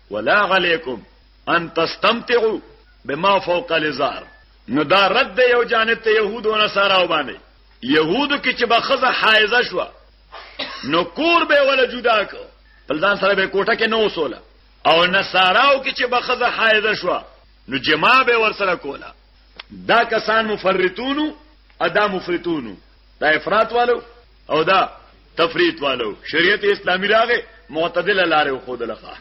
ولا علیکم ان تستمتعوا بما فوق الازار نو دا رد دی یو جانب ته يهود او نصارا باندې يهودو کې چې بخزه حایزه شو نو کور به ولا جدا کو بلدان سره به کوټه کې نو وسوله او نصاراو کې چې بخزه حایزه شو نو جما به ور سره کوله دا کسان مفرتونو ادا مفرتونو دا افراط والو او دا تفریط والو شریعت اسلامی راغې معتدله لارې وخودلخه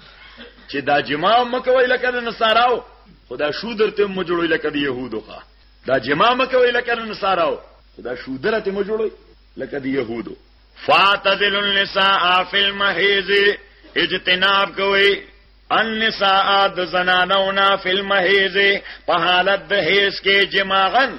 چې دا جما مکوې لکه د نصاراو خدا شو درته مو جوړې لکه د يهودو ښا دا جما مکوې لکه د نصاراو خدا شو درته مو جوړې لکه د يهودو فاتذل النساء فی المحیض اجتناب کوي النساء د زنانو نه فی المحیض په حالت د هیڅ کې جماغن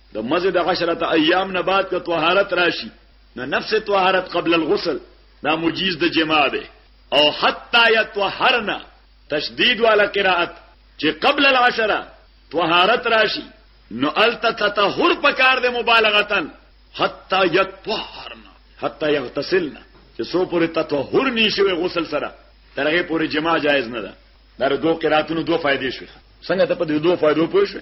د مزه د عشرت ایام نه بعد که طهارت راشي نو نفس طهارت قبل الغسل دا مجیز د جما ده او حتا یطهرنا تشدید والا قرائت چې قبل العشره طهارت راشي نو الت تطهر پکار د مبالغتن حتا یطهرنا حتا یغتسلنا چې سو پورې تطهر نشوي غسل سره ترغه پورې جما جایز نه ده دا د دوه قراتونو دوه فائدې شوې څنګه ته په دې دوه فائدو پوه شوې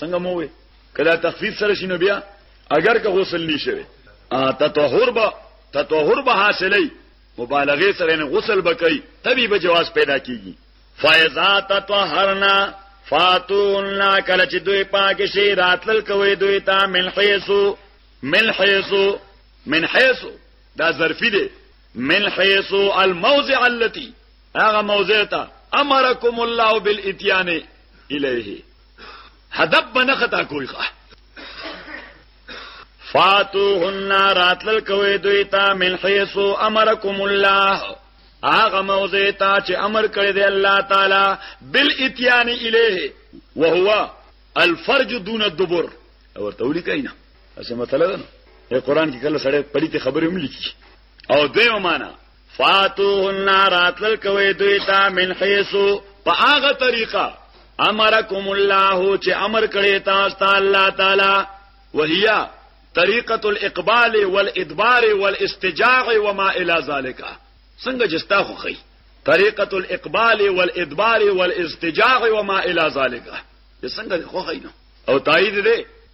څنګه مو وې کله تخفیف سره شنو بیا اگر که غسل نشوي ا تطهر به تطهر به حاصلې مبالغه سره نه غسل بکای تبي به جواز پیدا کیږي فایزا تطهرنا فاتونا کله چې دوی پاک شي راتل کوي دوی ته من حيثو من حيثو من حيثو دا ظرفي دي من حيث الموضع التي هغه موضع ته امركم الله بالاتيان اليه هدف بنه خطا کوي ښه فاتوهن راتل کوي دوی ته من حيث امركم الله هغه موضع ته چې امر کړی دی الله تعالی بالاتيان اليه وهو الفرج دون الدبر ورته ولیکای نه اسه مطلب ده نو قرآن کې کله سړی پلیت خبرې هم لیکي او دیو معنا فاتوه النار اتل کوي دوی ته من حيثو په هغه طریقه امرکم الله چې امر کړی تاسو ته الله تعالی وهیا طریقه الاقبال والادبار والاستجاع وما الى ذلك څنګه جستا خو خي طریقه الاقبال والادبار والاستجاع وما الى ذلك څنګه خو خي نو او تایید دی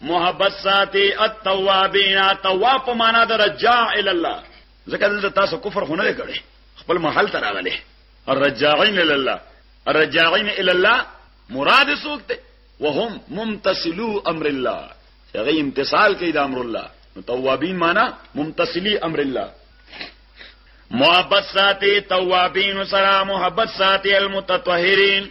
محبت ساتي التوابین تواب په معنا د رجاع ال الله ځکه دلته تاسو کفر خو نه کړی خپل محل تر راغلی الرجاعین ال الله الرجاعین ال الله مراد سوکته وهم ممتثلو امر الله هغه امتثال کوي د امر الله توابین معنا ممتثلی امر الله محبت ساتي توابین سره محبت ساتي المتطهرین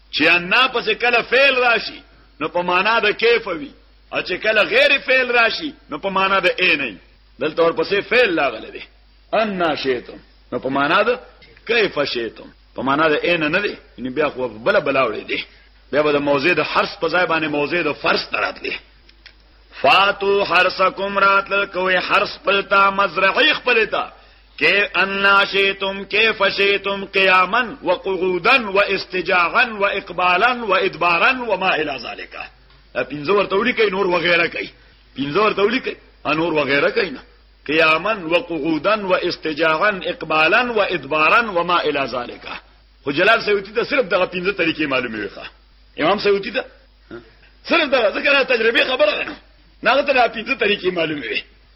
چې انا پس کله فعل راشي نو په معنا د کیف وي او چې کله غیر فعل راشي نو په معنا د ای نه دلته ورپسې فعل لاغله دي انا شیتم نو په معنا د کیف شیتم په معنا د ای نه نه دي یعنی بیا خو بل بلاوړي دي بیا به د موضع د حرف په ځای باندې موضع د فرض تراتلي فاتو حرسکم راتل کوي حرس پلتا مزرعي خپلتا کې ان شئتم کیف شئتم قیاما وقعودا واستجاعا واقبالا وادبارا وما الى ذلك پینځه ورته وړي کوي نور وغیرہ کوي پینځه ورته وړي کوي انور وغیرہ کوي نه قیاما وقعودا واستجاعا اقبالا وادبارا وما الى ذلك خو جلال سیوطی ته صرف دغه پینځه طریقې معلومې وي امام سیوطی ته صرف دغه ذکر تجربه خبره نه نه ته پینځه طریقې معلومې وي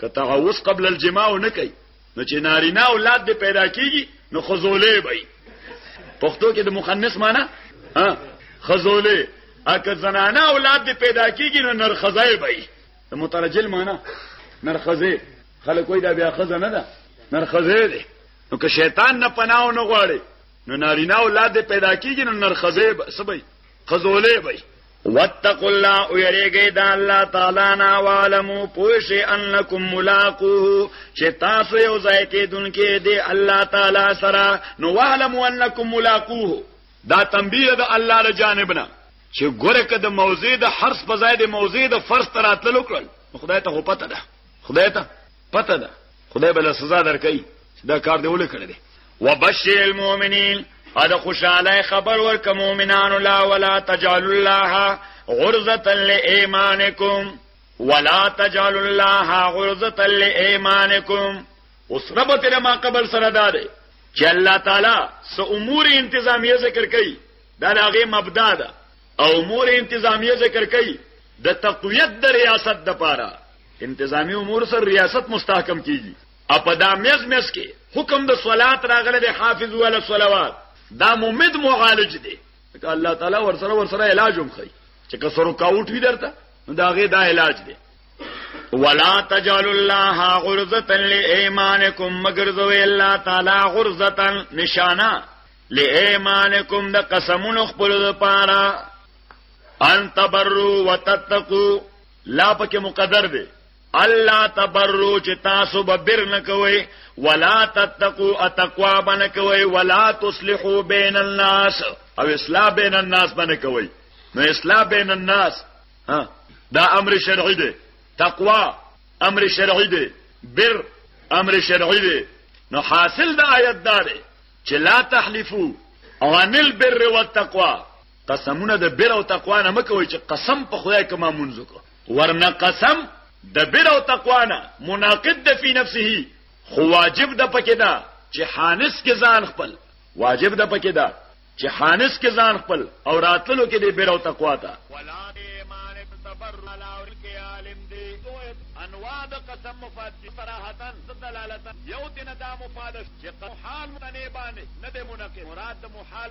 که تعوذ قبل الجماع نه کوي نو چې نارینه اولاد به پیدا کیږي نو خزولې به پښتو کې د مخنث معنی ها خزولې اګه زنانه اولاد به پیدا کیږي نو نرخزای به د مترجل معنی نرخزه خلک وای دا بیا خزه نه ده نرخزه ده نو که شیطان نه پناو نه غواړي نو نارینه اولاد پیدا کیږي نو نرخزه به سبي خزولې به واتقوا الله او یریږئ د الله تعالی نه عالمو پوښ انکم ملاقوه چې تاسو یو ځای کېدونکې دی الله تعالی سره نو عالم انکم ملاقوه دا تنبیه د الله له جانب نه چې ګوره که د موزه د حرس په ځای د موزه د فرض تراتل وکړل خدای ته هو پته ده خدای ته پته ده خدای بل سزا درکړي چې دا کار دی ولې کړی دی وبشر المؤمنین ا د خوشاله خبر ورک مؤمنان لا ولا تجعل الله غرزه لایمانکم ولا تجعل الله غرزه لایمانکم اوس رب تر ما قبل سره دار چې الله تعالی سو امور انتظامیه ذکر کړي دا هغه مبدا ده او امور انتظامیه ذکر کړي د تقویت د ریاست د پاره انتظامی امور سره ریاست مستحکم کیږي اپا دا میز میز کې حکم د صلات راغله د حافظ ولا صلوات دا ممد معالج دی که الله تعالی ور سره ور سره علاج هم کوي چې که سر کاوټ وی درته دا غي دا علاج دی ولا تجعل الله غرزه لایمانکم مگر ذو الله تعالی غرزه نشانه لایمانکم د قسمونو خپل لپاره ان تبروا وتتقوا لا پکې مقدر دی الله تبرو چې تاسو به بر نه کوي ولا تتقوا اتقوا بن کوي ولا تصلحوا بين الناس او اصلاح بين الناس بن کوي نو اصلاح بين الناس ها دا امر شرعي دی تقوا امر شرعي دی بر امر شرعي دی نو حاصل د آیت دا دی چې لا تحلفو او عن البر والتقوا قسمونه د بر او تقوا نه مکوي چې قسم په خدای کما مونږ کو ورنه قسم د بر او تقوا نه مناقض د فی نفسه خو واجب د پکې دا چې حانس کې ځان خپل واجب د پکې دا چې حانس کې ځان خپل او راتلو کې د بر او تقوا ته انواع د قسم مفاد کی صراحتا دلالتا یو دین دا مفاد چې حال متنی باندې نه د منقه مراد د محال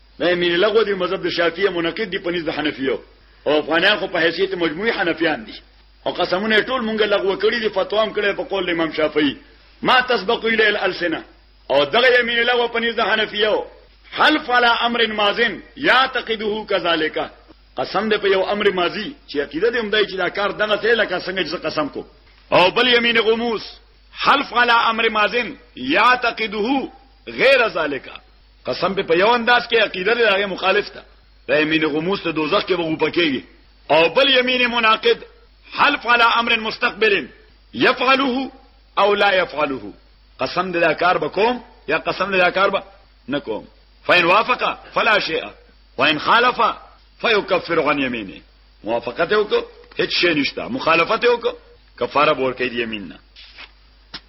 د امین لغو دی مذهب د شافعیه منقد دی پنځ د حنفیو او افغانان خو په حیثیت مجموعي حنفیان دي او قسمونه ټول مونږه لغو کړی دي فتوا هم کړی په قول امام شافعی ما تسبق الی الالسنه او دغه امین لغو پنځ د حنفیو حلف علی امر مازن یعتقده کذالک قسم دی په یو امر ماضی چې عقیده دې هم دای چې دا کار دغه څه لکه څنګه چې قسم کو او بل یمین غموس حلف علی امر مازن یعتقده غیر ذالک قسم به په یو انداز کې عقیده د هغه مخالف ده د یمین غموس د دوزخ کې وګو پکېږي او بل یمین مناقض حلف علی امر مستقبل يفعله او لا يفعله قسم د کار بکوم یا قسم د کار به نکوم فین وافق فلا شیء وان خالف فیکفر عن یمینه موافقت وکړه هیڅ شی نشته مخالفت وکړه کفاره ورکړي یمین نه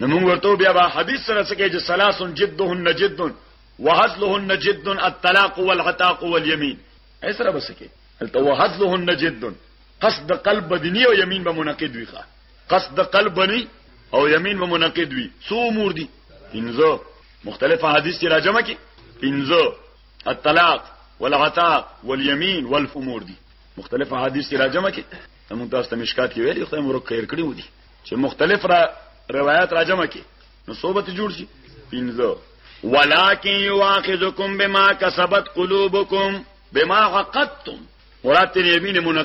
نو موږ ورته بیا به حدیث سره څه کې چې ثلاث جدهن جد وهزلهن جد الطلاق والعتاق واليمين ایسره بس کې الته وهزلهن جد قصد قلب بدنی او یمین به منقد وي ښا قصد قلب بنی او یمین به منقد وي څو امور دي پنځه مختلف حدیث چې راجمه کې پنځه الطلاق والعتاق واليمين والفمور دي مختلف حدیث چې راجمه کې موږ تاسو ته مشکات کې ویلي خدای مو خیر کړی و دي چې مختلف را روایت را جمع کی نو صحبت جوړ شي پینځه ولکن یواخذکم بما کسبت قلوبکم بما حقتم ورات یمین